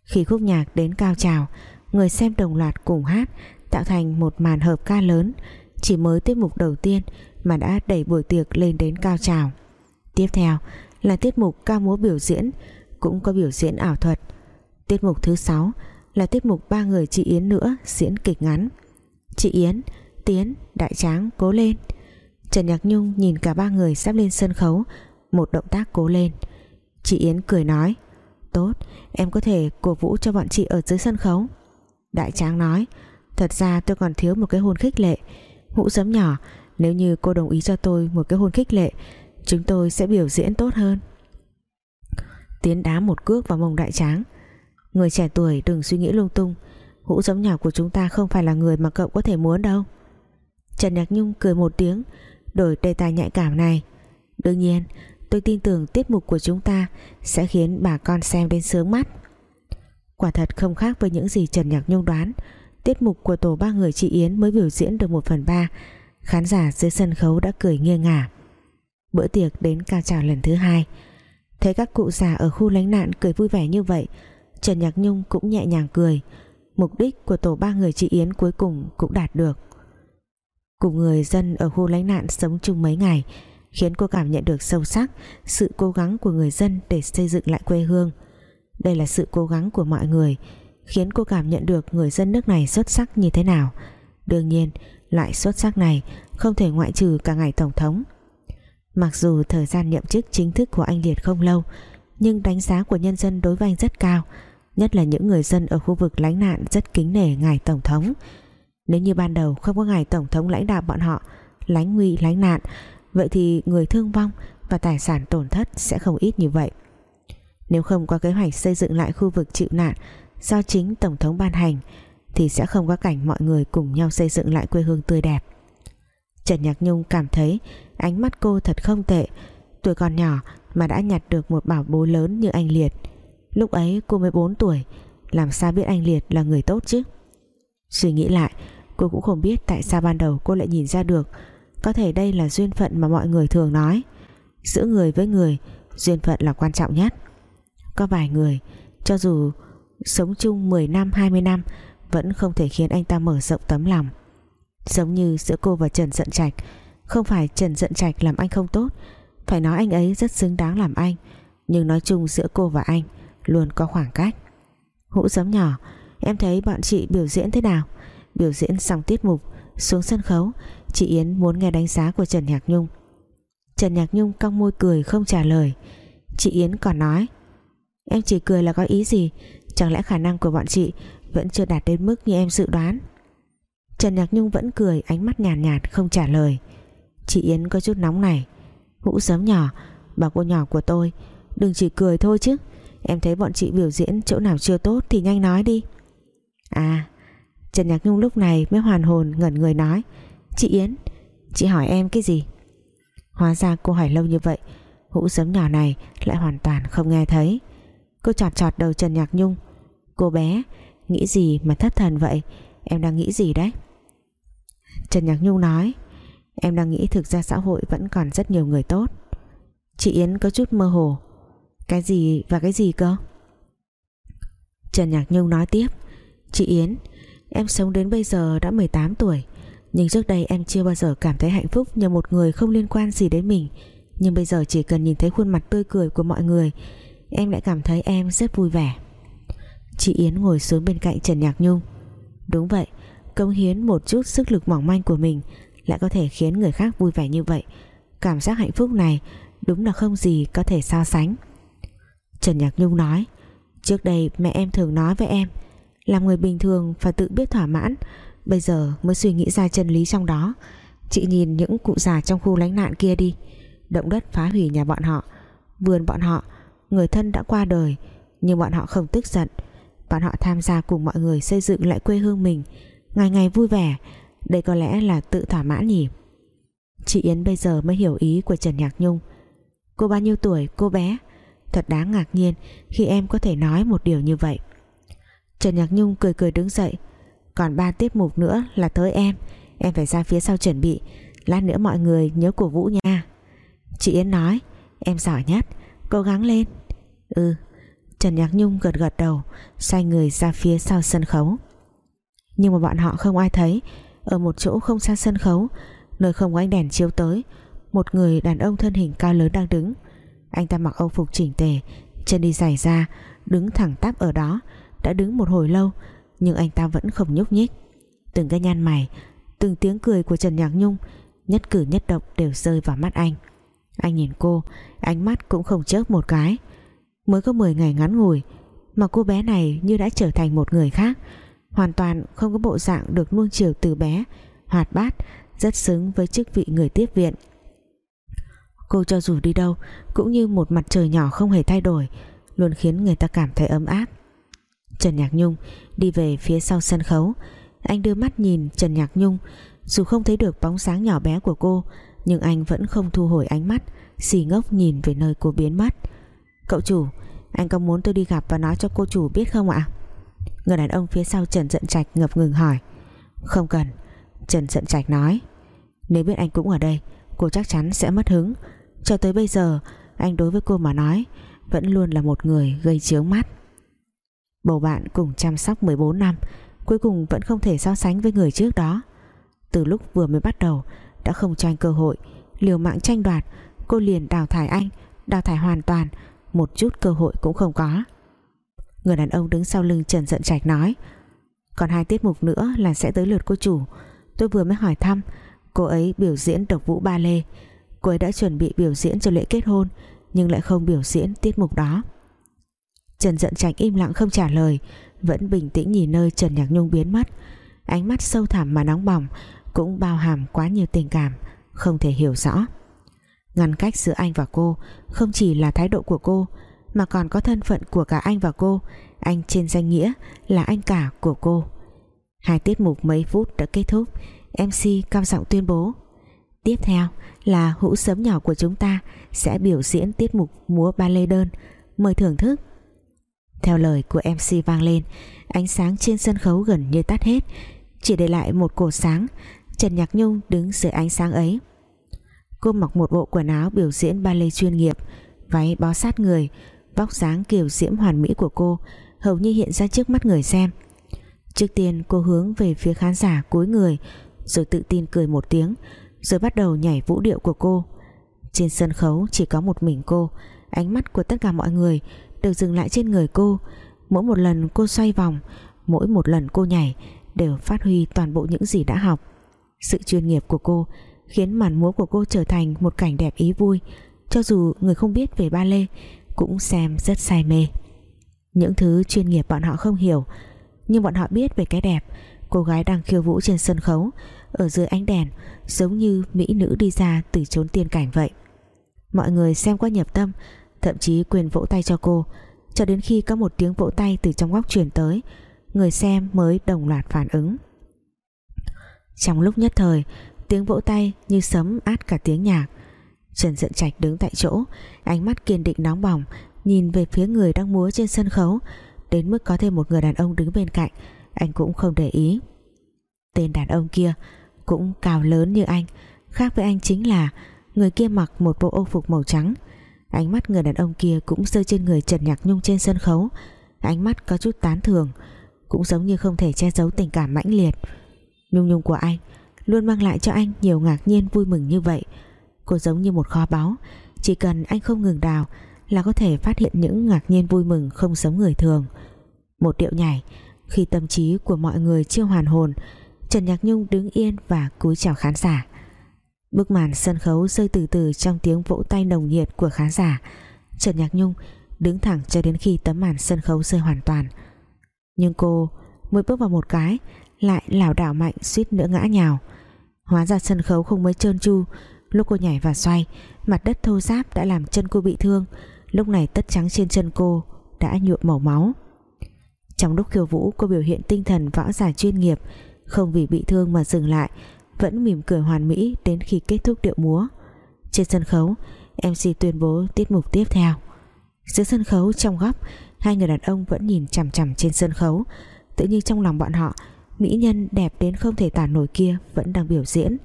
Khi khúc nhạc đến cao trào, người xem đồng loạt cùng hát, tạo thành một màn hợp ca lớn. Chỉ mới tiết mục đầu tiên mà đã đẩy buổi tiệc lên đến cao trào. Tiếp theo là tiết mục ca múa biểu diễn, cũng có biểu diễn ảo thuật. Tiết mục thứ sáu là tiết mục ba người chị Yến nữa diễn kịch ngắn. Chị Yến Tiến, Đại Tráng cố lên. Trần Nhạc Nhung nhìn cả ba người sắp lên sân khấu, một động tác cố lên. Chị Yến cười nói, tốt, em có thể cổ vũ cho bọn chị ở dưới sân khấu. Đại Tráng nói, thật ra tôi còn thiếu một cái hôn khích lệ. Hũ giấm nhỏ, nếu như cô đồng ý cho tôi một cái hôn khích lệ, chúng tôi sẽ biểu diễn tốt hơn. Tiến đá một cước vào mông đại tráng. Người trẻ tuổi đừng suy nghĩ lung tung. Hũ giống nhỏ của chúng ta không phải là người mà cậu có thể muốn đâu. Trần Nhạc Nhung cười một tiếng, Đổi đề tài nhạy cảm này. Đương nhiên, tôi tin tưởng tiết mục của chúng ta Sẽ khiến bà con xem đến sướng mắt. Quả thật không khác với những gì Trần Nhạc Nhung đoán. Tiết mục của tổ ba người chị Yến mới biểu diễn được một phần ba. Khán giả dưới sân khấu đã cười nghiêng ngả. Bữa tiệc đến cao trào lần thứ hai. Thấy các cụ già ở khu lánh nạn cười vui vẻ như vậy, Trần Nhạc Nhung cũng nhẹ nhàng cười. Mục đích của tổ ba người chị Yến cuối cùng cũng đạt được. Cùng người dân ở khu lánh nạn sống chung mấy ngày, Khiến cô cảm nhận được sâu sắc Sự cố gắng của người dân để xây dựng lại quê hương. Đây là sự cố gắng của mọi người, Khiến cô cảm nhận được người dân nước này xuất sắc như thế nào. Đương nhiên, Loại xuất sắc này không thể ngoại trừ cả ngày Tổng thống. Mặc dù thời gian nhậm chức chính thức của anh Liệt không lâu, Nhưng đánh giá của nhân dân đối với anh rất cao, Nhất là những người dân ở khu vực lánh nạn rất kính nể ngài Tổng thống. Nếu như ban đầu không có ngài Tổng thống lãnh đạo bọn họ, Lánh nguy, lánh nạn, Vậy thì người thương vong và tài sản tổn thất sẽ không ít như vậy. Nếu không có kế hoạch xây dựng lại khu vực chịu nạn Do chính Tổng thống ban hành, Thì sẽ không có cảnh mọi người cùng nhau xây dựng lại quê hương tươi đẹp. Trần Nhạc Nhung cảm thấy ánh mắt cô thật không tệ. Tuổi còn nhỏ mà đã nhặt được một bảo bối lớn như anh Liệt. Lúc ấy cô mới 4 tuổi, làm sao biết anh Liệt là người tốt chứ? Suy nghĩ lại cô cũng không biết tại sao ban đầu cô lại nhìn ra được. Có thể đây là duyên phận mà mọi người thường nói. Giữa người với người, duyên phận là quan trọng nhất. Có vài người, cho dù sống chung 10 năm 20 năm, vẫn không thể khiến anh ta mở rộng tấm lòng. Giống như giữa cô và Trần Dận Trạch, không phải Trần Dận Trạch làm anh không tốt. Phải nói anh ấy rất xứng đáng làm anh, Nhưng nói chung giữa cô và anh Luôn có khoảng cách. Hũ giấm nhỏ, Em thấy bọn chị biểu diễn thế nào? Biểu diễn xong tiết mục Xuống sân khấu Chị Yến muốn nghe đánh giá của Trần Nhạc Nhung. Trần Nhạc Nhung cong môi cười không trả lời. Chị Yến còn nói Em chỉ cười là có ý gì? Chẳng lẽ khả năng của bọn chị Vẫn chưa đạt đến mức như em dự đoán? Trần Nhạc Nhung vẫn cười ánh mắt nhàn nhạt, nhạt không trả lời. Chị Yến có chút nóng này. Hũ sớm nhỏ Bà cô nhỏ của tôi Đừng chỉ cười thôi chứ. Em thấy bọn chị biểu diễn chỗ nào chưa tốt Thì nhanh nói đi. À Trần Nhạc Nhung lúc này mới hoàn hồn, ngẩn người nói, Chị Yến, Chị hỏi em cái gì? Hóa ra cô hỏi lâu như vậy, Hũ sớm nhỏ này lại hoàn toàn không nghe thấy. Cô chọt chọt đầu Trần Nhạc Nhung, Cô bé, Nghĩ gì mà thất thần vậy? Em đang nghĩ gì đấy? Trần Nhạc Nhung nói, Em đang nghĩ thực ra xã hội vẫn còn rất nhiều người tốt. Chị Yến có chút mơ hồ. Cái gì và cái gì cơ? Trần Nhạc Nhung nói tiếp, Chị Yến Em sống đến bây giờ đã 18 tuổi, Nhưng trước đây em chưa bao giờ cảm thấy hạnh phúc Nhờ một người không liên quan gì đến mình. Nhưng bây giờ chỉ cần nhìn thấy khuôn mặt tươi cười của mọi người, Em lại cảm thấy em rất vui vẻ. Chị Yến ngồi xuống bên cạnh Trần Nhạc Nhung. Đúng vậy, cống hiến một chút sức lực mỏng manh của mình lại có thể khiến người khác vui vẻ như vậy. Cảm giác hạnh phúc này đúng là không gì có thể so sánh. Trần Nhạc Nhung nói, trước đây mẹ em thường nói với em làm người bình thường phải tự biết thỏa mãn. Bây giờ mới suy nghĩ ra chân lý trong đó. Chị nhìn những cụ già trong khu lánh nạn kia đi. Động đất phá hủy nhà bọn họ, vườn bọn họ, người thân đã qua đời, nhưng bọn họ không tức giận. Bọn họ tham gia cùng mọi người xây dựng lại quê hương mình, ngày ngày vui vẻ. Đây có lẽ là tự thỏa mãn nhỉ? Chị Yến bây giờ mới hiểu ý của Trần Nhạc Nhung. Cô bao nhiêu tuổi, cô bé? Thật đáng ngạc nhiên khi em có thể nói một điều như vậy. Trần Nhạc Nhung cười cười đứng dậy. Còn ba tiết mục nữa là tới em. Em phải ra phía sau chuẩn bị. Lát nữa mọi người nhớ cổ vũ nha. Chị Yến nói, em giỏi nhất, cố gắng lên. Ừ. Trần Nhạc Nhung gật gật đầu, xoay người ra phía sau sân khấu. Nhưng mà bọn họ không ai thấy. Ở một chỗ không xa sân khấu, nơi không có ánh đèn chiếu tới, một người đàn ông thân hình cao lớn đang đứng. Anh ta mặc âu phục chỉnh tề, chân đi giày ra, đứng thẳng tắp ở đó đã đứng một hồi lâu, nhưng anh ta vẫn không nhúc nhích. Từng cái nhan mày, từng tiếng cười của Trần Nhạc Nhung, nhất cử nhất động đều rơi vào mắt anh. Anh nhìn cô, ánh mắt cũng không chớp một cái. Mới có 10 ngày ngắn ngủi, mà cô bé này như đã trở thành một người khác. Hoàn toàn không có bộ dạng được nuông chiều từ bé, hoạt bát, rất xứng với chức vị người tiếp viện. Cô cho dù đi đâu, cũng như một mặt trời nhỏ không hề thay đổi, luôn khiến người ta cảm thấy ấm áp. Trần Nhạc Nhung đi về phía sau sân khấu. Anh đưa mắt nhìn Trần Nhạc Nhung. Dù không thấy được bóng sáng nhỏ bé của cô, nhưng anh vẫn không thu hồi ánh mắt, xì ngốc nhìn về nơi cô biến mất. Cậu chủ, anh có muốn tôi đi gặp và nói cho cô chủ biết không ạ? Người đàn ông phía sau Trần Dận Trạch ngập ngừng hỏi. Không cần, Trần Dận Trạch nói. Nếu biết anh cũng ở đây, cô chắc chắn sẽ mất hứng. Cho tới bây giờ, anh đối với cô mà nói, vẫn luôn là một người gây chướng mắt bầu bạn cùng chăm sóc 14 năm, cuối cùng vẫn không thể so sánh với người trước đó. Từ lúc vừa mới bắt đầu, đã không cho anh cơ hội. Liều mạng tranh đoạt, cô liền đào thải anh, đào thải hoàn toàn, một chút cơ hội cũng không có. Người đàn ông đứng sau lưng Trần giận Trạch nói, còn hai tiết mục nữa là sẽ tới lượt cô chủ. Tôi vừa mới hỏi thăm, cô ấy biểu diễn độc vũ ba lê cô ấy đã chuẩn bị biểu diễn cho lễ kết hôn, nhưng lại không biểu diễn tiết mục đó. Trần Dận Trạch im lặng không trả lời, vẫn bình tĩnh nhìn nơi Trần Nhạc Nhung biến mất. Ánh mắt sâu thẳm mà nóng bỏng, cũng bao hàm quá nhiều tình cảm, không thể hiểu rõ. Ngăn cách giữa anh và cô không chỉ là thái độ của cô, mà còn có thân phận của cả anh và cô. Anh trên danh nghĩa là anh cả của cô. Hai tiết mục mấy phút đã kết thúc. MC cao giọng tuyên bố. Tiếp theo là hũ sớm nhỏ của chúng ta sẽ biểu diễn tiết mục múa ba lê đơn. Mời thưởng thức theo lời của MC vang lên, ánh sáng trên sân khấu gần như tắt hết. Chỉ để lại một cổ sáng. Trần Nhạc Nhung đứng dưới ánh sáng ấy. Cô mặc một bộ quần áo biểu diễn ballet chuyên nghiệp, váy bó sát người, vóc dáng kiểu diễm hoàn mỹ của cô hầu như hiện ra trước mắt người xem. Trước tiên, cô hướng về phía khán giả cúi người, rồi tự tin cười một tiếng, rồi bắt đầu nhảy vũ điệu của cô. Trên sân khấu chỉ có một mình cô, ánh mắt của tất cả mọi người đều dừng lại trên người cô. Mỗi một lần cô xoay vòng, mỗi một lần cô nhảy đều phát huy toàn bộ những gì đã học. Sự chuyên nghiệp của cô khiến màn múa của cô trở thành một cảnh đẹp ý vui. Cho dù người không biết về ba lê cũng xem rất say mê. Những thứ chuyên nghiệp bọn họ không hiểu, nhưng bọn họ biết về cái đẹp. Cô gái đang khiêu vũ trên sân khấu, ở dưới ánh đèn, giống như mỹ nữ đi ra từ chốn tiên cảnh vậy. Mọi người xem qua nhập tâm thậm chí quyền vỗ tay cho cô. Cho đến khi có một tiếng vỗ tay từ trong góc truyền tới, người xem mới đồng loạt phản ứng. Trong lúc nhất thời, tiếng vỗ tay như sấm át cả tiếng nhạc. Trần Dận Trạch đứng tại chỗ, ánh mắt kiên định nóng bỏng, nhìn về phía người đang múa trên sân khấu. Đến mức có thêm một người đàn ông đứng bên cạnh, anh cũng không để ý. Tên đàn ông kia cũng cao lớn như anh, khác với anh chính là người kia mặc một bộ ô phục màu trắng ánh mắt người đàn ông kia cũng rơi trên người Trần Nhạc Nhung trên sân khấu. Ánh mắt có chút tán thường cũng giống như không thể che giấu tình cảm mãnh liệt. Nhung nhung của anh luôn mang lại cho anh nhiều ngạc nhiên vui mừng như vậy. Cô giống như một kho báu, chỉ cần anh không ngừng đào là có thể phát hiện những ngạc nhiên vui mừng không giống người thường. Một điệu nhảy, khi tâm trí của mọi người chưa hoàn hồn, Trần Nhạc Nhung đứng yên và cúi chào khán giả. Bức màn sân khấu rơi từ từ trong tiếng vỗ tay nồng nhiệt của khán giả. Trần Nhạc Nhung đứng thẳng cho đến khi tấm màn sân khấu rơi hoàn toàn. Nhưng cô mới bước vào một cái, lại lảo đảo mạnh suýt nữa ngã nhào. Hóa ra sân khấu không mới trơn tru. Lúc cô nhảy và xoay, Mặt đất thô ráp đã làm chân cô bị thương. Lúc này tất trắng trên chân cô Đã nhuộm màu máu. Trong lúc khiêu vũ, cô biểu hiện tinh thần võ giả chuyên nghiệp. Không vì bị thương mà dừng lại vẫn mỉm cười hoàn mỹ Đến khi kết thúc điệu múa. Trên sân khấu MC tuyên bố tiết mục tiếp theo. Dưới sân khấu trong góc, Hai người đàn ông vẫn nhìn chằm chằm trên sân khấu. Tự như trong lòng bọn họ, Mỹ nhân đẹp đến không thể tả nổi kia Vẫn đang biểu diễn.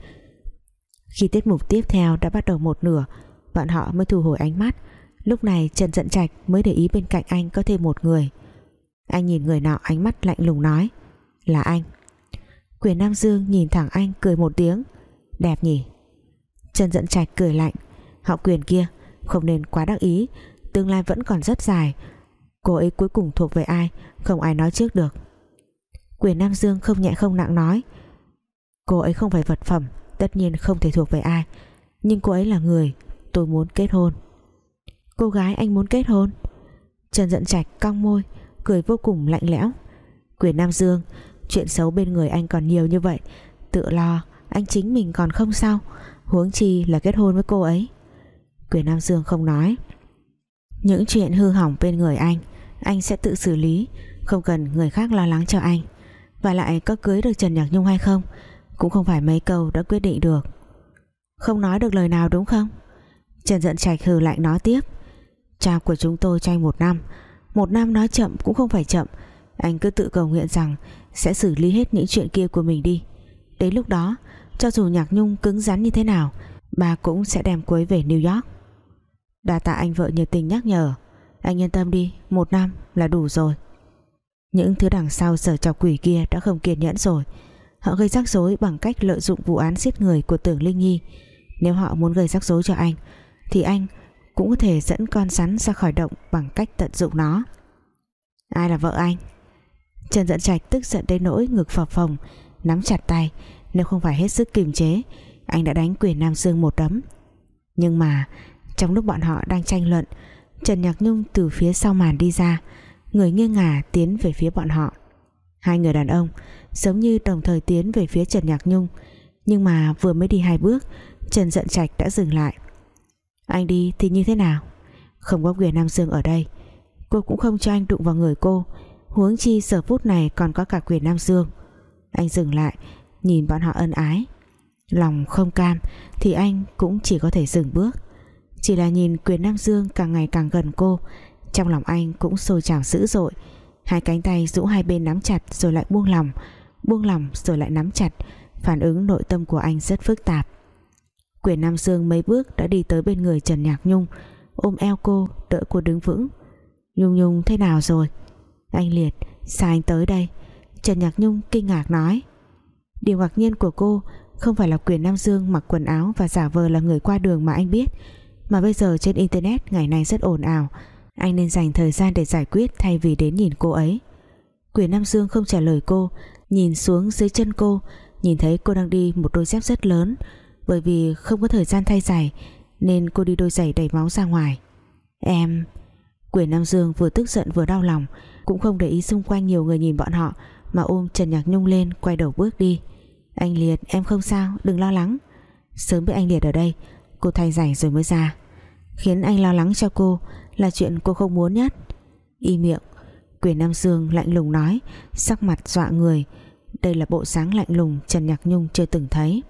Khi tiết mục tiếp theo đã bắt đầu một nửa, Bọn họ mới thu hồi ánh mắt. Lúc này Trần Dận Trạch mới để ý bên cạnh anh có thêm một người. Anh nhìn người nọ ánh mắt lạnh lùng nói, Là anh. Quyền Nam Dương nhìn thẳng anh, cười một tiếng. Đẹp nhỉ? Trần Dận Trạch cười lạnh. Họ quyền kia, không nên quá đắc ý. Tương lai vẫn còn rất dài. Cô ấy cuối cùng thuộc về ai? Không ai nói trước được. Quyền Nam Dương không nhẹ không nặng nói. Cô ấy không phải vật phẩm, Tất nhiên không thể thuộc về ai. Nhưng cô ấy là người tôi muốn kết hôn. Cô gái anh muốn kết hôn? Trần Dận Trạch cong môi, Cười vô cùng lạnh lẽo. Quyền Nam Dương Chuyện xấu bên người anh còn nhiều như vậy. Tự lo, anh chính mình còn không sao. Huống chi là kết hôn với cô ấy. Quyền Nam Dương không nói. Những chuyện hư hỏng bên người anh Anh sẽ tự xử lý. Không cần người khác lo lắng cho anh. Và lại có cưới được Trần Nhạc Nhung hay không, Cũng không phải mấy câu đã quyết định được. Không nói được lời nào đúng không? Trần Dận Trạch hừ lạnh nói tiếp. Cha của chúng tôi tranh một năm. Một năm nói chậm cũng không phải chậm. Anh cứ tự cầu nguyện rằng sẽ xử lý hết những chuyện kia của mình đi. Đến lúc đó, Cho dù Nhạc Nhung cứng rắn như thế nào, Bà cũng sẽ đem cuối về New York. Đà tạ anh vợ nhiệt tình nhắc nhở. Anh yên tâm đi, Một năm là đủ rồi. Những thứ đằng sau sở chọc quỷ kia đã không kiên nhẫn rồi. Họ gây rắc rối bằng cách lợi dụng vụ án giết người của tưởng Linh Nhi. Nếu họ muốn gây rắc rối cho anh, Thì anh cũng có thể dẫn con rắn ra khỏi động bằng cách tận dụng nó. Ai là vợ anh? Trần Dận Trạch tức giận đến nỗi ngực phập phồng, nắm chặt tay. Nếu không phải hết sức kiềm chế, anh đã đánh quyền Nam Dương một đấm. Nhưng mà, trong lúc bọn họ đang tranh luận, Trần Nhạc Nhung từ phía sau màn đi ra, người nghiêng ngả tiến về phía bọn họ. Hai người đàn ông giống như đồng thời tiến về phía Trần Nhạc Nhung, nhưng mà vừa mới đi hai bước, Trần Dận Trạch đã dừng lại. Anh đi thì như thế nào? Không có quyền Nam Dương ở đây, Cô cũng không cho anh đụng vào người cô. Huống chi giờ phút này còn có cả quyền Nam Dương. Anh dừng lại, Nhìn bọn họ ân ái. Lòng không cam Thì anh cũng chỉ có thể dừng bước. Chỉ là nhìn quyền Nam Dương càng ngày càng gần cô, Trong lòng anh cũng sôi trào dữ dội. Hai cánh tay rũ hai bên nắm chặt Rồi lại buông lòng Buông lòng rồi lại nắm chặt, Phản ứng nội tâm của anh rất phức tạp. Quyền Nam Dương mấy bước đã đi tới bên người Trần Nhạc Nhung, ôm eo cô, đỡ cô đứng vững. Nhung Nhung, thế nào rồi? Anh Liệt, sao anh tới đây? Trần Nhạc Nhung kinh ngạc nói. Điều ngạc nhiên của cô Không phải là quyền Nam Dương mặc quần áo Và giả vờ là người qua đường mà anh biết, Mà bây giờ trên internet ngày nay rất ồn ào. Anh nên dành thời gian để giải quyết Thay vì đến nhìn cô ấy. Quyền Nam Dương không trả lời cô, Nhìn xuống dưới chân cô, Nhìn thấy cô đang đi một đôi dép rất lớn. Bởi vì không có thời gian thay giày, nên cô đi đôi giày đầy máu ra ngoài. Em, quyền Nam Dương vừa tức giận vừa đau lòng cũng không để ý xung quanh nhiều người nhìn bọn họ, mà ôm Trần Nhạc Nhung lên, quay đầu bước đi. Anh Liệt, em không sao, đừng lo lắng. Sớm biết anh Liệt ở đây, cô thay giày rồi mới ra. Khiến anh lo lắng cho cô là chuyện cô không muốn nhất. Y miệng, quyền Nam Dương lạnh lùng nói, sắc mặt dọa người. Đây là bộ sáng lạnh lùng Trần Nhạc Nhung chưa từng thấy.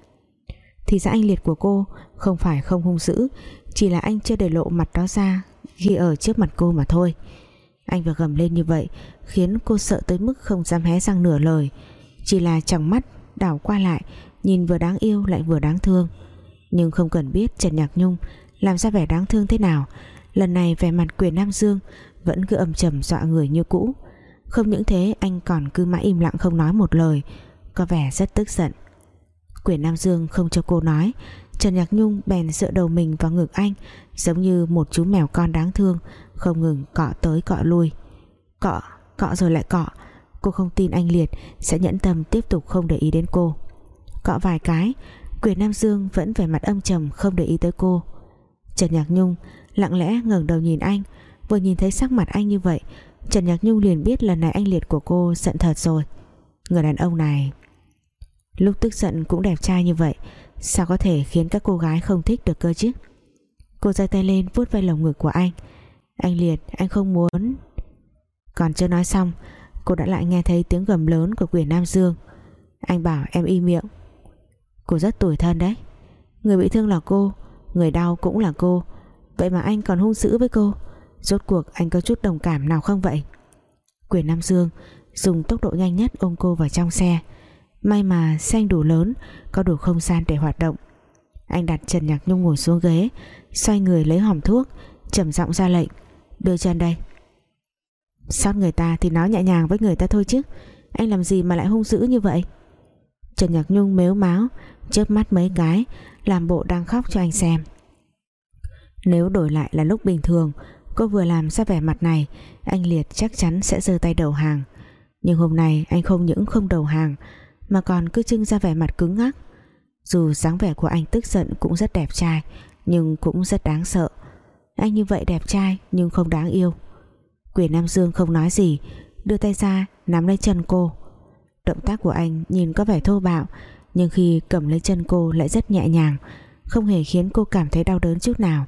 Thì ra anh liệt của cô không phải không hung dữ, chỉ là anh chưa để lộ mặt đó ra khi ở trước mặt cô mà thôi anh vừa gầm lên như vậy, khiến cô sợ tới mức không dám hé răng nửa lời. Chỉ là trong mắt, đảo qua lại, nhìn vừa đáng yêu lại vừa đáng thương. Nhưng không cần biết Trần Nhạc Nhung làm ra vẻ đáng thương thế nào. Lần này vẻ mặt quyền Nam Dương vẫn cứ âm trầm dọa người như cũ. Không những thế, anh còn cứ mãi im lặng không nói một lời, có vẻ rất tức giận. Quyền Nam Dương không cho cô nói Trần Nhạc Nhung bèn dựa đầu mình vào ngực anh Giống như một chú mèo con đáng thương Không ngừng cọ tới cọ lui. Cọ, cọ rồi lại cọ. Cô không tin anh Liệt sẽ nhẫn tâm tiếp tục không để ý đến cô. Cọ vài cái Quyền Nam Dương vẫn vẻ mặt âm trầm không để ý tới cô. Trần Nhạc Nhung lặng lẽ ngẩng đầu nhìn anh. Vừa nhìn thấy sắc mặt anh như vậy Trần Nhạc Nhung liền biết lần này anh Liệt của cô giận thật rồi. Người đàn ông này Lúc tức giận cũng đẹp trai như vậy Sao có thể khiến các cô gái không thích được cơ chứ? Cô giơ tay lên vuốt vai lồng ngực của anh. Anh Liệt, anh không muốn. Còn chưa nói xong, Cô đã lại nghe thấy tiếng gầm lớn của quyền Nam Dương. Anh bảo em y miệng. Cô rất tủi thân đấy. Người bị thương là cô, Người đau cũng là cô. Vậy mà anh còn hung dữ với cô. Rốt cuộc anh có chút đồng cảm nào không vậy? Quyền Nam Dương Dùng tốc độ nhanh nhất ôm cô vào trong xe. May mà xanh đủ lớn, Có đủ không gian để hoạt động. Anh đặt Trần Nhạc Nhung ngồi xuống ghế, Xoay người lấy hòm thuốc, trầm giọng ra lệnh, Đưa chân đây. Sát người ta thì nói nhẹ nhàng với người ta thôi chứ, Anh làm gì mà lại hung dữ như vậy? Trần Nhạc Nhung mếu máo, chớp mắt mấy cái, làm bộ đang khóc cho anh xem. Nếu đổi lại là lúc bình thường, cô vừa làm ra vẻ mặt này, anh Liệt chắc chắn sẽ giơ tay đầu hàng. Nhưng hôm nay anh không những không đầu hàng mà còn cứ trưng ra vẻ mặt cứng ngắc. Dù dáng vẻ của anh tức giận cũng rất đẹp trai, nhưng cũng rất đáng sợ. Anh như vậy đẹp trai nhưng không đáng yêu. Quyền Nam Dương không nói gì, đưa tay ra nắm lấy chân cô. Động tác của anh nhìn có vẻ thô bạo, nhưng khi cầm lấy chân cô lại rất nhẹ nhàng, không hề khiến cô cảm thấy đau đớn chút nào.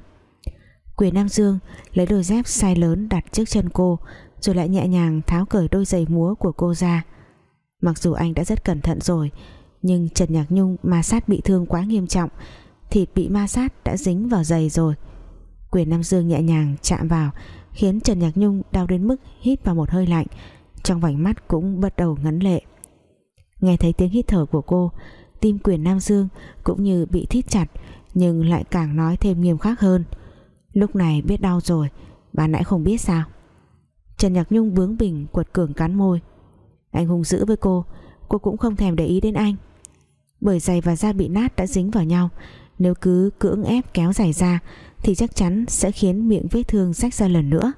Quyền Nam Dương lấy đôi dép sai lớn đặt trước chân cô, rồi lại nhẹ nhàng tháo cởi đôi giày múa của cô ra mặc dù anh đã rất cẩn thận rồi, nhưng Trần Nhạc Nhung ma sát bị thương quá nghiêm trọng. Thịt bị ma sát đã dính vào giày rồi. Quyền Nam Dương nhẹ nhàng chạm vào, khiến Trần Nhạc Nhung đau đến mức hít vào một hơi lạnh. Trong vành mắt cũng bắt đầu ngấn lệ. Nghe thấy tiếng hít thở của cô, tim quyền Nam Dương cũng như bị thít chặt, nhưng lại càng nói thêm nghiêm khắc hơn. Lúc này biết đau rồi, bà nãy không biết sao. Trần Nhạc Nhung bướng bỉnh quật cường cắn môi anh hung dữ với cô. Cô cũng không thèm để ý đến anh. Bởi giày và da bị nát đã dính vào nhau. Nếu cứ cưỡng ép kéo giày ra, thì chắc chắn sẽ khiến miệng vết thương rách ra lần nữa.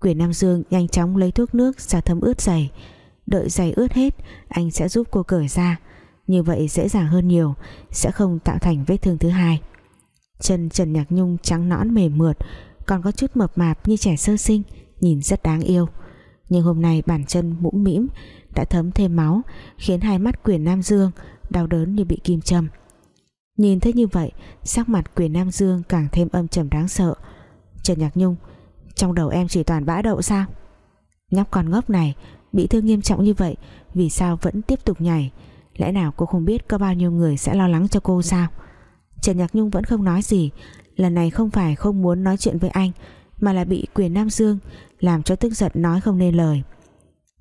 Quyền Nam Dương nhanh chóng lấy thuốc nước xà thấm ướt giày. Đợi giày ướt hết, anh sẽ giúp cô cởi ra. Như vậy dễ dàng hơn nhiều, sẽ không tạo thành vết thương thứ hai. Chân Trần Nhạc Nhung trắng nõn mềm mượt, còn có chút mập mạp như trẻ sơ sinh, nhìn rất đáng yêu. Nhưng hôm nay bàn chân mũm mĩm đã thấm thêm máu, khiến hai mắt quyền Nam Dương đau đớn như bị kim châm. Nhìn thấy như vậy, sắc mặt quyền Nam Dương càng thêm âm trầm đáng sợ. Trần Nhạc Nhung, trong đầu em chỉ toàn bã đậu sao? Nhóc con ngốc này, bị thương nghiêm trọng như vậy, vì sao vẫn tiếp tục nhảy? Lẽ nào cô không biết có bao nhiêu người sẽ lo lắng cho cô sao? Trần Nhạc Nhung vẫn không nói gì. Lần này không phải không muốn nói chuyện với anh, mà là bị quyền Nam Dương làm cho tức giận nói không nên lời.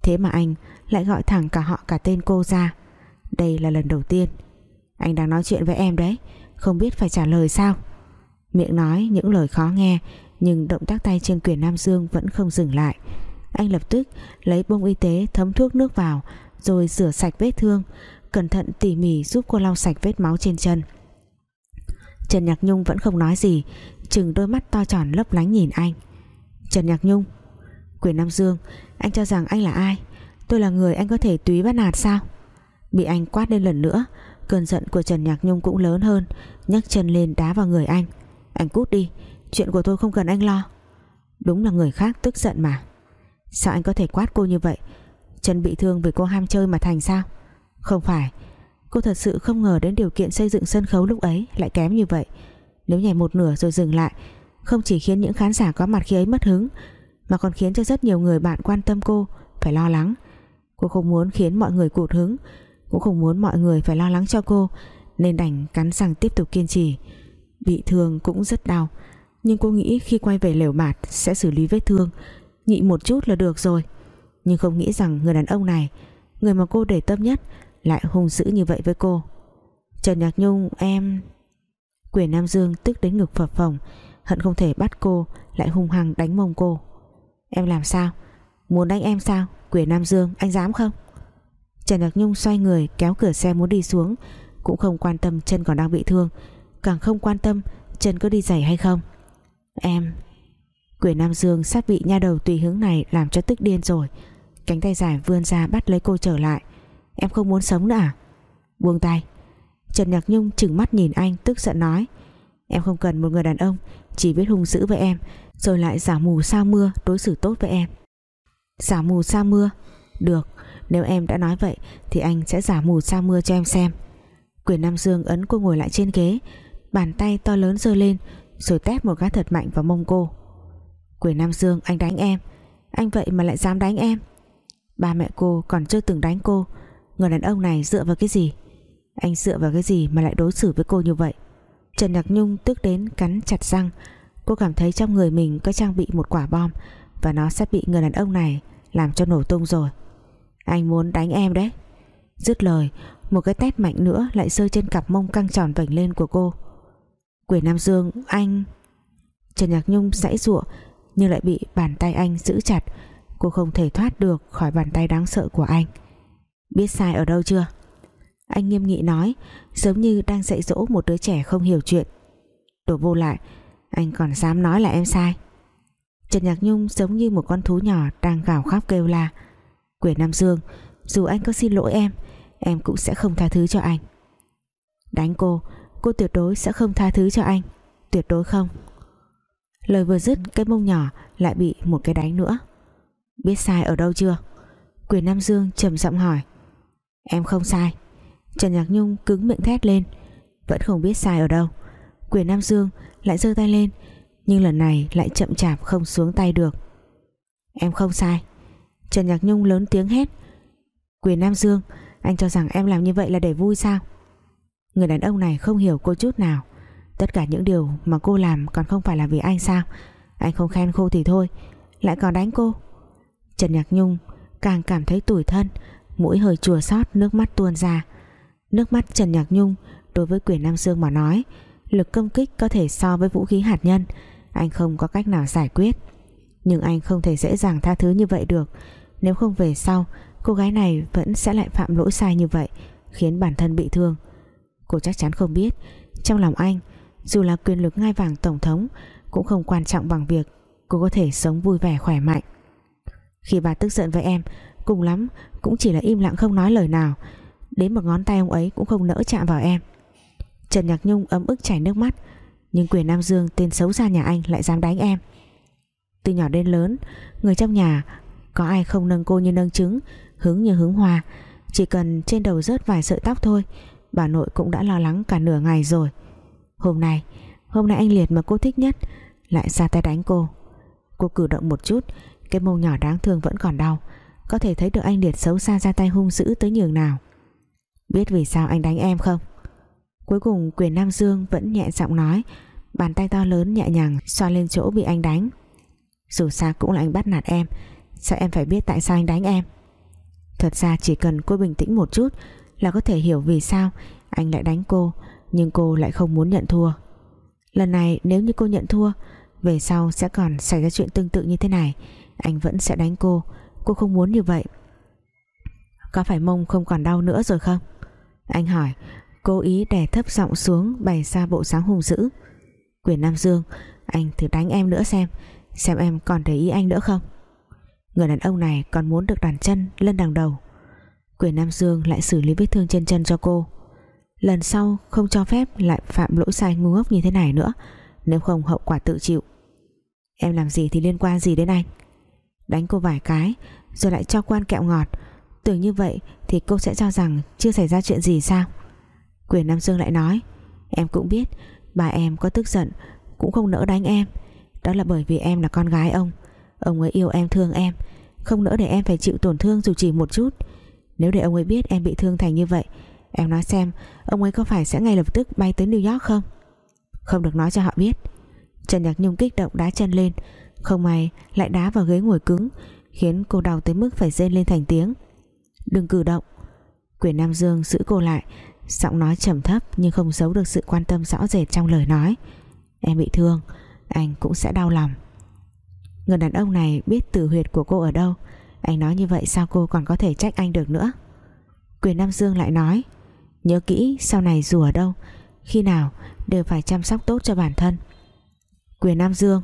Thế mà anh lại gọi thẳng cả họ cả tên cô ra. Đây là lần đầu tiên. Anh đang nói chuyện với em đấy, không biết phải trả lời sao. Miệng nói những lời khó nghe, nhưng động tác tay trên quyền Nam Dương vẫn không dừng lại. Anh lập tức lấy bông y tế thấm thuốc nước vào, rồi rửa sạch vết thương, cẩn thận tỉ mỉ giúp cô lau sạch vết máu trên chân. Trần Nhạc Nhung vẫn không nói gì, chừng đôi mắt to tròn lấp lánh nhìn anh. Trần Nhạc Nhung? Quyền Nam Dương, Anh cho rằng anh là ai? Tôi là người anh có thể tùy bắt nạt sao? Bị anh quát lên lần nữa, Cơn giận của Trần Nhạc Nhung cũng lớn hơn, nhấc chân lên đá vào người anh. Anh cút đi, Chuyện của tôi không cần anh lo. Đúng là người khác tức giận mà. Sao anh có thể quát cô như vậy? Chân bị thương vì cô ham chơi mà thành sao? Không phải, Cô thật sự không ngờ đến điều kiện xây dựng sân khấu lúc ấy Lại kém như vậy. Nếu nhảy một nửa rồi dừng lại, Không chỉ khiến những khán giả có mặt khi ấy mất hứng, Mà còn khiến cho rất nhiều người bạn quan tâm cô Phải lo lắng. Cô không muốn khiến mọi người cụt hứng, Cũng không muốn mọi người phải lo lắng cho cô, Nên đành cắn răng tiếp tục kiên trì. Bị thương cũng rất đau, Nhưng cô nghĩ khi quay về lều bạt Sẽ xử lý vết thương, Nhị một chút là được rồi. Nhưng không nghĩ rằng người đàn ông này, Người mà cô để tâm nhất, Lại hung dữ như vậy với cô. Trần Nhạc Nhung, em Quyền Nam Dương tức đến ngực phập phồng, Hận không thể bắt cô, Lại hung hăng đánh mông cô. Em làm sao? Muốn đánh em sao? Quyền Nam Dương, anh dám không? Trần Nhạc Nhung xoay người kéo cửa xe muốn đi xuống, Cũng không quan tâm chân còn đang bị thương, Càng không quan tâm chân có đi giày hay không. Em Quyền Nam Dương sắp bị nha đầu tùy hướng này làm cho tức điên rồi. Cánh tay dài vươn ra bắt lấy cô trở lại. Em không muốn sống nữa à? Buông tay. Trần Nhạc Nhung chừng mắt nhìn anh, tức giận nói. Em không cần một người đàn ông, Chỉ biết hung dữ với em, Rồi lại giả mù sao mưa đối xử tốt với em. Giả mù sa mưa. Được, nếu em đã nói vậy, Thì anh sẽ giả mù sa mưa cho em xem. Quyền Nam Dương ấn cô ngồi lại trên ghế, Bàn tay to lớn rơi lên, Rồi tép một cái thật mạnh vào mông cô. Quyền Nam Dương, anh đánh em. Anh vậy mà lại dám đánh em. Ba mẹ cô còn chưa từng đánh cô. Người đàn ông này dựa vào cái gì? Anh dựa vào cái gì mà lại đối xử với cô như vậy? Trần Nhạc Nhung tức đến cắn chặt răng. Cô cảm thấy trong người mình có trang bị một quả bom. Và nó sẽ bị người đàn ông này Làm cho nổ tung rồi. Anh muốn đánh em đấy. Dứt lời, Một cái tét mạnh nữa lại rơi trên cặp mông căng tròn vành lên của cô. Quyền Nam Dương, Anh Trần Nhạc Nhung sãy giụa, Nhưng lại bị bàn tay anh giữ chặt. Cô không thể thoát được khỏi bàn tay đáng sợ của anh. Biết sai ở đâu chưa? Anh nghiêm nghị nói, Giống như đang dạy dỗ một đứa trẻ không hiểu chuyện. Đồ vô lại, Anh còn dám nói là em sai. Trần Nhạc Nhung giống như một con thú nhỏ Đang gào khóc kêu la. Quyền Nam Dương, Dù anh có xin lỗi em Em cũng sẽ không tha thứ cho anh. Đánh cô Cô tuyệt đối sẽ không tha thứ cho anh. Tuyệt đối không. Lời vừa dứt, cái mông nhỏ lại bị một cái đánh nữa. Biết sai ở đâu chưa? Quyền Nam Dương trầm giọng hỏi. Em không sai. Trần Nhạc Nhung cứng miệng thét lên. Vẫn không biết sai ở đâu. Quyền Nam Dương lại giơ tay lên nhưng lần này lại chậm chạp không xuống tay được. Em không sai. Trần Nhạc Nhung lớn tiếng hét. Quyền Nam Dương, Anh cho rằng em làm như vậy là để vui sao? Người đàn ông này không hiểu cô chút nào. Tất cả những điều mà cô làm Còn không phải là vì anh sao? Anh không khen cô thì thôi, Lại còn đánh cô. Trần Nhạc Nhung càng cảm thấy tủi thân, mũi hơi chùa xót, nước mắt tuôn ra. Nước mắt Trần Nhạc Nhung đối với quyền Nam Dương mà nói, lực công kích có thể so với vũ khí hạt nhân anh không có cách nào giải quyết. Nhưng anh không thể dễ dàng tha thứ như vậy được. Nếu không về sau, cô gái này vẫn sẽ lại phạm lỗi sai như vậy, khiến bản thân bị thương. Cô chắc chắn không biết, trong lòng anh, dù là quyền lực ngai vàng tổng thống, cũng không quan trọng bằng việc cô có thể sống vui vẻ, khỏe mạnh. Khi bà tức giận với em, Cùng lắm cũng chỉ là im lặng không nói lời nào. Đến một ngón tay ông ấy cũng không nỡ chạm vào em. Trần Nhạc Nhung ấm ức chảy nước mắt. Nhưng quyền Nam Dương, tên xấu xa nhà anh lại dám đánh em. Từ nhỏ đến lớn, Người trong nhà Có ai không nâng cô như nâng trứng, Hứng như hứng hoa. Chỉ cần trên đầu rớt vài sợi tóc thôi, Bà nội cũng đã lo lắng cả nửa ngày rồi. Hôm nay Hôm nay anh Liệt mà cô thích nhất Lại ra tay đánh cô. Cô cử động một chút, Cái mông nhỏ đáng thương vẫn còn đau. Có thể thấy được anh Liệt xấu xa ra tay hung dữ tới nhường nào. Biết vì sao anh đánh em không? Cuối cùng quyền Nam Dương vẫn nhẹ giọng nói, Bàn tay to lớn nhẹ nhàng xoa lên chỗ bị anh đánh. Dù sao cũng là anh bắt nạt em, Sao em phải biết tại sao anh đánh em? Thật ra chỉ cần cô bình tĩnh một chút Là có thể hiểu vì sao Anh lại đánh cô, Nhưng cô lại không muốn nhận thua. Lần này nếu như cô nhận thua, Về sau sẽ còn xảy ra chuyện tương tự như thế này, Anh vẫn sẽ đánh cô. Cô không muốn như vậy. Có phải mông không còn đau nữa rồi không? Anh hỏi Cố ý đè thấp giọng xuống Bày ra bộ dáng hung dữ. Quyền Nam Dương, Anh thử đánh em nữa xem Xem em còn để ý anh nữa không? Người đàn ông này còn muốn được đàn chân lên đằng đầu. Quyền Nam Dương lại xử lý vết thương trên chân cho cô. Lần sau không cho phép lại phạm lỗi sai ngu ngốc như thế này nữa, Nếu không hậu quả tự chịu. Em làm gì thì liên quan gì đến anh? Đánh cô vài cái, Rồi lại cho quan kẹo ngọt. Tưởng như vậy thì cô sẽ cho rằng Chưa xảy ra chuyện gì sao? Quyền Nam Dương lại nói, Em cũng biết, bà em có tức giận, Cũng không nỡ đánh em. Đó là bởi vì em là con gái ông. Ông ấy yêu em, thương em. Không nỡ để em phải chịu tổn thương dù chỉ một chút. Nếu để ông ấy biết em bị thương thành như vậy, Em nói xem Ông ấy có phải sẽ ngay lập tức bay tới New York không? Không được nói cho họ biết. Trần Nhạc Nhung kích động đá chân lên. Không may, lại đá vào ghế ngồi cứng, Khiến cô đau tới mức phải rên lên thành tiếng. Đừng cử động. Quyền Nam Dương giữ cô lại Giọng nói trầm thấp nhưng không giấu được sự quan tâm rõ rệt trong lời nói. Em bị thương, Anh cũng sẽ đau lòng. Người đàn ông này biết tử huyệt của cô ở đâu. Anh nói như vậy sao cô còn có thể trách anh được nữa? Quyền Nam Dương lại nói, Nhớ kỹ, sau này dù ở đâu, Khi nào đều phải chăm sóc tốt cho bản thân. Quyền Nam Dương,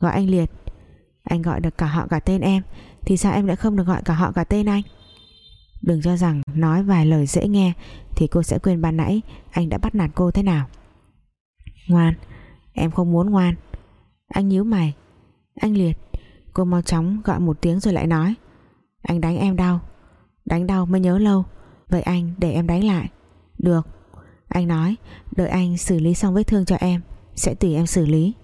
Gọi anh Liệt. Anh gọi được cả họ cả tên em, Thì sao em lại không được gọi cả họ cả tên anh? Đừng cho rằng nói vài lời dễ nghe Thì cô sẽ quên ban nãy Anh đã bắt nạt cô thế nào. Ngoan, Em không muốn ngoan. Anh nhíu mày. Anh liệt, Cô mau chóng gọi một tiếng rồi lại nói. Anh đánh em đau. Đánh đau mới nhớ lâu. Vậy anh để em đánh lại. Được. Anh nói, Đợi anh xử lý xong vết thương cho em, Sẽ tùy em xử lý.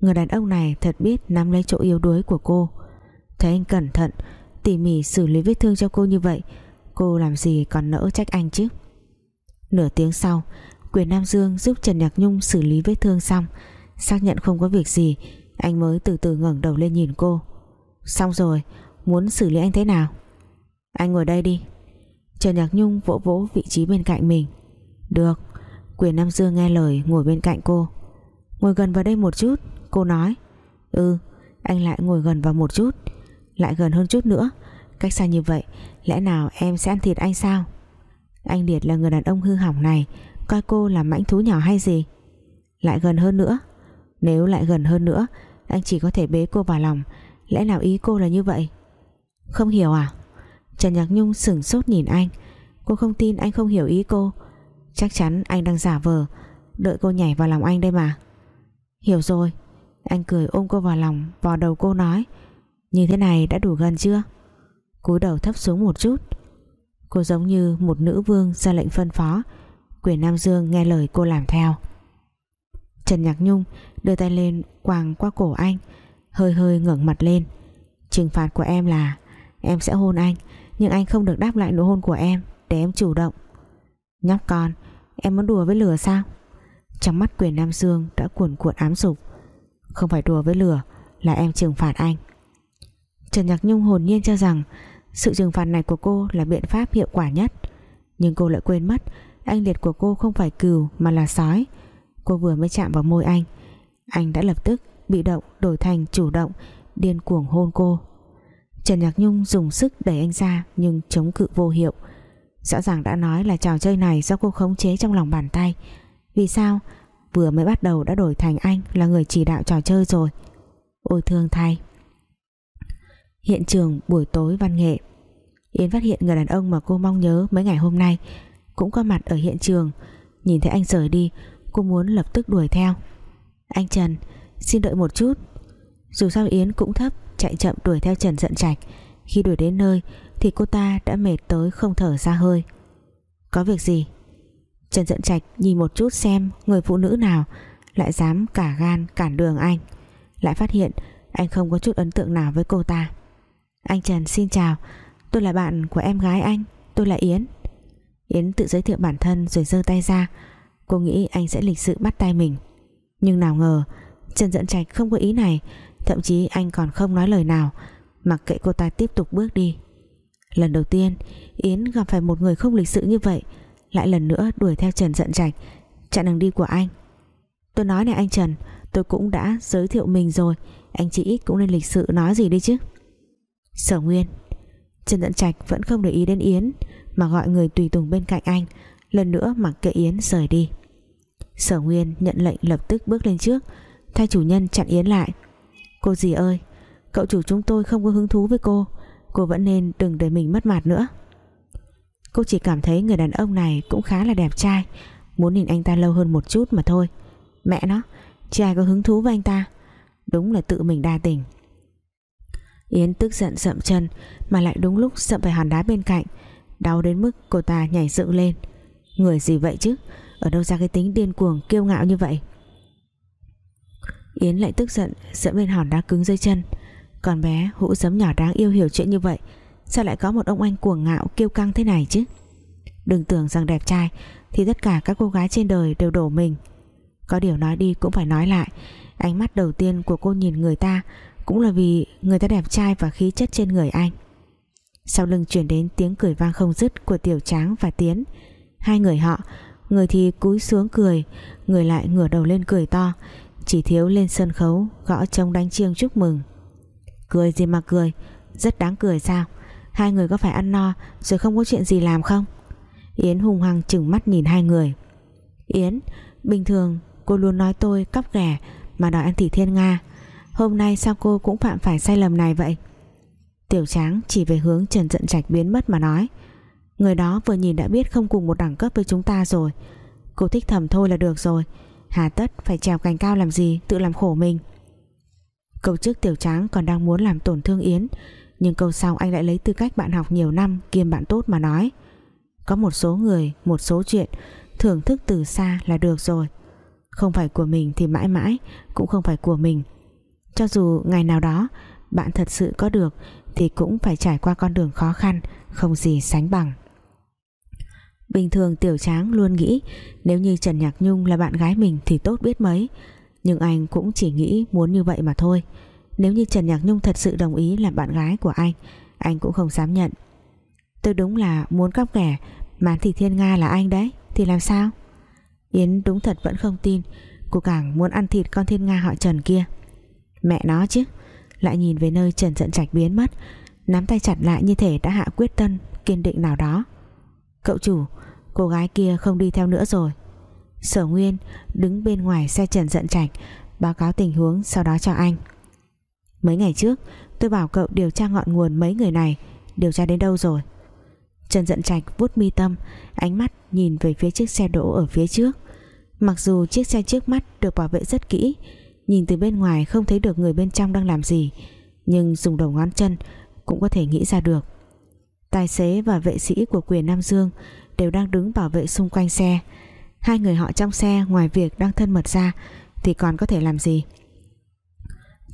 Người đàn ông này thật biết nắm lấy chỗ yếu đuối của cô. Thấy anh cẩn thận Tỉ mỉ xử lý vết thương cho cô như vậy, Cô làm gì còn nỡ trách anh chứ? Nửa tiếng sau, Quyền Nam Dương giúp Trần Nhạc Nhung xử lý vết thương xong. Xác nhận không có việc gì, Anh mới từ từ ngẩng đầu lên nhìn cô. Xong rồi, Muốn xử lý anh thế nào? Anh ngồi đây đi. Trần Nhạc Nhung vỗ vỗ vị trí bên cạnh mình. Được, Quyền Nam Dương nghe lời ngồi bên cạnh cô. Ngồi gần vào đây một chút, Cô nói. Ừ anh lại ngồi gần vào một chút. Lại gần hơn chút nữa. Cách xa như vậy, Lẽ nào em sẽ ăn thịt anh sao? Anh Điệt là người đàn ông hư hỏng này, Coi cô là mãnh thú nhỏ hay gì? Lại gần hơn nữa. Nếu lại gần hơn nữa, Anh chỉ có thể bế cô vào lòng. Lẽ nào ý cô là như vậy? Không hiểu à? Trần Nhạc Nhung sửng sốt nhìn anh. Cô không tin anh không hiểu ý cô. Chắc chắn anh đang giả vờ. Đợi cô nhảy vào lòng anh đây mà. Hiểu rồi. Anh cười ôm cô vào lòng, vò đầu cô nói. Như thế này đã đủ gần chưa? Cúi đầu thấp xuống một chút. Cô giống như một nữ vương ra lệnh phân phó. Quyền Nam Dương nghe lời cô làm theo. Trần Nhạc Nhung đưa tay lên quàng qua cổ anh, Hơi hơi ngẩng mặt lên. Trừng phạt của em là, Em sẽ hôn anh, Nhưng anh không được đáp lại nụ hôn của em Để em chủ động. Nhóc con, Em muốn đùa với lửa sao? Trong mắt quyền Nam Dương đã cuồn cuộn ám dục Không phải đùa với lửa Là em trừng phạt anh. Trần Nhạc Nhung hồn nhiên cho rằng Sự trừng phạt này của cô là biện pháp hiệu quả nhất. Nhưng cô lại quên mất, Anh liệt của cô không phải cừu mà là sói. Cô vừa mới chạm vào môi anh Anh đã lập tức bị động đổi thành chủ động, Điên cuồng hôn cô. Trần Nhạc Nhung dùng sức đẩy anh ra Nhưng chống cự vô hiệu. Rõ ràng đã nói là trò chơi này Do cô khống chế trong lòng bàn tay. Vì sao? Vừa mới bắt đầu đã đổi thành anh Là người chỉ đạo trò chơi rồi. Ôi thương thay. Hiện trường buổi tối văn nghệ. Yến phát hiện người đàn ông mà cô mong nhớ mấy ngày hôm nay Cũng có mặt ở hiện trường. Nhìn thấy anh rời đi, Cô muốn lập tức đuổi theo. Anh Trần, xin đợi một chút. Dù sao Yến cũng thấp, Chạy chậm đuổi theo Trần giận trạch. Khi đuổi đến nơi Thì cô ta đã mệt tới không thở ra hơi. Có việc gì? Trần giận trạch nhìn một chút xem Người phụ nữ nào, Lại dám cả gan cản đường anh. Lại phát hiện anh không có chút ấn tượng nào với cô ta. Anh Trần xin chào. Tôi là bạn của em gái anh, Tôi là Yến. Yến tự giới thiệu bản thân rồi giơ tay ra. Cô nghĩ anh sẽ lịch sự bắt tay mình. Nhưng nào ngờ, Trần Dẫn Trạch không có ý này, Thậm chí anh còn không nói lời nào, Mặc kệ cô ta tiếp tục bước đi. Lần đầu tiên, Yến gặp phải một người không lịch sự như vậy, Lại lần nữa đuổi theo Trần Dẫn Trạch, Chặn đường đi của anh. Tôi nói này anh Trần, Tôi cũng đã giới thiệu mình rồi, Anh chị ít cũng nên lịch sự nói gì đi chứ? Sở Nguyên. Trần Dẫn Trạch vẫn không để ý đến Yến, Mà gọi người tùy tùng bên cạnh anh, Lần nữa mặc kệ Yến rời đi. Sở Nguyên nhận lệnh lập tức bước lên trước, Thay chủ nhân chặn Yến lại. Cô gì ơi, Cậu chủ chúng tôi không có hứng thú với cô Cô vẫn nên đừng để mình mất mặt nữa. Cô chỉ cảm thấy người đàn ông này Cũng khá là đẹp trai, Muốn nhìn anh ta lâu hơn một chút mà thôi. Mẹ nó Chứ ai có hứng thú với anh ta? Đúng là tự mình đa tình. Yến tức giận dậm chân, Mà lại đúng lúc dậm phải hòn đá bên cạnh. Đau đến mức cô ta nhảy dựng lên. Người gì vậy chứ? Ở đâu ra cái tính điên cuồng, kiêu ngạo như vậy? Yến lại tức giận Dẫm lên hòn đá cứng dưới chân. Còn bé hũ giấm nhỏ đáng yêu hiểu chuyện như vậy, Sao lại có một ông anh cuồng ngạo, kiêu căng thế này chứ? Đừng tưởng rằng đẹp trai, Thì tất cả các cô gái trên đời đều đổ mình. Có điều nói đi cũng phải nói lại. Ánh mắt đầu tiên của cô nhìn người ta cũng là vì người ta đẹp trai và khí chất trên người anh. Sau lưng chuyển đến tiếng cười vang không dứt Của Tiểu Tráng và Tiến, Hai người họ, Người thì cúi xuống cười, Người lại ngửa đầu lên cười to, Chỉ thiếu lên sân khấu, Gõ trống đánh chiêng chúc mừng. Cười gì mà cười, Rất đáng cười sao? Hai người có phải ăn no Rồi không có chuyện gì làm không? Yến hùng hăng chừng mắt nhìn hai người. Yến, Bình thường cô luôn nói tôi cắp ghẻ Mà đòi ăn thịt thiên Nga. Hôm nay sao cô cũng phạm phải sai lầm này vậy? Tiểu tráng chỉ về hướng Trần Dận Trạch biến mất mà nói. Người đó vừa nhìn đã biết không cùng một đẳng cấp với chúng ta rồi. Cô thích thầm thôi là được rồi. Hà tất phải trèo cành cao làm gì Tự làm khổ mình. Câu trước tiểu tráng còn đang muốn làm tổn thương Yến Nhưng câu sau anh lại lấy tư cách bạn học nhiều năm Kiêm bạn tốt mà nói. Có một số người, một số chuyện Thưởng thức từ xa là được rồi. Không phải của mình thì mãi mãi Cũng không phải của mình. Cho dù ngày nào đó Bạn thật sự có được Thì cũng phải trải qua con đường khó khăn Không gì sánh bằng Bình thường Tiểu Tráng luôn nghĩ nếu như Trần Nhạc Nhung là bạn gái mình thì tốt biết mấy. Nhưng anh cũng chỉ nghĩ muốn như vậy mà thôi. Nếu như Trần Nhạc Nhung thật sự đồng ý làm bạn gái của anh, anh cũng không dám nhận. Tôi đúng là muốn cắp ghẻ mà thì Thiên Nga là anh đấy, thì làm sao? Yến đúng thật vẫn không tin, cô càng muốn ăn thịt con Thiên Nga họ Trần kia. Mẹ nó chứ, lại nhìn về nơi Trần giận trạch biến mất, nắm tay chặt lại như thể đã hạ quyết tâm kiên định nào đó. Cậu chủ, Cô gái kia không đi theo nữa rồi. Sở Nguyên đứng bên ngoài xe Trần giận trạch Báo cáo tình huống sau đó cho anh. Mấy ngày trước Tôi bảo cậu điều tra ngọn nguồn mấy người này Điều tra đến đâu rồi? Trần giận trạch vút mi tâm Ánh mắt nhìn về phía chiếc xe đỗ ở phía trước. Mặc dù chiếc xe trước mắt Được bảo vệ rất kỹ Nhìn từ bên ngoài không thấy được người bên trong đang làm gì, Nhưng dùng đầu ngón chân Cũng có thể nghĩ ra được. Tài xế và vệ sĩ của quyền Nam Dương đều đang đứng bảo vệ xung quanh xe. Hai người họ trong xe, ngoài việc đang thân mật ra, thì còn có thể làm gì?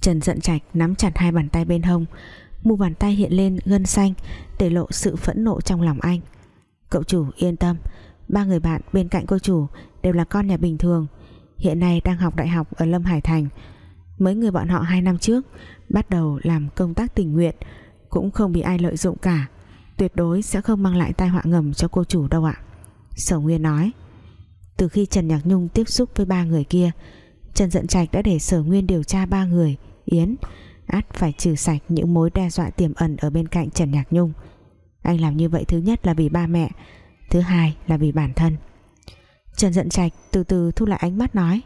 Trần giận trạch nắm chặt hai bàn tay bên hông, mu bàn tay hiện lên gân xanh để lộ sự phẫn nộ trong lòng anh. Cậu chủ, yên tâm, ba người bạn bên cạnh cô chủ đều là con nhà bình thường hiện nay đang học đại học ở Lâm Hải Thành. Mấy người bọn họ hai năm trước bắt đầu làm công tác tình nguyện, cũng không bị ai lợi dụng cả. Tuyệt đối sẽ không mang lại tai họa ngầm cho cô chủ đâu ạ. Sở Nguyên nói. Từ khi Trần Nhạc Nhung tiếp xúc với ba người kia, Trần Dận Trạch đã để Sở Nguyên điều tra ba người, Yến. Át phải trừ sạch những mối đe dọa tiềm ẩn ở bên cạnh Trần Nhạc Nhung. Anh làm như vậy thứ nhất là vì ba mẹ, thứ hai là vì bản thân. Trần Dận Trạch từ từ thu lại ánh mắt nói.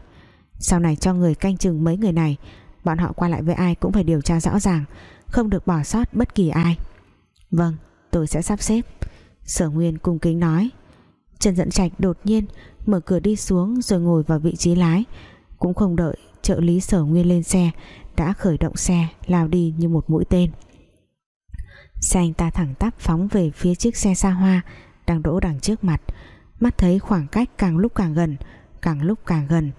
Sau này cho người canh chừng mấy người này, bọn họ qua lại với ai cũng phải điều tra rõ ràng, không được bỏ sót bất kỳ ai. Vâng tôi sẽ sắp xếp. Sở nguyên cung kính nói. Trần Dận trạch đột nhiên mở cửa đi xuống rồi ngồi vào vị trí lái. Cũng không đợi trợ lý sở nguyên lên xe, đã khởi động xe, lao đi như một mũi tên. Xe anh ta thẳng tắp phóng về phía chiếc xe xa hoa đang đỗ đằng trước mặt mắt thấy khoảng cách càng lúc càng gần, càng lúc càng gần.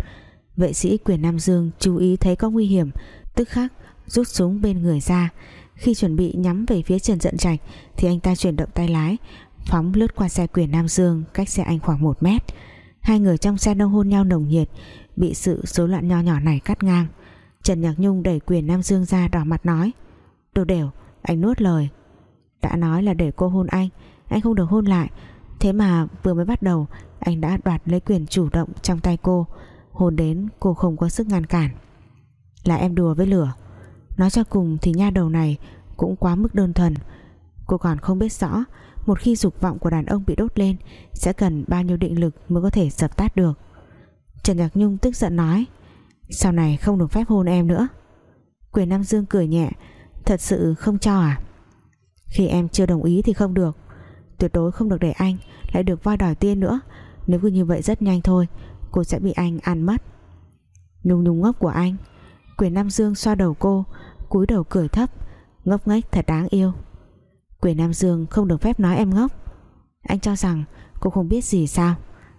Vệ sĩ quyền Nam Dương chú ý thấy có nguy hiểm, tức khắc rút súng bên người ra. Khi chuẩn bị nhắm về phía Trần Dận Trạch, thì anh ta chuyển động tay lái, phóng lướt qua xe quyền Nam Dương cách xe anh khoảng 1 mét. Hai người trong xe đông hôn nhau nồng nhiệt, bị sự rối loạn nho nhỏ này cắt ngang. Trần Nhạc Nhung đẩy quyền Nam Dương ra đỏ mặt nói, đồ đều anh nuốt lời. Đã nói là để cô hôn anh anh không được hôn lại thế mà vừa mới bắt đầu, anh đã đoạt lấy quyền chủ động trong tay cô. Hôn đến, cô không có sức ngăn cản. Là em đùa với lửa. Nói cho cùng thì nha đầu này Cũng quá mức đơn thuần. Cô còn không biết rõ, Một khi dục vọng của đàn ông bị đốt lên, Sẽ cần bao nhiêu định lực mới có thể dập tắt được. Trần Nhạc Nhung tức giận nói, Sau này không được phép hôn em nữa. Quyền Nam Dương cười nhẹ, Thật sự không cho à? Khi em chưa đồng ý thì không được. Tuyệt đối không được để anh Lại được voi đòi tiên nữa. Nếu cứ như vậy rất nhanh thôi, Cô sẽ bị anh ăn mất. Nhung nhung ngốc của anh, Quyền Nam Dương xoa đầu cô, cúi đầu cười thấp, ngốc nghếch thật đáng yêu. Quyền Nam Dương không được phép nói em ngốc. Anh cho rằng cô không biết gì sao?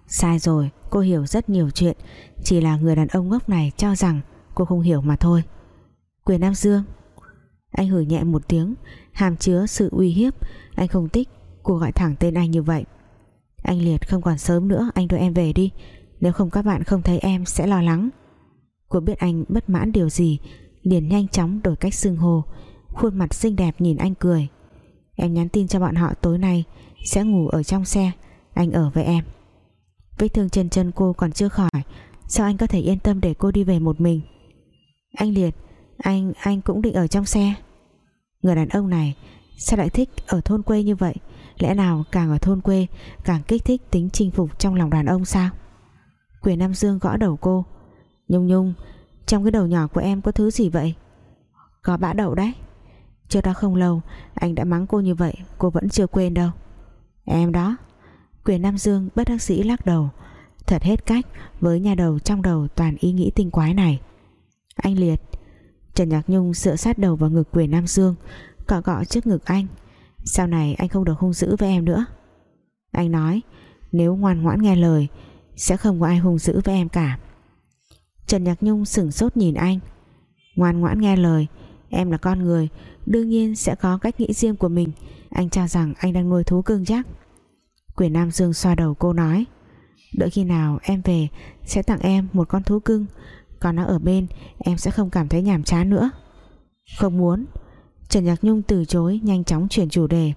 Sai rồi, cô hiểu rất nhiều chuyện. Chỉ là người đàn ông ngốc này cho rằng Cô không hiểu mà thôi. Quyền Nam Dương, Anh hử nhẹ một tiếng, Hàm chứa sự uy hiếp. Anh không thích cô gọi thẳng tên anh như vậy. Anh Liệt không còn sớm nữa Anh đưa em về đi. Nếu không các bạn không thấy em sẽ lo lắng. Cô biết anh bất mãn điều gì Liền nhanh chóng đổi cách xưng hô. Khuôn mặt xinh đẹp nhìn anh cười. Em nhắn tin cho bọn họ tối nay Sẽ ngủ ở trong xe Anh ở với em. Vết thương trên chân cô còn chưa khỏi Sao anh có thể yên tâm để cô đi về một mình? Anh Liệt Anh, anh cũng định ở trong xe. Người đàn ông này Sao lại thích ở thôn quê như vậy? Lẽ nào càng ở thôn quê, Càng kích thích tính chinh phục trong lòng đàn ông sao? Quyền Nam Dương gõ đầu cô. Nhung Nhung, Trong cái đầu nhỏ của em có thứ gì vậy? Có bã đậu đấy. Trước đó không lâu, Anh đã mắng cô như vậy, Cô vẫn chưa quên đâu. Em đó. Quyền Nam Dương bất đắc sĩ lắc đầu. Thật hết cách với nhà đầu trong đầu toàn ý nghĩ tinh quái này. Anh Liệt. Trần Nhạc Nhung dựa sát đầu vào ngực quyền Nam Dương, Cọ cọ trước ngực anh. Sau này anh không được hung dữ với em nữa. Anh nói, Nếu ngoan ngoãn nghe lời, Sẽ không có ai hung dữ với em cả. Trần Nhạc Nhung sửng sốt nhìn anh. Ngoan ngoãn nghe lời, Em là con người, Đương nhiên sẽ có cách nghĩ riêng của mình. Anh cho rằng anh đang nuôi thú cưng chắc Quyền Nam Dương xoa đầu cô nói, Đợi khi nào em về, Sẽ tặng em một con thú cưng. Còn nó ở bên, em sẽ không cảm thấy nhàm chán nữa. Không muốn Trần Nhạc Nhung từ chối, nhanh chóng chuyển chủ đề.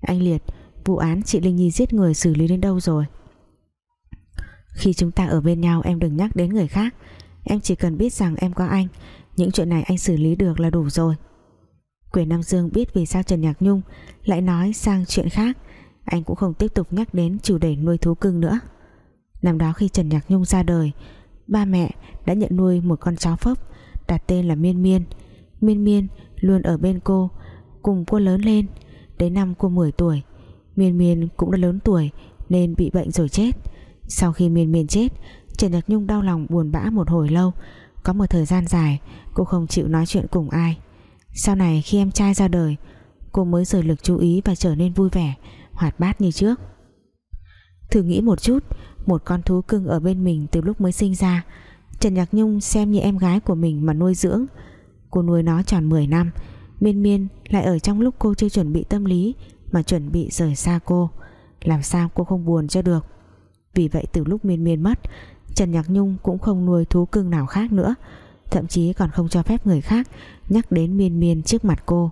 Anh Liệt, Vụ án chị Linh Nhi giết người xử lý đến đâu rồi? Khi chúng ta ở bên nhau, Em đừng nhắc đến người khác. Em chỉ cần biết rằng em có anh. Những chuyện này anh xử lý được là đủ rồi. Quyền Nam Dương biết vì sao Trần Nhạc Nhung Lại nói sang chuyện khác. Anh cũng không tiếp tục nhắc đến chủ đề nuôi thú cưng nữa. Năm đó khi Trần Nhạc Nhung ra đời, Ba mẹ đã nhận nuôi một con chó phốc, Đặt tên là Miên Miên. Miên Miên luôn ở bên cô, Cùng cô lớn lên. Đến năm cô 10 tuổi Miên Miên cũng đã lớn tuổi Nên bị bệnh rồi chết. Sau khi Miên Miên chết, Trần Nhật Nhung đau lòng buồn bã một hồi lâu. Có một thời gian dài, Cô không chịu nói chuyện cùng ai. Sau này khi em trai ra đời, Cô mới rời lực chú ý và trở nên vui vẻ, Hoạt bát như trước. Thử nghĩ một chút, Một con thú cưng ở bên mình từ lúc mới sinh ra. Trần Nhạc Nhung xem như em gái của mình mà nuôi dưỡng. Cô nuôi nó tròn 10 năm. Miên miên lại ở trong lúc cô chưa chuẩn bị tâm lý Mà chuẩn bị rời xa cô. Làm sao cô không buồn cho được? Vì vậy từ lúc miên miên mất, Trần Nhạc Nhung cũng không nuôi thú cưng nào khác nữa. Thậm chí còn không cho phép người khác Nhắc đến miên miên trước mặt cô.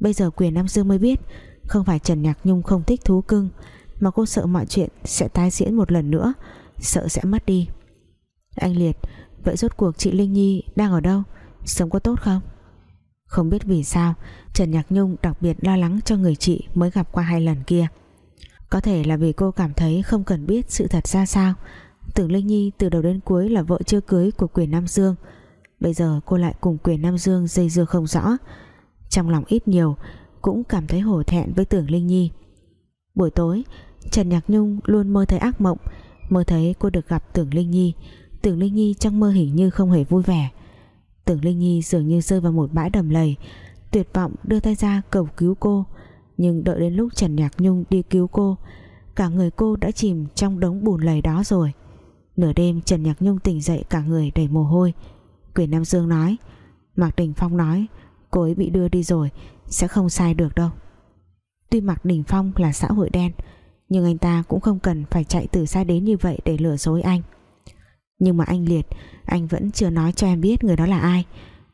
Bây giờ quyền Nam Dương mới biết, Không phải Trần Nhạc Nhung không thích thú cưng, Mà cô sợ mọi chuyện sẽ tái diễn một lần nữa, Sợ sẽ mất đi. Anh Liệt, Vậy rốt cuộc chị Linh Nhi đang ở đâu? Sống có tốt không? Không biết vì sao, Trần Nhạc Nhung đặc biệt lo lắng cho người chị Mới gặp qua hai lần kia. Có thể là vì cô cảm thấy không cần biết sự thật ra sao. Tưởng Linh Nhi từ đầu đến cuối là vợ chưa cưới của quyền Nam Dương. Bây giờ cô lại cùng quyền Nam Dương dây dưa không rõ. Trong lòng ít nhiều, Cũng cảm thấy hổ thẹn với tưởng Linh Nhi. Buổi tối, Trần Nhạc Nhung luôn mơ thấy ác mộng, Mơ thấy cô được gặp tưởng Linh Nhi. Tưởng Linh Nhi trong mơ hình như không hề vui vẻ. Tưởng Linh Nhi dường như rơi vào một bãi đầm lầy. Tuyệt vọng đưa tay ra cầu cứu cô, Nhưng đợi đến lúc Trần Nhạc Nhung đi cứu cô, Cả người cô đã chìm trong đống bùn lầy đó rồi. Nửa đêm Trần Nhạc Nhung tỉnh dậy cả người đầy mồ hôi. Quyền Nam Dương nói, Mạc Đình Phong nói, Cô ấy bị đưa đi rồi, Sẽ không sai được đâu. Tuy Mạc Đình Phong là xã hội đen, Nhưng anh ta cũng không cần phải chạy từ xa đến như vậy Để lừa dối anh. Nhưng mà anh Liệt, Anh vẫn chưa nói cho em biết người đó là ai.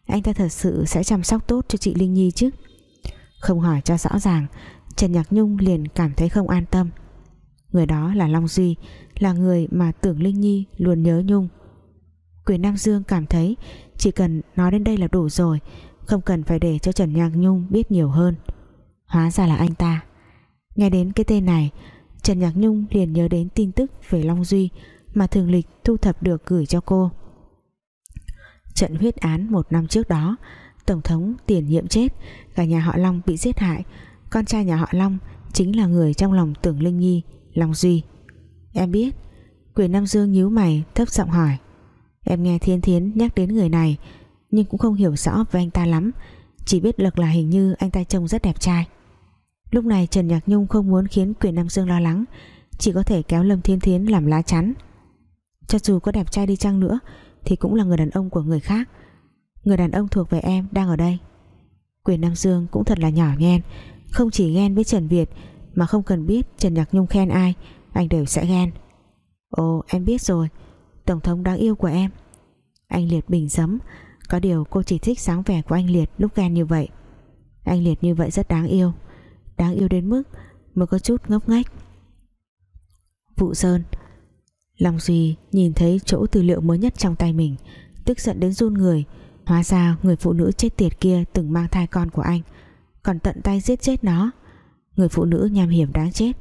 Anh ta thật sự sẽ chăm sóc tốt cho chị Linh Nhi chứ. Không hỏi cho rõ ràng, Trần Nhạc Nhung liền cảm thấy không an tâm. Người đó là Long Duy, Là người mà tưởng Linh Nhi luôn nhớ Nhung. Quyền Nam Dương cảm thấy Chỉ cần nói đến đây là đủ rồi, Không cần phải để cho Trần Nhạc Nhung biết nhiều hơn. Hóa ra là anh ta. Nghe đến cái tên này, Trần Nhạc Nhung liền nhớ đến tin tức về Long Duy. Mà thường lịch thu thập được gửi cho cô. Trận huyết án một năm trước đó, Tổng thống tiền nhiệm chết, Cả nhà họ Long bị giết hại. Con trai nhà họ Long Chính là người trong lòng tưởng Linh Nhi, Long Duy. Em biết, Quyền Nam Dương nhíu mày, thấp giọng hỏi. Em nghe Thiên Thiến nhắc đến người này, Nhưng cũng không hiểu rõ về anh ta lắm. Chỉ biết lực là hình như anh ta trông rất đẹp trai. Lúc này Trần Nhạc Nhung không muốn khiến Quyền Nam Dương lo lắng, Chỉ có thể kéo Lâm Thiên Thiến làm lá chắn. Cho dù có đẹp trai đi chăng nữa, Thì cũng là người đàn ông của người khác. Người đàn ông thuộc về em đang ở đây. Quyền Nam Dương cũng thật là nhỏ nhen, Không chỉ ghen với Trần Việt Mà không cần biết Trần Nhạc Nhung khen ai, Anh đều sẽ ghen. Ồ, em biết rồi, Tổng thống đáng yêu của em. Anh Liệt bình sấm Có điều cô chỉ thích sáng vẻ của anh Liệt lúc ghen như vậy. Anh Liệt như vậy rất đáng yêu Đáng yêu đến mức Mới có chút ngốc nghếch. Vụ Sơn Long Duy nhìn thấy chỗ tư liệu mới nhất trong tay mình, Tức giận đến run người. Hóa ra người phụ nữ chết tiệt kia Từng mang thai con của anh, Còn tận tay giết chết nó. Người phụ nữ nham hiểm đáng chết.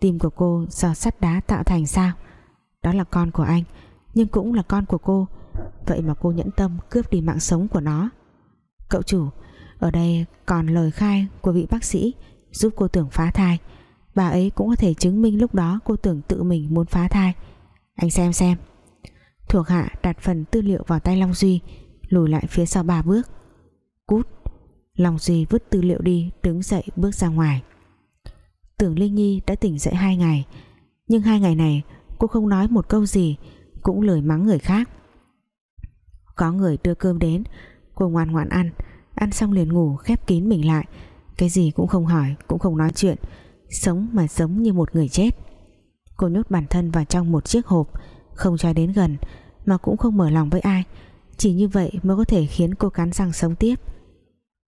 Tim của cô do sắt đá tạo thành sao? Đó là con của anh, Nhưng cũng là con của cô. Vậy mà cô nhẫn tâm cướp đi mạng sống của nó. Cậu chủ, Ở đây còn lời khai của vị bác sĩ Giúp cô tưởng phá thai. Bà ấy cũng có thể chứng minh lúc đó cô tưởng tự mình muốn phá thai. Anh xem xem. Thuộc hạ đặt phần tư liệu vào tay Long Duy, Lùi lại phía sau ba bước. Cút. Long Duy vứt tư liệu đi, Đứng dậy, bước ra ngoài. Tưởng Linh Nhi đã tỉnh dậy hai ngày, Nhưng hai ngày này cô không nói một câu gì, Cũng lời mắng người khác. Có người đưa cơm đến, Cô ngoan ngoãn ăn Ăn xong liền ngủ, khép kín mình lại. Cái gì cũng không hỏi, cũng không nói chuyện, Sống mà sống như một người chết. Cô nhốt bản thân vào trong một chiếc hộp, Không cho đến gần, Mà cũng không mở lòng với ai. Chỉ như vậy mới có thể khiến cô cắn răng sống tiếp.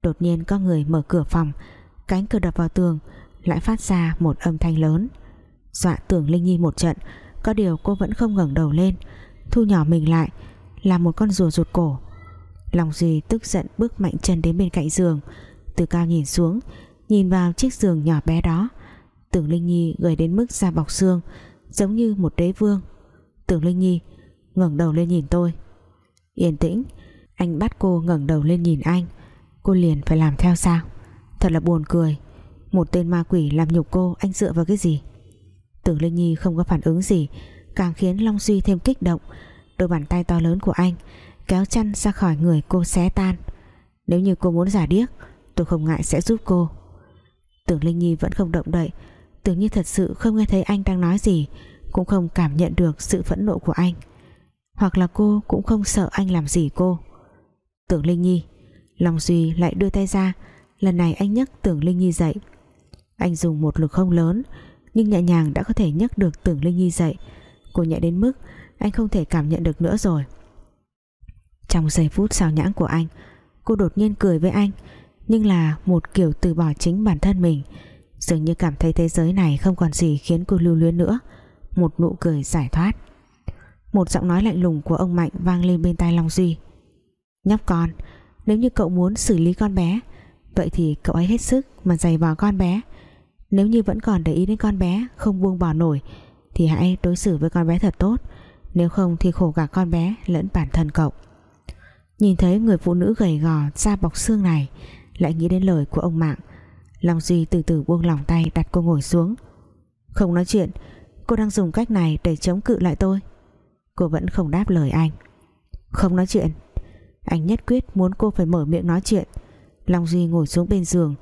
Đột nhiên có người mở cửa phòng, Cánh cửa đập vào tường, Lại phát ra một âm thanh lớn. Dọa tưởng Linh Nhi một trận, Có điều cô vẫn không ngẩng đầu lên, Thu nhỏ mình lại, Là một con rùa rụt cổ. Lòng Duy tức giận bước mạnh chân đến bên cạnh giường, Từ cao nhìn xuống, Nhìn vào chiếc giường nhỏ bé đó. Tưởng Linh Nhi gầy đến mức da bọc xương, Giống như một đế vương. Tưởng Linh Nhi, ngẩng đầu lên nhìn tôi. Yên tĩnh, Anh bắt cô ngẩng đầu lên nhìn anh. Cô liền phải làm theo sao? Thật là buồn cười. Một tên ma quỷ làm nhục cô, anh dựa vào cái gì? Tưởng Linh Nhi không có phản ứng gì, Càng khiến Long Duy thêm kích động. Đôi bàn tay to lớn của anh Kéo chăn ra khỏi người cô xé tan. Nếu như cô muốn giả điếc, Tôi không ngại sẽ giúp cô. Tưởng Linh Nhi vẫn không động đậy Tưởng như thật sự không nghe thấy anh đang nói gì, Cũng không cảm nhận được sự phẫn nộ của anh. Hoặc là cô cũng không sợ anh làm gì cô. Tưởng Linh Nhi, Long Duy lại đưa tay ra. Lần này anh nhấc Tưởng Linh Nhi dậy. Anh dùng một lực không lớn, Nhưng nhẹ nhàng đã có thể nhấc được Tưởng Linh Nhi dậy. Cô nhẹ đến mức anh không thể cảm nhận được nữa rồi. Trong giây phút sao nhãng của anh, Cô đột nhiên cười với anh, Nhưng là một kiểu từ bỏ chính bản thân mình. Dường như cảm thấy thế giới này Không còn gì khiến cô lưu luyến nữa. Một nụ cười giải thoát. Một giọng nói lạnh lùng của ông Mạnh vang lên bên tai Long Duy. Nhóc con, Nếu như cậu muốn xử lý con bé, Vậy thì cậu ấy hết sức mà giày vò con bé. Nếu như vẫn còn để ý đến con bé, Không buông bỏ nổi, Thì hãy đối xử với con bé thật tốt. Nếu không thì khổ cả con bé lẫn bản thân cậu. Nhìn thấy người phụ nữ gầy gò Da bọc xương này, Lại nghĩ đến lời của ông Mạng. Long Duy từ từ buông lòng tay đặt cô ngồi xuống. Không nói chuyện, Cô đang dùng cách này để chống cự lại tôi. Cô vẫn không đáp lời anh. Không nói chuyện. Anh nhất quyết muốn cô phải mở miệng nói chuyện. Long Duy ngồi xuống bên giường,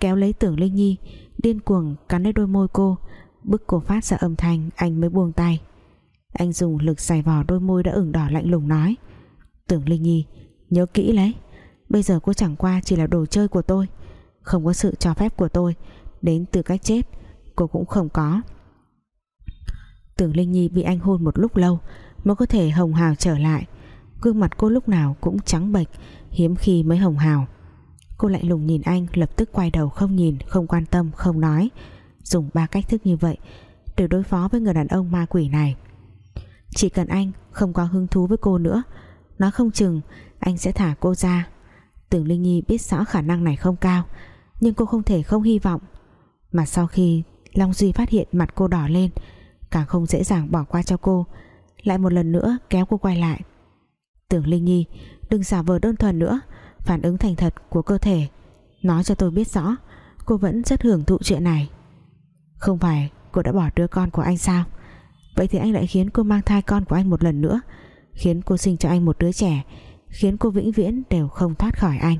Kéo lấy tưởng Linh Nhi, Điên cuồng cắn lấy đôi môi cô. Bức cô phát ra âm thanh, Anh mới buông tay. Anh dùng lực xài vò đôi môi đã ửng đỏ lạnh lùng nói. Tưởng Linh Nhi, Nhớ kỹ lấy. Bây giờ cô chẳng qua chỉ là đồ chơi của tôi. Không có sự cho phép của tôi. Đến từ cách chết, Cô cũng không có. Tưởng Linh Nhi bị anh hôn một lúc lâu Mới có thể hồng hào trở lại. Gương mặt cô lúc nào cũng trắng bệch, Hiếm khi mới hồng hào. Cô lạnh lùng nhìn anh, lập tức quay đầu không nhìn, Không quan tâm, không nói. Dùng ba cách thức như vậy Để đối phó với người đàn ông ma quỷ này. Chỉ cần anh không có hứng thú với cô nữa Nó không chừng Anh sẽ thả cô ra. Tưởng Linh Nhi biết rõ khả năng này không cao nhưng cô không thể không hy vọng. Mà sau khi Long Duy phát hiện mặt cô đỏ lên, Càng không dễ dàng bỏ qua cho cô, Lại một lần nữa kéo cô quay lại. Tưởng Linh Nhi, Đừng giả vờ đơn thuần nữa, Phản ứng thành thật của cơ thể. Nói cho tôi biết rõ, Cô vẫn rất hưởng thụ chuyện này. Không phải cô đã bỏ đứa con của anh sao? Vậy thì anh lại khiến cô mang thai con của anh một lần nữa, Khiến cô sinh cho anh một đứa trẻ, Khiến cô vĩnh viễn đều không thoát khỏi anh.